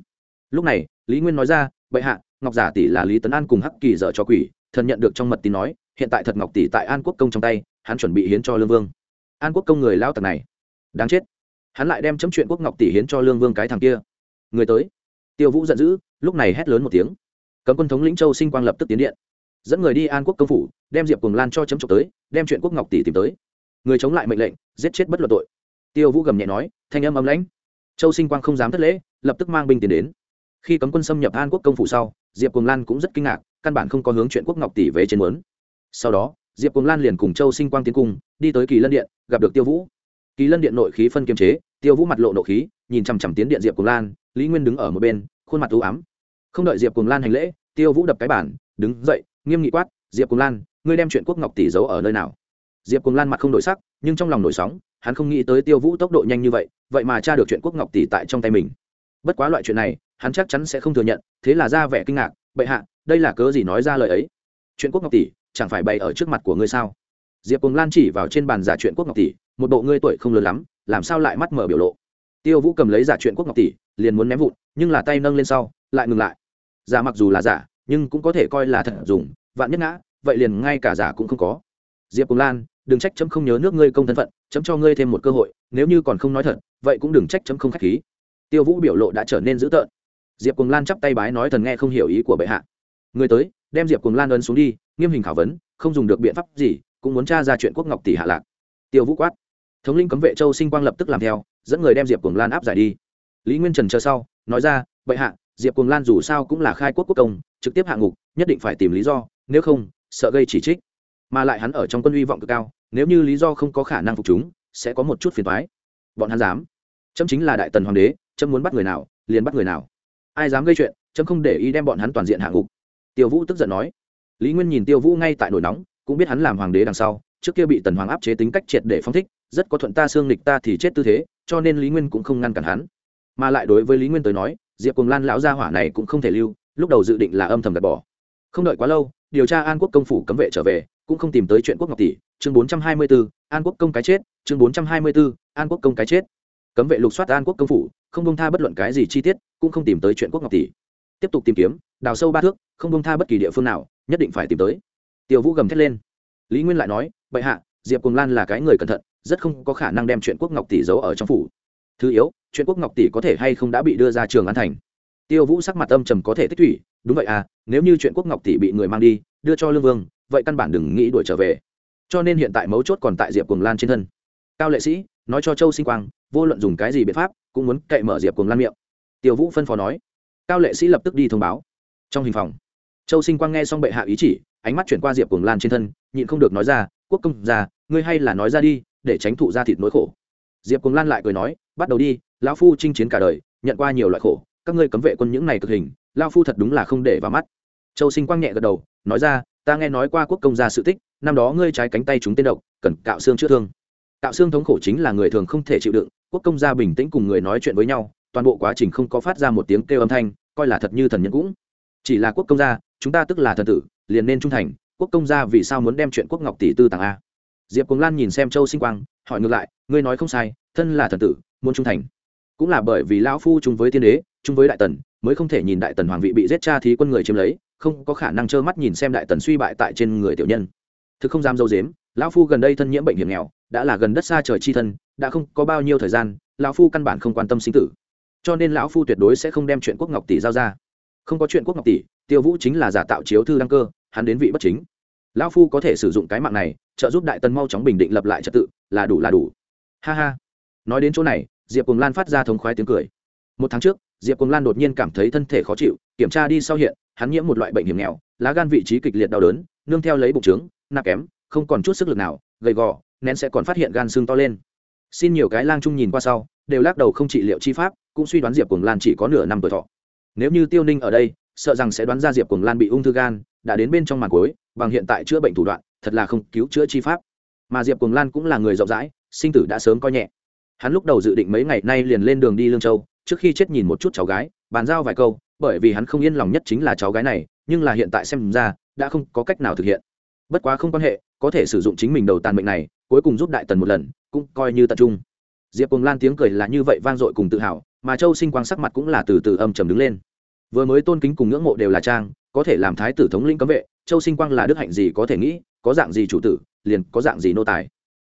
Lúc này, lý nguyên nói ra, bệ hạ, ngọc giả tỷ là lý tấn an cùng hắc kỳ dở cho quỷ thần nhận được trong mật tín nói, hiện tại thật ngọc tỷ tại an quốc công trong tay, hắn chuẩn bị hiến cho lương vương. An quốc công người lao tặc này. Đáng chết hắn lại đem chấm chuyện quốc ngọc tỷ hiến cho lương vương cái thằng kia. Người tới. Tiêu vũ giận dữ, lúc này hét lớn một tiếng. Cấm quân thống lĩnh châu sinh quang lập tức tiến điện. Dẫn người đi an quốc công phủ, đem diệp cùng lan cho chấm trộm tới, đem chuyện quốc ngọc tỷ tìm tới. Người chống lại mệnh lệnh, giết chết bất luận tội. Tiêu vũ gầm nhẹ nói, thanh âm âm lãnh. Châu sinh quang không dám thất lễ, lập tức mang binh tiến đến. Khi cấm quân xâm nhập an quốc công phủ sau, diệp cùng lan cũng rất kinh ngạc, căn bản không có hướng chuyện quốc ngọc tỷ về trên muốn. Sau đó, diệp cùng lan liền cùng châu sinh quang tiến cung, đi tới kỳ lân điện, gặp được tiêu vũ. Kỳ lân điện nội khí phân kiềm chế tiêu vũ mặt lộ nộ khí, nhìn chằm chằm tiến điện diệp cùng lan, lý nguyên đứng ở một bên, khuôn mặt u ám. Không đợi diệp cùng lan hành lễ, tiêu vũ đập cái bản đứng dậy, nghiêm nghị quát, diệp cùng lan, ngươi đem chuyện quốc ngọc tỷ giấu ở nơi nào? Diệp cùng lan mặt không đổi sắc, nhưng trong lòng nổi sóng, hắn không nghĩ tới tiêu vũ tốc độ nhanh như vậy vậy mà tra được chuyện quốc ngọc tỷ tại trong tay mình. Bất quá loại chuyện này, hắn chắc chắn sẽ không thừa nhận, thế là ra vẻ kinh ngạc, bệ hạ, đây là cớ gì nói ra lời ấy? Chuyện quốc ngọc tỷ, chẳng phải bày ở trước mặt của ngươi sao? Diệp cùng lan chỉ vào trên bàn giả chuyện quốc ngọc tỷ, một bộ ngươi tuổi không lớn lắm làm sao lại mắt mở biểu lộ? Tiêu vũ cầm lấy giả chuyện quốc ngọc tỷ, liền muốn ném vụn, nhưng là tay nâng lên sau, lại ngừng lại. Giả mặc dù là giả, nhưng cũng có thể coi là thật dùng, vạn nhất ngã, vậy liền ngay cả giả cũng không có. Diệp cùng lan, đừng trách chấm không nhớ nước ngươi công thân phận, chấm cho ngươi thêm một cơ hội, nếu như còn không nói thật, vậy cũng đừng trách chấm không k h á c h khí. Tiêu vũ biểu lộ đã trở nên dữ tợn. Diệp cùng lan chắp tay bái nói thần nghe không hiểu ý của bệ hạ. Người tới, đem diệp cùng lan ân xuống đi, nghiêm hình khảo vấn, không dùng được biện pháp gì, cũng muốn t r a ra chuyện quốc ngọc tỷ hạ lạc. Tiêu vũ quát thống linh cấm vệ châu sinh quang lập tức làm theo, dẫn người đem diệp cùng lan áp giải đi. Lý nguyên trần chờ sau, nói ra, bệ hạ, diệp cùng lan dù sao cũng là khai quốc quốc công, trực tiếp hạ ngục, nhất định phải tìm lý do, nếu không, sợ gây chỉ trích. Mà lại hắn ở trong quân uy vọng cực cao, nếu như lý do không có khả năng phục chúng, sẽ có một chút phiền thoái bọn hắn dám. Chấm chính là đại tần hoàng đế, chấm muốn bắt người nào, liền bắt người nào. Ai dám gây chuyện, chấm không để ý đem bọn hắn toàn diện hạ ngục. Tiêu vũ tức giận nói. Lý nguyên nhìn tiêu vũ ngay tại nổi nóng, cũng biết hắn làm hoàng đế đằng sau trước kia bị tần hoàng áp chế tính cách triệt để phong thích rất có thuận ta xương lịch ta thì chết tư thế cho nên lý nguyên cũng không ngăn cản hắn. Mà lại đối với lý nguyên tới nói diệp cùng lan lão gia hỏa này cũng không thể lưu lúc đầu dự định là âm thầm gạt bỏ. Không đợi quá lâu điều tra an quốc công phủ cấm vệ trở về cũng không tìm tới chuyện quốc ngọc tỷ. Chương bốn trăm hai mươi 424, an quốc công cái chết. Chương bốn trăm hai mươi 424, an quốc công cái chết. Cấm vệ lục soát an quốc công phủ không bông tha bất luận cái gì chi tiết cũng không tìm tới chuyện quốc ngọc tỷ. Tiếp tục tìm kiếm đào sâu ba thước không bông tha bất kỳ địa phương nào nhất định phải tìm tới. Tiểu vũ gầm thét lên lý nguyên lại nói, bệ hạ, diệp cùng lan là cái người cẩn thận, rất không có khả năng đem chuyện quốc ngọc tỷ giấu ở trong phủ. Thứ yếu, chuyện quốc ngọc tỷ có thể hay không đã bị đưa ra trường an thành? Tiêu vũ sắc mặt âm trầm có thể tích thủy đúng vậy à nếu như chuyện quốc ngọc tỷ bị người mang đi, đưa cho lương vương, vậy căn bản đừng nghĩ đuổi trở về. Cho nên hiện tại mấu chốt còn tại diệp cùng lan trên thân. Cao lệ sĩ, nói cho châu sinh quang, vô luận dùng cái gì biện pháp, cũng muốn cậy mở diệp cùng lan miệng. Tiêu vũ phân phó nói. Cao lệ sĩ lập tức đi thông báo. Trong hình phòng, châu sinh quang nghe xong bệ hạ ý chỉ ánh mắt chuyển qua diệp cùng lan trên thân, nhịn không được nói ra, quốc công ra ngươi hay là nói ra đi, để tránh thụ ra thịt nỗi khổ. Diệp cùng lan lại cười nói, bắt đầu đi, lão phu chinh chiến cả đời, nhận qua nhiều loại khổ, các ngươi cấm vệ quân những này cực hình lao phu thật đúng là không để vào mắt. Châu sinh quang nhẹ gật đầu, nói ra, ta nghe nói qua quốc công gia sự tích, năm đó ngươi trái cánh tay chúng tên độc, cần cạo xương chữa thương. Cạo xương thống khổ chính là người thường không thể chịu đựng, quốc công gia bình tĩnh cùng người nói chuyện với nhau, toàn bộ quá trình không có phát ra một tiếng kêu âm thanh, coi là thật như thần nhân cũng. Chỉ là quốc công gia, chúng ta tức là thần tử liền nên trung thành, quốc công gia vì sao muốn đem chuyện quốc ngọc tỷ tư tàng a. Diệp cùng lan nhìn xem châu sinh quang, hỏi ngược lại, ngươi nói không sai, thân là thần tử, muốn trung thành. Cũng là bởi vì lão phu chung với tiên đế, chung với đại tần, mới không thể nhìn đại tần hoàng vị bị giết cha thí quân người chiếm lấy, không có khả năng trơ mắt nhìn xem đại tần suy bại tại trên người tiểu nhân. Thực không dám dâu dếm, lão phu gần đây thân nhiễm bệnh hiểm nghèo, đã là gần đất xa trời chi thân, đã không có bao nhiêu thời gian, lão phu căn bản không quan tâm sinh tử. Cho nên lão phu tuyệt đối sẽ không đem chuyện quốc ngọc tỷ giao ra. Không có chuyện quốc ngọc tỷ, tiêu vũ chính là giả tạo chiếu thư đăng cơ hắn đến vị bất chính. Lão phu có thể sử dụng cái mạng này, trợ giúp đại tần mau chóng bình định lập lại trật tự, là đủ là đủ. Ha ha. Nói đến chỗ này, diệp cùng lan phát ra thống khoái tiếng cười. Một tháng trước, diệp cùng lan đột nhiên cảm thấy thân thể khó chịu, kiểm tra đi sau hiện, hắn nhiễm một loại bệnh hiểm nghèo, lá gan vị trí kịch liệt đau đớn, nương theo lấy bụng trướng nạp kém, không còn chút sức lực nào, gầy gò, nén sẽ còn phát hiện gan xương to lên. Xin nhiều cái lang trung nhìn qua sau, đều lắc đầu không trị liệu chi pháp, cũng suy đoán diệp cùng lan chỉ có nửa năm tuổi thọ. Nếu như tiêu ninh ở đây, sợ rằng sẽ đoán ra diệp cùng lan bị ung thư gan đã đến bên trong màn cuối, bằng hiện tại chữa bệnh thủ đoạn, thật là không cứu chữa chi pháp. Mà diệp cùng lan cũng là người rộng rãi, sinh tử đã sớm coi nhẹ. Hắn lúc đầu dự định mấy ngày nay liền lên đường đi lương châu, trước khi chết nhìn một chút cháu gái, bàn giao vài câu, bởi vì hắn không yên lòng nhất chính là cháu gái này, nhưng là hiện tại xem ra, đã không có cách nào thực hiện. Bất quá không quan hệ, có thể sử dụng chính mình đầu tàn mệnh này, cuối cùng giúp đại tần một lần, cũng coi như tập trung. Diệp cùng lan tiếng cười là như vậy vang dội cùng tự hào, mà châu sinh quang sắc mặt cũng là từ từ âm trầm đứng lên vừa mới tôn kính cùng ngưỡng mộ đều là trang, có thể làm thái tử thống lĩnh cấm vệ, châu sinh quang là đức hạnh gì có thể nghĩ, có dạng gì chủ tử, liền có dạng gì nô tài.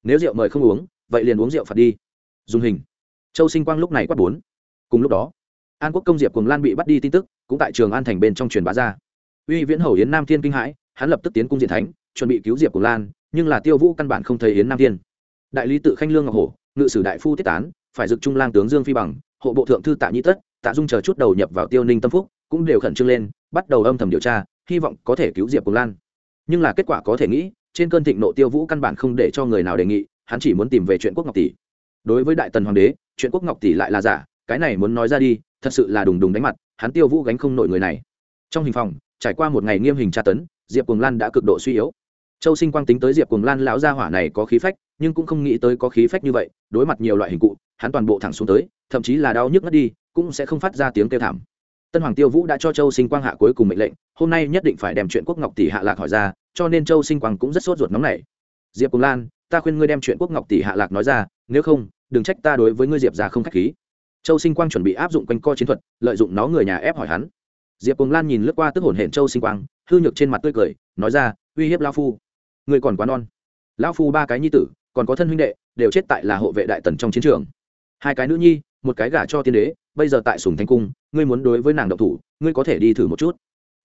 Nếu rượu mời không uống, vậy liền uống rượu phạt đi. Dùng hình. Châu sinh quang lúc này quát bốn. Cùng lúc đó, an quốc công diệp cùng lan bị bắt đi tin tức, cũng tại trường an thành bên trong truyền bá ra. Uy viễn hầu yến nam thiên kinh hãi, hắn lập tức tiến cung diện thánh, chuẩn bị cứu diệp cùng lan, nhưng là tiêu vũ căn bản không thấy yến nam thiên. Đại lý tự khanh lương ngọc hổ, ngự sử đại phu tiết tán, phải dực trung lang tướng dương phi bằng, hộ bộ thượng thư tạ nhĩ tất tạ dung chờ chút đầu nhập vào tiêu ninh tâm phúc, cũng đều khẩn trương lên, bắt đầu âm thầm điều tra, hy vọng có thể cứu diệp cùng lan. Nhưng là kết quả có thể nghĩ, trên cơn thịnh nộ tiêu vũ căn bản không để cho người nào đề nghị, hắn chỉ muốn tìm về chuyện quốc ngọc tỷ. Đối với đại tần hoàng đế, chuyện quốc ngọc tỷ lại là giả, cái này muốn nói ra đi, thật sự là đùng đùng đánh mặt, hắn tiêu vũ gánh không nổi người này. Trong hình phòng, trải qua một ngày nghiêm hình tra tấn, diệp cùng lan đã cực độ suy yếu. Châu sinh quang tính tới diệp cùng lan lão gia hỏa này có khí phách, nhưng cũng không nghĩ tới có khí phách như vậy, đối mặt nhiều loại hình cụ, hắn toàn bộ thẳng xuống tới, thậm chí là đau nhức ngất đi cũng sẽ không phát ra tiếng kêu thảm. Tân hoàng tiêu vũ đã cho châu sinh quang hạ cuối cùng mệnh lệnh, hôm nay nhất định phải đem chuyện quốc ngọc tỷ hạ lạc hỏi ra, cho nên châu sinh quang cũng rất sốt ruột nóng này diệp cùng lan, ta khuyên ngươi đem chuyện quốc ngọc tỷ hạ lạc nói ra, nếu không, đừng trách ta đối với ngươi diệp ra không k h á c h khí. Châu sinh quang chuẩn bị áp dụng quanh co chiến thuật, lợi dụng nó người nhà ép hỏi hắn. Diệp cùng lan nhìn lướt qua tức hồn hển châu sinh quang, hư nhược trên mặt tươi cười, nói ra, uy hiếp lao phu người còn quá non. Lao phu ba cái nhi tử, còn có thân huynh đệ, đều chết tại là hộ vệ đại tần trong chiến trường. Hai cái nữ nhi, một cái gả cho tiên đế bây giờ tại sùng thanh cung, ngươi muốn đối với nàng độc thủ, ngươi có thể đi thử một chút.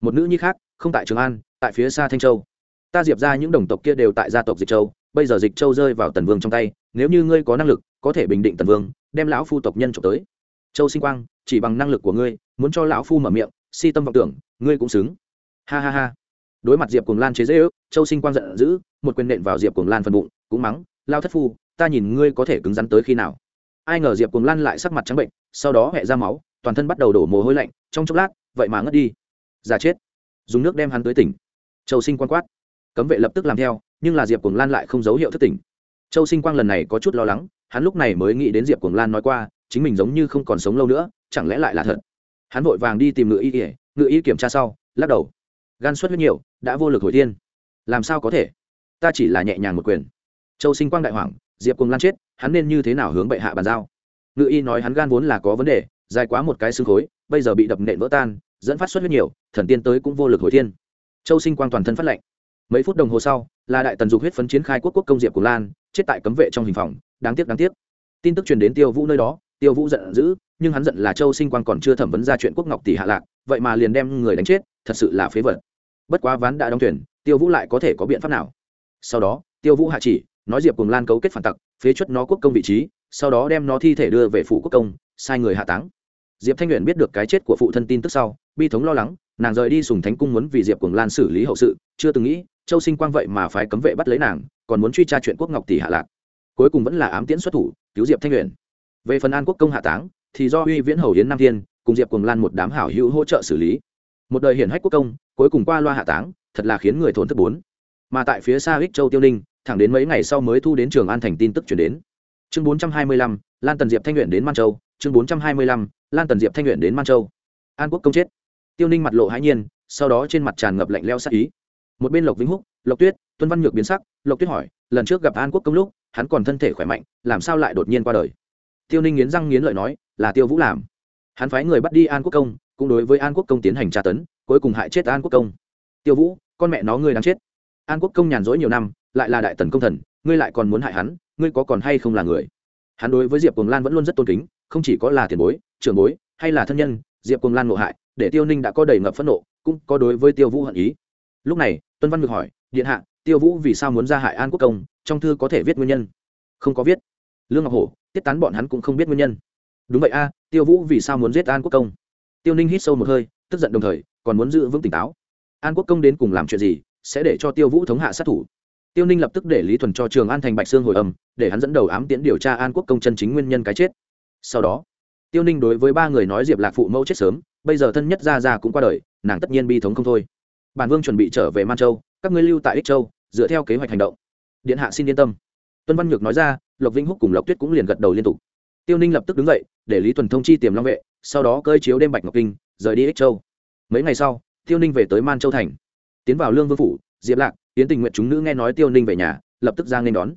Một nữ nhi khác, không tại trường an, tại phía xa thanh châu. Ta diệp ra những đồng tộc kia đều tại gia tộc dịch châu, bây giờ dịch châu rơi vào tần vương trong tay, nếu như ngươi có năng lực, có thể bình định tần vương, đem lão phu tộc nhân trộm tới. Châu sinh quang, chỉ bằng năng lực của ngươi, muốn cho lão phu mở miệng, si tâm vọng tưởng, ngươi cũng xứng. Ha ha ha. Đối mặt diệp cùng lan chế dễ ước, châu sinh quang giận dữ, một quyền nện vào diệp cùng lan phần bụng, cũng mắng, lao thất phu, ta nhìn ngươi có thể cứng rắn tới khi nào ai ngờ diệp cùng lan lại sắc mặt trắng bệnh, sau đó hẹ ra máu, toàn thân bắt đầu đổ mồ hôi lạnh, trong chốc lát, vậy mà ngất đi. Già chết. Dùng nước đem hắn tới tỉnh. Châu sinh quan quát. Cấm vệ lập tức làm theo, nhưng là diệp cùng lan lại không dấu hiệu thất tỉnh. Châu sinh quang lần này có chút lo lắng, hắn lúc này mới nghĩ đến diệp cùng lan nói qua, chính mình giống như không còn sống lâu nữa, chẳng lẽ lại là thật? Hắn vội vàng đi tìm ngự y kể ngự y kiểm tra sau, lắc đầu. Gan suất huyết nhiều, đã vô lực hồi tiên. làm sao có thể? Ta chỉ là nhẹ nhàng một quyền. Châu sinh quang đại hoàng diệp cùng lan chết hắn nên như thế nào hướng bệ hạ bàn giao? Ngự y nói hắn gan vốn là có vấn đề, dài quá một cái xương khối, bây giờ bị đập nện vỡ tan, dẫn phát xuất huyết nhiều, thần tiên tới cũng vô lực hồi thiên. Châu sinh quang toàn thân phát lệnh mấy phút đồng hồ sau, là đại tần dục huyết phấn chiến khai quốc quốc công diệp của lan, chết tại cấm vệ trong hình phòng, đáng tiếc đáng tiếc. Tin tức truyền đến tiêu vũ nơi đó, tiêu vũ giận dữ, nhưng hắn giận là châu sinh quang còn chưa thẩm vấn ra chuyện quốc ngọc tỷ hạ lạc, vậy mà liền đem người đánh chết, thật sự là phế vật. Bất quá ván đã đóng tuyển tiêu vũ lại có thể có biện pháp nào? Sau đó, tiêu vũ hạ chỉ nói diệp cùng lan cấu kết phản tặc, phế chuất nó quốc công vị trí, sau đó đem nó thi thể đưa về phủ quốc công, sai người hạ táng. Diệp thanh nguyện biết được cái chết của phụ thân tin tức sau, bi thống lo lắng, nàng rời đi sùng thánh cung muốn vì diệp cùng lan xử lý hậu sự, chưa từng nghĩ, châu sinh quang vậy mà phải cấm vệ bắt lấy nàng, còn muốn truy tra chuyện quốc ngọc tỷ hạ lạc. Cuối cùng vẫn là ám tiễn xuất thủ, cứu diệp thanh nguyện về phần an quốc công hạ táng, thì do uy viễn hầu yến nam thiên, cùng diệp cùng lan một đám hảo hữu hỗ trợ xử lý. Một đời hiển hách quốc công, cuối cùng qua loa hạ táng, thật là khiến người thốn thức bốn. Mà tại phía xa ích châu tiêu ninh thẳng đến mấy ngày sau mới thu đến trường an thành tin tức chuyển đến. Chương bốn trăm hai mươi lăm, lan tần diệp thanh nguyện đến man châu. Chương bốn trăm hai mươi lăm, lan tần diệp thanh nguyện đến man châu. An quốc công chết. Tiêu ninh mặt lộ hãi nhiên, sau đó trên mặt tràn ngập lạnh leo sắc ý. Một bên lộc vĩnh húc, lộc tuyết, tuân văn nhược biến sắc, lộc tuyết hỏi, lần trước gặp an quốc công lúc, hắn còn thân thể khỏe mạnh, làm sao lại đột nhiên qua đời? Tiêu ninh nghiến răng nghiến lợi nói, là tiêu vũ làm. Hắn phái người bắt đi an quốc công, cũng đối với an quốc công tiến hành tra tấn, cuối cùng hại chết an quốc công. Tiêu vũ, con mẹ nó ngươi đang chết. An quốc công nhàn rỗi nhiều năm lại là đại tần công thần, ngươi lại còn muốn hại hắn, ngươi có còn hay không là người? Hắn đối với diệp cùng lan vẫn luôn rất tôn kính, không chỉ có là tiền bối, trưởng bối, hay là thân nhân, diệp cùng lan ngộ hại, để tiêu ninh đã có đầy ngập phẫn nộ, cũng có đối với tiêu vũ hận ý. Lúc này, tuân văn ngược hỏi, điện hạ, tiêu vũ vì sao muốn ra hại an quốc công, trong thư có thể viết nguyên nhân? Không có viết. Lương ngọc hổ, tiết tán bọn hắn cũng không biết nguyên nhân. Đúng vậy a, tiêu vũ vì sao muốn giết an quốc công? Tiêu ninh hít sâu một hơi, tức giận đồng thời, còn muốn giữ vững tỉnh táo. An quốc công đến cùng làm chuyện gì, sẽ để cho tiêu vũ thống hạ sát thủ? Tiêu ninh lập tức để lý thuần cho trường an thành bạch sương hồi âm, để hắn dẫn đầu ám tiễn điều tra an quốc công chân chính nguyên nhân cái chết. Sau đó, tiêu ninh đối với ba người nói diệp lạc phụ mẫu chết sớm, bây giờ thân nhất ra ra cũng qua đời, nàng tất nhiên bi thống không thôi. Bản vương chuẩn bị trở về man châu, các ngươi lưu tại ích châu, dựa theo kế hoạch hành động. Điện hạ xin yên tâm. Tuân văn nhược nói ra, lộc vĩnh húc cùng lộc tuyết cũng liền gật đầu liên tục. Tiêu ninh lập tức đứng dậy, để lý thuần thông chi tiềm long vệ, sau đó cơi chiếu đêm bạch ngọc kinh, rời đi ích châu. Mấy ngày sau, tiêu ninh về tới man châu thành, tiến vào lương vương phủ diệp lạc tiến tình nguyện chúng nữ nghe nói tiêu ninh về nhà, lập tức ra nên đón.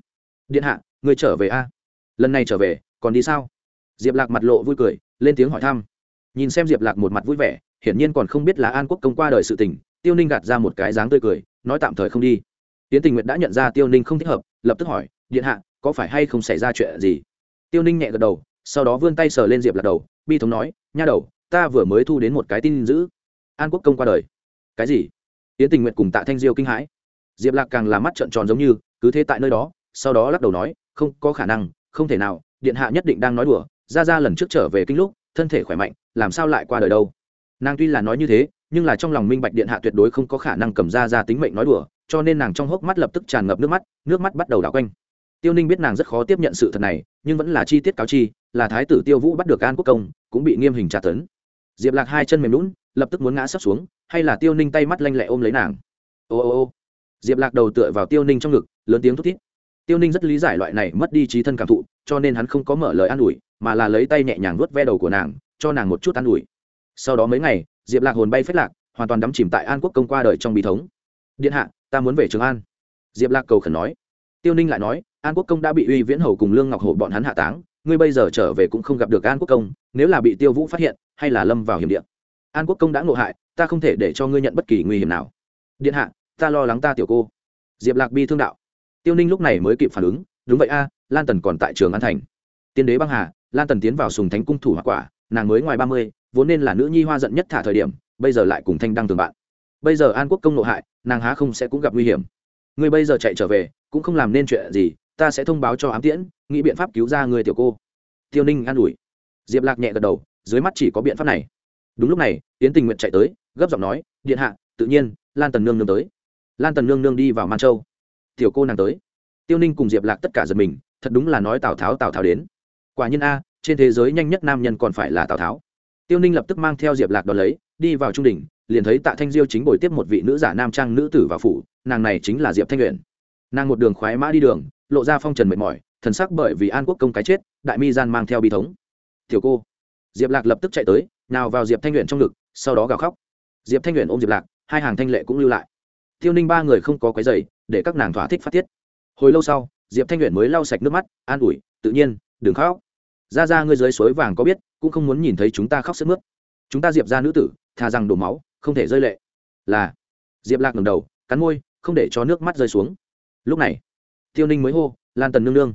Điện hạ, người trở về a? Lần này trở về, còn đi sao? Diệp lạc mặt lộ vui cười, lên tiếng hỏi thăm. Nhìn xem diệp lạc một mặt vui vẻ, hiển nhiên còn không biết là an quốc công qua đời sự tình, tiêu ninh gạt ra một cái dáng tươi cười, nói tạm thời không đi. Tiến tình nguyện đã nhận ra tiêu ninh không thích hợp, lập tức hỏi, điện hạ, có phải hay không xảy ra chuyện gì? Tiêu ninh nhẹ gật đầu, sau đó vươn tay sờ lên diệp lạc đầu, bi thống nói, nha đầu, ta vừa mới thu đến một cái tin dữ. An quốc công qua đời. Cái gì? Tiến tình nguyện cùng tạ thanh diêu kinh hãi. Diệp lạc càng là mắt trợn tròn giống như, cứ thế tại nơi đó, sau đó lắc đầu nói, không có khả năng, không thể nào, điện hạ nhất định đang nói đùa, ra ra lần trước trở về kinh lúc, thân thể khỏe mạnh, làm sao lại qua đời đâu? Nàng tuy là nói như thế, nhưng là trong lòng minh bạch điện hạ tuyệt đối không có khả năng cầm ra ra tính mệnh nói đùa, cho nên nàng trong hốc mắt lập tức tràn ngập nước mắt nước mắt bắt đầu đảo quanh. Tiêu ninh biết nàng rất khó tiếp nhận sự thật này, nhưng vẫn là chi tiết cáo chi, là thái tử tiêu vũ bắt được an quốc công, cũng bị nghiêm hình tra tấn. Diệp lạc hai chân mềm lún lập tức muốn ngã sấp xuống, hay là tiêu ninh tay mắt lanh lẹ ôm lấy nàng. Ô ô ô. Diệp lạc đầu tựa vào tiêu ninh trong ngực, lớn tiếng thút thít. Tiêu ninh rất lý giải loại này mất đi trí thân cảm thụ, cho nên hắn không có mở lời an ủi, mà là lấy tay nhẹ nhàng vuốt ve đầu của nàng, cho nàng một chút an ủi. Sau đó mấy ngày, diệp lạc hồn bay phết lạc, hoàn toàn đắm chìm tại an quốc công qua đời trong bí thống. Điện hạ, ta muốn về trường an. Diệp lạc cầu khẩn nói. Tiêu ninh lại nói, an quốc công đã bị uy viễn hầu cùng lương ngọc hổ bọn hắn hạ táng, ngươi bây giờ trở về cũng không gặp được an quốc công, nếu là bị tiêu vũ phát hiện, hay là lâm vào hiểm điện an quốc công đã ngộ hại, ta không thể để cho ngươi nhận bất kỳ nguy hiểm nào. Điện hạ, ta lo lắng ta tiểu cô. Diệp lạc bi thương đạo. Tiêu ninh lúc này mới kịp phản ứng, đúng vậy a, lan tần còn tại trường an thành. Tiên đế băng hà, lan tần tiến vào sùng thánh cung thủ hoa quả, nàng mới ngoài ba mươi, vốn nên là nữ nhi hoa giận nhất thả thời điểm, bây giờ lại cùng thanh đăng tường bạn. Bây giờ an quốc công nộ hại, nàng há không sẽ cũng gặp nguy hiểm. Người bây giờ chạy trở về, cũng không làm nên chuyện gì, ta sẽ thông báo cho ám tiễn, nghĩ biện pháp cứu ra người tiểu cô. Tiêu ninh an ủi. Diệp lạc nhẹ gật đầu, dưới mắt chỉ có biện pháp này đúng lúc này tiến tình nguyện chạy tới, gấp giọng nói, điện hạ, tự nhiên, lan tần nương nương tới. Lan tần nương nương đi vào man châu. Tiểu cô nàng tới. Tiêu ninh cùng diệp lạc tất cả giật mình, thật đúng là nói tào tháo tào tháo đến. Quả nhiên a, trên thế giới nhanh nhất nam nhân còn phải là tào tháo. Tiêu ninh lập tức mang theo diệp lạc đón lấy, đi vào trung đình liền thấy tạ thanh diêu chính bồi tiếp một vị nữ giả nam trang nữ tử vào phủ, nàng này chính là diệp thanh luyện nàng một đường khoái mã đi đường, lộ ra phong trần mệt mỏi, thần sắc bởi vì an quốc công cái chết, đại mi gian mang theo bi thống. Tiểu cô. Diệp lạc lập tức chạy tới nào vào diệp thanh luyện trong ngực, sau đó gào khóc. Diệp thanh luyện ôm diệp lạc, hai hàng thanh lệ cũng lưu lại. Tiêu ninh ba người không có cái giày để các nàng thỏa thích phát tiết. Hồi lâu sau, diệp thanh luyện mới lau sạch nước mắt, an ủi, tự nhiên, đừng khóc. Ra ra ngươi dưới suối vàng có biết, cũng không muốn nhìn thấy chúng ta khóc sức mướt. Chúng ta diệp ra nữ tử, thà rằng đổ máu, không thể rơi lệ. Là, diệp lạc ngầm đầu, cắn môi, không để cho nước mắt rơi xuống. Lúc này, tiêu ninh mới hô, lan tần nương nương.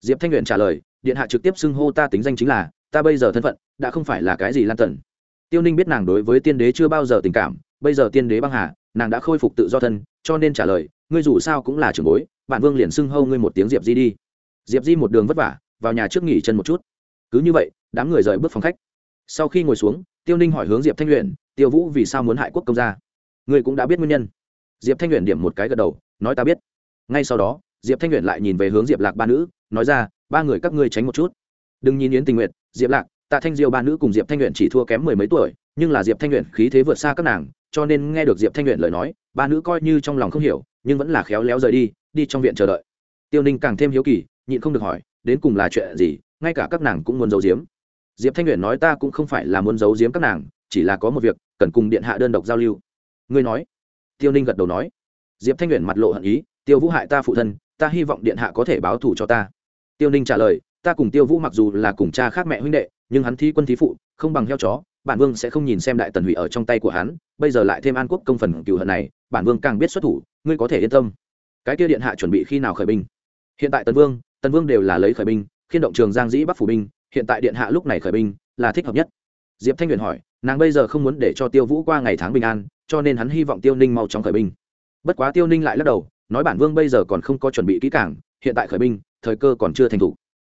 Diệp thanh luyện trả lời, điện hạ trực tiếp xưng hô ta tính danh chính là, ta bây giờ thân phận đã không phải là cái gì lan tần. Tiêu ninh biết nàng đối với tiên đế chưa bao giờ tình cảm, bây giờ tiên đế băng hà, nàng đã khôi phục tự do thân, cho nên trả lời, ngươi dù sao cũng là trưởng bối, bạn vương liền xưng hô ngươi một tiếng diệp di đi. Diệp di một đường vất vả, vào nhà trước nghỉ chân một chút. Cứ như vậy, đám người rời bước phòng khách. Sau khi ngồi xuống, tiêu ninh hỏi hướng diệp thanh luyện tiêu vũ vì sao muốn hại quốc công gia? Ngươi cũng đã biết nguyên nhân. Diệp thanh luyện điểm một cái gật đầu, nói ta biết. Ngay sau đó, diệp thanh luyện lại nhìn về hướng diệp lạc ba nữ, nói ra, ba người các ngươi tránh một chút. Đừng nhìn yến tình nguyện diệp lạc tạ thanh diêu ba nữ cùng diệp thanh luyện chỉ thua kém mười mấy tuổi, nhưng là diệp thanh luyện khí thế vượt xa các nàng, cho nên nghe được diệp thanh luyện lời nói, ba nữ coi như trong lòng không hiểu, nhưng vẫn là khéo léo rời đi đi trong viện chờ đợi. Tiêu ninh càng thêm hiếu kỳ, nhịn không được hỏi, đến cùng là chuyện gì, ngay cả các nàng cũng muốn giấu giếm. Diệp thanh luyện nói ta cũng không phải là muốn giấu giếm các nàng, chỉ là có một việc, cần cùng điện hạ đơn độc giao lưu. Ngươi nói. Tiêu ninh gật đầu nói. Diệp thanh luyện mặt lộ hận ý, tiêu vũ hại ta phụ thân, ta hy vọng điện hạ có thể báo thù cho ta. Tiêu ninh trả lời ta cùng tiêu vũ mặc dù là cùng cha khác mẹ huynh đệ, nhưng hắn thi quân thí phụ, không bằng heo chó, bản vương sẽ không nhìn xem đại tần hủy ở trong tay của hắn, bây giờ lại thêm an quốc công phần cựu hận này, bản vương càng biết xuất thủ, ngươi có thể yên tâm. Cái kia điện hạ chuẩn bị khi nào khởi binh? Hiện tại tần vương tần vương đều là lấy khởi binh, khiên động trường giang dĩ bắc phủ binh, hiện tại điện hạ lúc này khởi binh, là thích hợp nhất. Diệp thanh huyền hỏi, nàng bây giờ không muốn để cho tiêu vũ qua ngày tháng bình an, cho nên hắn hy vọng tiêu ninh mau chóng khởi binh. Bất quá tiêu ninh lại lắc đầu, nói bản vương bây giờ còn không có chuẩn bị kỹ cảng hiện tại khởi binh, thời cơ còn chưa thành thủ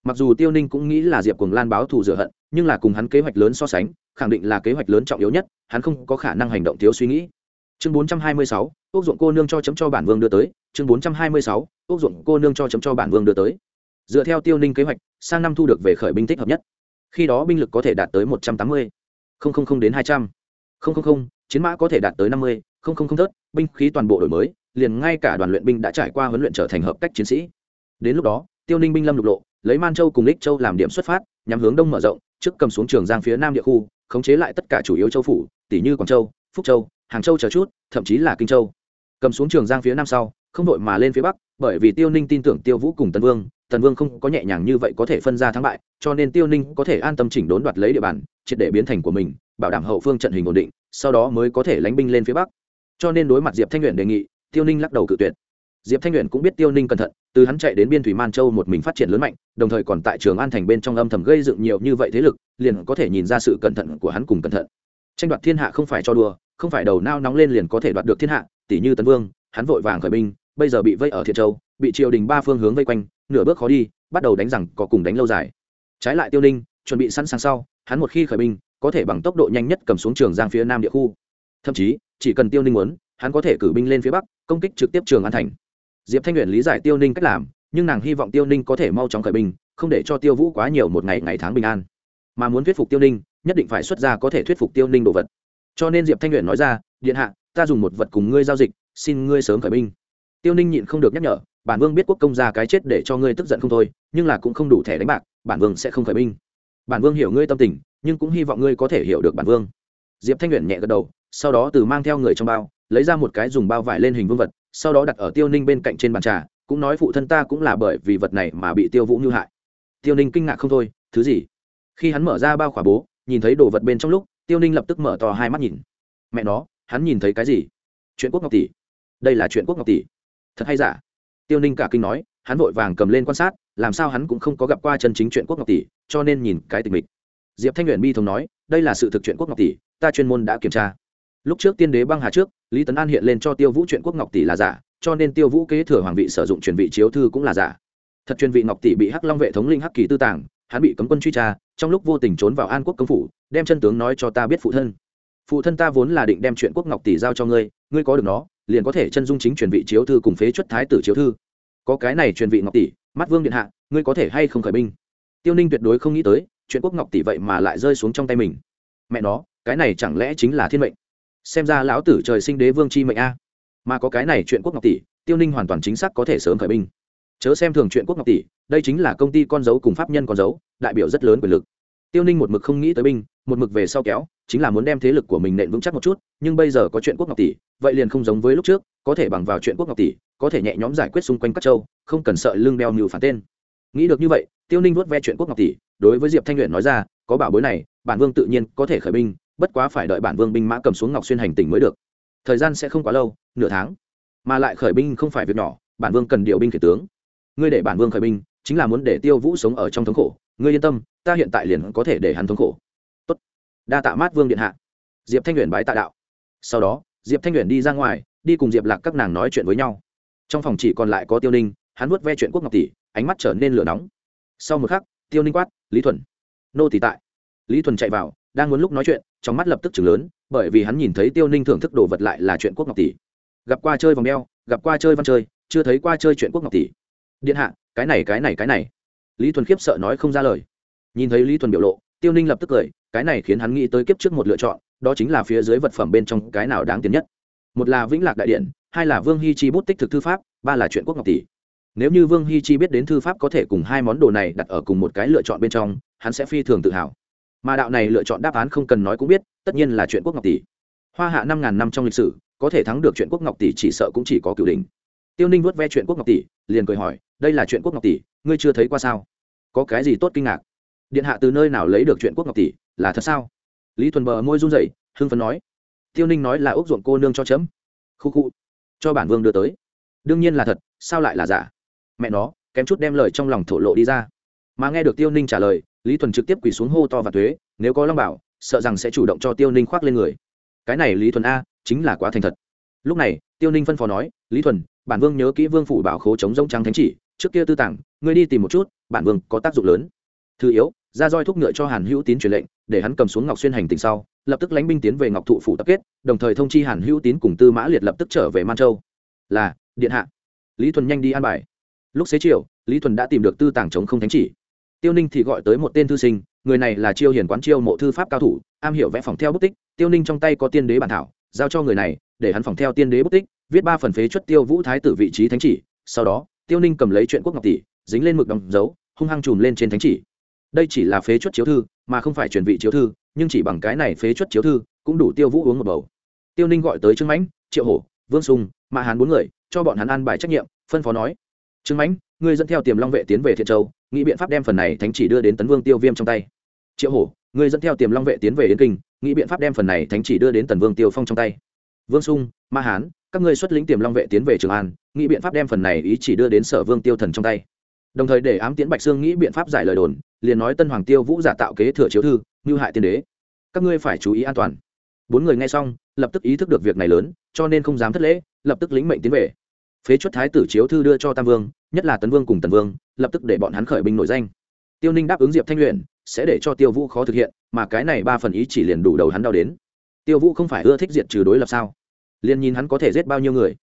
mặc dù tiêu ninh cũng nghĩ là diệp cùng lan báo thù rửa hận, nhưng là cùng hắn kế hoạch lớn so sánh, khẳng định là kế hoạch lớn trọng yếu nhất, hắn không có khả năng hành động thiếu suy nghĩ. Chương bốn trăm hai mươi sáu ốc ruộng cô nương cho chấm cho bản vương đưa tới. Chương bốn trăm hai mươi sáu ốc ruộng cô nương cho chấm cho bản vương đưa tới. Dựa theo tiêu ninh kế hoạch, sang năm thu được về khởi binh thích hợp nhất. Khi đó binh lực có thể đạt tới một trăm tám mươi đến hai trăm. Linh chiến mã có thể đạt tới năm mươi thớt, binh khí toàn bộ đổi mới, liền ngay cả đoàn luyện binh đã trải qua huấn luyện trở thành hợp cách chiến sĩ. Đến lúc đó, tiêu ninh binh lâm lục lộ lấy man châu cùng lích châu làm điểm xuất phát nhằm hướng đông mở rộng, trước cầm xuống trường giang phía nam địa khu, khống chế lại tất cả chủ yếu châu phủ tỷ như quảng châu, phúc châu, hàng châu chờ chút, thậm chí là kinh châu. Cầm xuống trường giang phía nam sau, không đội mà lên phía bắc, bởi vì tiêu ninh tin tưởng tiêu vũ cùng tần vương tần vương không có nhẹ nhàng như vậy có thể phân ra thắng bại, cho nên tiêu ninh có thể an tâm chỉnh đốn đoạt lấy địa bàn, triệt để biến thành của mình, bảo đảm hậu phương trận hình ổn định, sau đó mới có thể lánh binh lên phía bắc. Cho nên đối mặt diệp thanh luyện đề nghị, tiêu ninh lắc đầu cự tuyệt. Diệp thanh luyện cũng biết tiêu ninh cẩn thận từ hắn chạy đến biên thủy man châu một mình phát triển lớn mạnh, đồng thời còn tại trường an thành bên trong âm thầm gây dựng nhiều như vậy thế lực, liền có thể nhìn ra sự cẩn thận của hắn cùng cẩn thận. Tranh đoạt thiên hạ không phải cho đùa, không phải đầu nao nóng lên liền có thể đoạt được thiên hạ tỷ như tấn vương, hắn vội vàng khởi binh, bây giờ bị vây ở thiện châu, bị triều đình ba phương hướng vây quanh, nửa bước khó đi, bắt đầu đánh rằng có cùng đánh lâu dài. Trái lại tiêu ninh, chuẩn bị sẵn sàng sau, hắn một khi khởi binh, có thể bằng tốc độ nhanh nhất cầm xuống trường giang phía nam địa khu. Thậm chí, chỉ cần tiêu ninh muốn, hắn có thể cử binh lên phía bắc, công kích trực tiếp trường an thành diệp thanh nguyện lý giải tiêu ninh cách làm, nhưng nàng hy vọng tiêu ninh có thể mau chóng khởi binh, không để cho tiêu vũ quá nhiều một ngày ngày tháng bình an. Mà muốn thuyết phục tiêu ninh, nhất định phải xuất ra có thể thuyết phục tiêu ninh đồ vật. Cho nên diệp thanh nguyện nói ra, điện hạ, ta dùng một vật cùng ngươi giao dịch, xin ngươi sớm khởi binh. Tiêu ninh nhịn không được nhắc nhở, bản vương biết quốc công ra cái chết để cho ngươi tức giận không thôi, nhưng là cũng không đủ thẻ đánh bạc, bản vương sẽ không khởi binh. Bản vương hiểu ngươi tâm tình, nhưng cũng hy vọng ngươi có thể hiểu được bản vương. Diệp thanh nguyện nhẹ gật đầu, sau đó từ mang theo người trong bao, lấy ra một cái dùng bao vải lên hình vương vật sau đó đặt ở tiêu ninh bên cạnh trên bàn trà, cũng nói phụ thân ta cũng là bởi vì vật này mà bị tiêu vũ như hại. Tiêu ninh kinh ngạc không thôi, thứ gì? Khi hắn mở ra bao khỏa bố, nhìn thấy đồ vật bên trong lúc, tiêu ninh lập tức mở to hai mắt nhìn. Mẹ nó, hắn nhìn thấy cái gì? Chuyện quốc ngọc tỷ. Đây là chuyện quốc ngọc tỷ. Thật hay giả? Tiêu ninh cả kinh nói, hắn vội vàng cầm lên quan sát, làm sao hắn cũng không có gặp qua chân chính chuyện quốc ngọc tỷ, cho nên nhìn cái tình mình diệp thanh nguyện bi thống nói, đây là sự thực chuyện quốc ngọc tỷ, ta chuyên môn đã kiểm tra. Lúc trước tiên đế băng hà trước lý tấn an hiện lên cho tiêu vũ chuyện quốc ngọc tỷ là giả, cho nên tiêu vũ kế thừa hoàng vị sử dụng truyền vị chiếu thư cũng là giả. Thật truyền vị ngọc tỷ bị hắc long vệ thống linh hắc kỳ tư tàng, hắn bị cấm quân truy tra, trong lúc vô tình trốn vào an quốc công phủ, đem chân tướng nói cho ta biết phụ thân. Phụ thân ta vốn là định đem chuyện quốc ngọc tỷ giao cho ngươi ngươi có được nó, liền có thể chân dung chính truyền vị chiếu thư cùng phế chuất thái tử chiếu thư. Có cái này truyền vị ngọc tỷ, mắt vương điện hạ, ngươi có thể hay không khởi binh? Tiêu ninh tuyệt đối không nghĩ tới, chuyện quốc ngọc tỷ vậy mà lại rơi xuống trong tay mình. Mẹ nó, cái này chẳng lẽ chính là thiên mệnh? Xem ra lão tử trời sinh đế vương chi mệnh a. Mà có cái này chuyện quốc ngọc tỷ, tiêu ninh hoàn toàn chính xác có thể sớm khởi binh. Chớ xem thường chuyện quốc ngọc tỷ, đây chính là công ty con dấu cùng pháp nhân con dấu, đại biểu rất lớn quyền lực. Tiêu ninh một mực không nghĩ tới binh, một mực về sau kéo, chính là muốn đem thế lực của mình nện vững chắc một chút, nhưng bây giờ có chuyện quốc ngọc tỷ, vậy liền không giống với lúc trước, có thể bằng vào chuyện quốc ngọc tỷ, có thể nhẹ nhóm giải quyết xung quanh các châu, không cần sợ lưng đeo nhiều phản tên. Nghĩ được như vậy, tiêu ninh vuốt ve chuyện quốc ngọc tỷ, đối với diệp thanh luyện nói ra, có bảo bối này, bản vương tự nhiên có thể khởi binh bất quá phải đợi bản vương binh mã cầm xuống ngọc xuyên hành tỉnh mới được. Thời gian sẽ không quá lâu, nửa tháng. Mà lại khởi binh không phải việc nhỏ, bản vương cần điều binh kể tướng. Ngươi để bản vương khởi binh, chính là muốn để tiêu vũ sống ở trong thống khổ. Ngươi yên tâm, ta hiện tại liền có thể để hắn thống khổ. Tốt. đa tạ mát vương điện hạ. Diệp thanh luyện bái tạ đạo. Sau đó, diệp thanh luyện đi ra ngoài, đi cùng diệp lạc các nàng nói chuyện với nhau. Trong phòng chỉ còn lại có tiêu ninh, hắn vuốt ve chuyện quốc ngọc tỷ, ánh mắt trở nên lửa nóng. Sau một khắc, tiêu ninh quát, lý thuần. Nô tỷ tại. Lý thuần chạy vào đang muốn lúc nói chuyện, trong mắt lập tức chừng lớn, bởi vì hắn nhìn thấy tiêu ninh thưởng thức đồ vật lại là chuyện quốc ngọc tỷ. Gặp qua chơi vòng đeo, gặp qua chơi văn chơi, chưa thấy qua chơi chuyện quốc ngọc tỷ. Điện hạ, cái này cái này cái này. Lý thuần khiếp sợ nói không ra lời. Nhìn thấy lý thuần biểu lộ, tiêu ninh lập tức cười, cái này khiến hắn nghĩ tới kiếp trước một lựa chọn, đó chính là phía dưới vật phẩm bên trong cái nào đáng tiền nhất. Một là vĩnh lạc đại điện, hai là vương Hi chi bút tích thực thư pháp, ba là chuyện quốc ngọc tỷ. Nếu như vương Hi chi biết đến thư pháp có thể cùng hai món đồ này đặt ở cùng một cái lựa chọn bên trong, hắn sẽ phi thường tự hào mà đạo này lựa chọn đáp án không cần nói cũng biết, tất nhiên là chuyện quốc ngọc tỷ. Hoa hạ năm ngàn năm trong lịch sử, có thể thắng được chuyện quốc ngọc tỷ chỉ sợ cũng chỉ có cửu đình tiêu ninh vuốt ve chuyện quốc ngọc tỷ, liền cười hỏi, đây là chuyện quốc ngọc tỷ, ngươi chưa thấy qua sao? Có cái gì tốt kinh ngạc? Điện hạ từ nơi nào lấy được chuyện quốc ngọc tỷ, là thật sao? Lý thuần bờ môi run rẩy, hưng phấn nói, tiêu ninh nói là ốc ruộng cô nương cho chấm. Khu khu, cho bản vương đưa tới. Đương nhiên là thật, sao lại là giả? Mẹ nó, kém chút đem lời trong lòng thổ lộ đi ra. Mà nghe được tiêu ninh trả lời lý thuần trực tiếp quỳ xuống hô to và thuế, nếu có long bảo, sợ rằng sẽ chủ động cho tiêu ninh khoác lên người. Cái này lý thuần a, chính là quá thành thật. Lúc này, tiêu ninh phân phó nói, lý thuần, bản vương nhớ kỹ vương phủ bảo khố chống rông trắng thánh chỉ, trước kia tư tảng ngươi đi tìm một chút, bản vương có tác dụng lớn. Thứ yếu ra roi thúc ngựa cho hàn hữu tín truyền lệnh, để hắn cầm xuống ngọc xuyên hành tình sau, lập tức lánh binh tiến về ngọc thụ phủ tập kết, đồng thời thông chi hàn hữu tín cùng tư mã liệt lập tức trở về man châu. Là, điện hạ. Lý thuần nhanh đi an bài. Lúc xế chiều, lý thuần đã tìm được tư tàng chống không thánh chỉ tiêu ninh thì gọi tới một tên thư sinh, người này là chiêu hiền quán chiêu mộ thư pháp cao thủ, am hiểu vẽ phòng theo bút tích. Tiêu ninh trong tay có tiên đế bản thảo, giao cho người này, để hắn phòng theo tiên đế bút tích, viết ba phần phế chuất tiêu vũ thái tử vị trí thánh chỉ. Sau đó, tiêu ninh cầm lấy chuyện quốc ngọc tỷ, dính lên mực đóng dấu, hung hăng chùm lên trên thánh chỉ. Đây chỉ là phế chuất chiếu thư, mà không phải truyền vị chiếu thư, nhưng chỉ bằng cái này phế chuất chiếu thư, cũng đủ tiêu vũ uống một bầu. Tiêu ninh gọi tới trương mãnh, triệu hổ, vương sùng mạ hàn bốn người, cho bọn hắn ăn bài trách nhiệm, phân phó nói. Trương mãnh, ngươi dẫn theo tiềm long vệ tiến về thiện châu nghĩ biện pháp đem phần này thánh chỉ đưa đến tấn vương tiêu viêm trong tay. Triệu hổ, ngươi dẫn theo tiềm long vệ tiến về yến kinh, nghĩ biện pháp đem phần này thánh chỉ đưa đến tần vương tiêu phong trong tay. Vương sung, ma hán, các ngươi xuất lĩnh tiềm long vệ tiến về trường an, nghĩ biện pháp đem phần này ý chỉ đưa đến sở vương tiêu thần trong tay. Đồng thời để ám tiễn bạch sương nghĩ biện pháp giải lời đồn, liền nói tân hoàng tiêu vũ giả tạo kế thừa chiếu thư như hại tiên đế. Các ngươi phải chú ý an toàn. Bốn người nghe xong, lập tức ý thức được việc này lớn, cho nên không dám thất lễ, lập tức lĩnh mệnh tiến về. Phế chuất thái tử chiếu thư đưa cho tam vương, nhất là tấn vương cùng tần vương lập tức để bọn hắn khởi binh nổi danh. Tiêu ninh đáp ứng diệp thanh luyện sẽ để cho tiêu vũ khó thực hiện, mà cái này ba phần ý chỉ liền đủ đầu hắn đau đến. Tiêu vũ không phải ưa thích diệt trừ đối lập sao? Liền nhìn hắn có thể giết bao nhiêu người?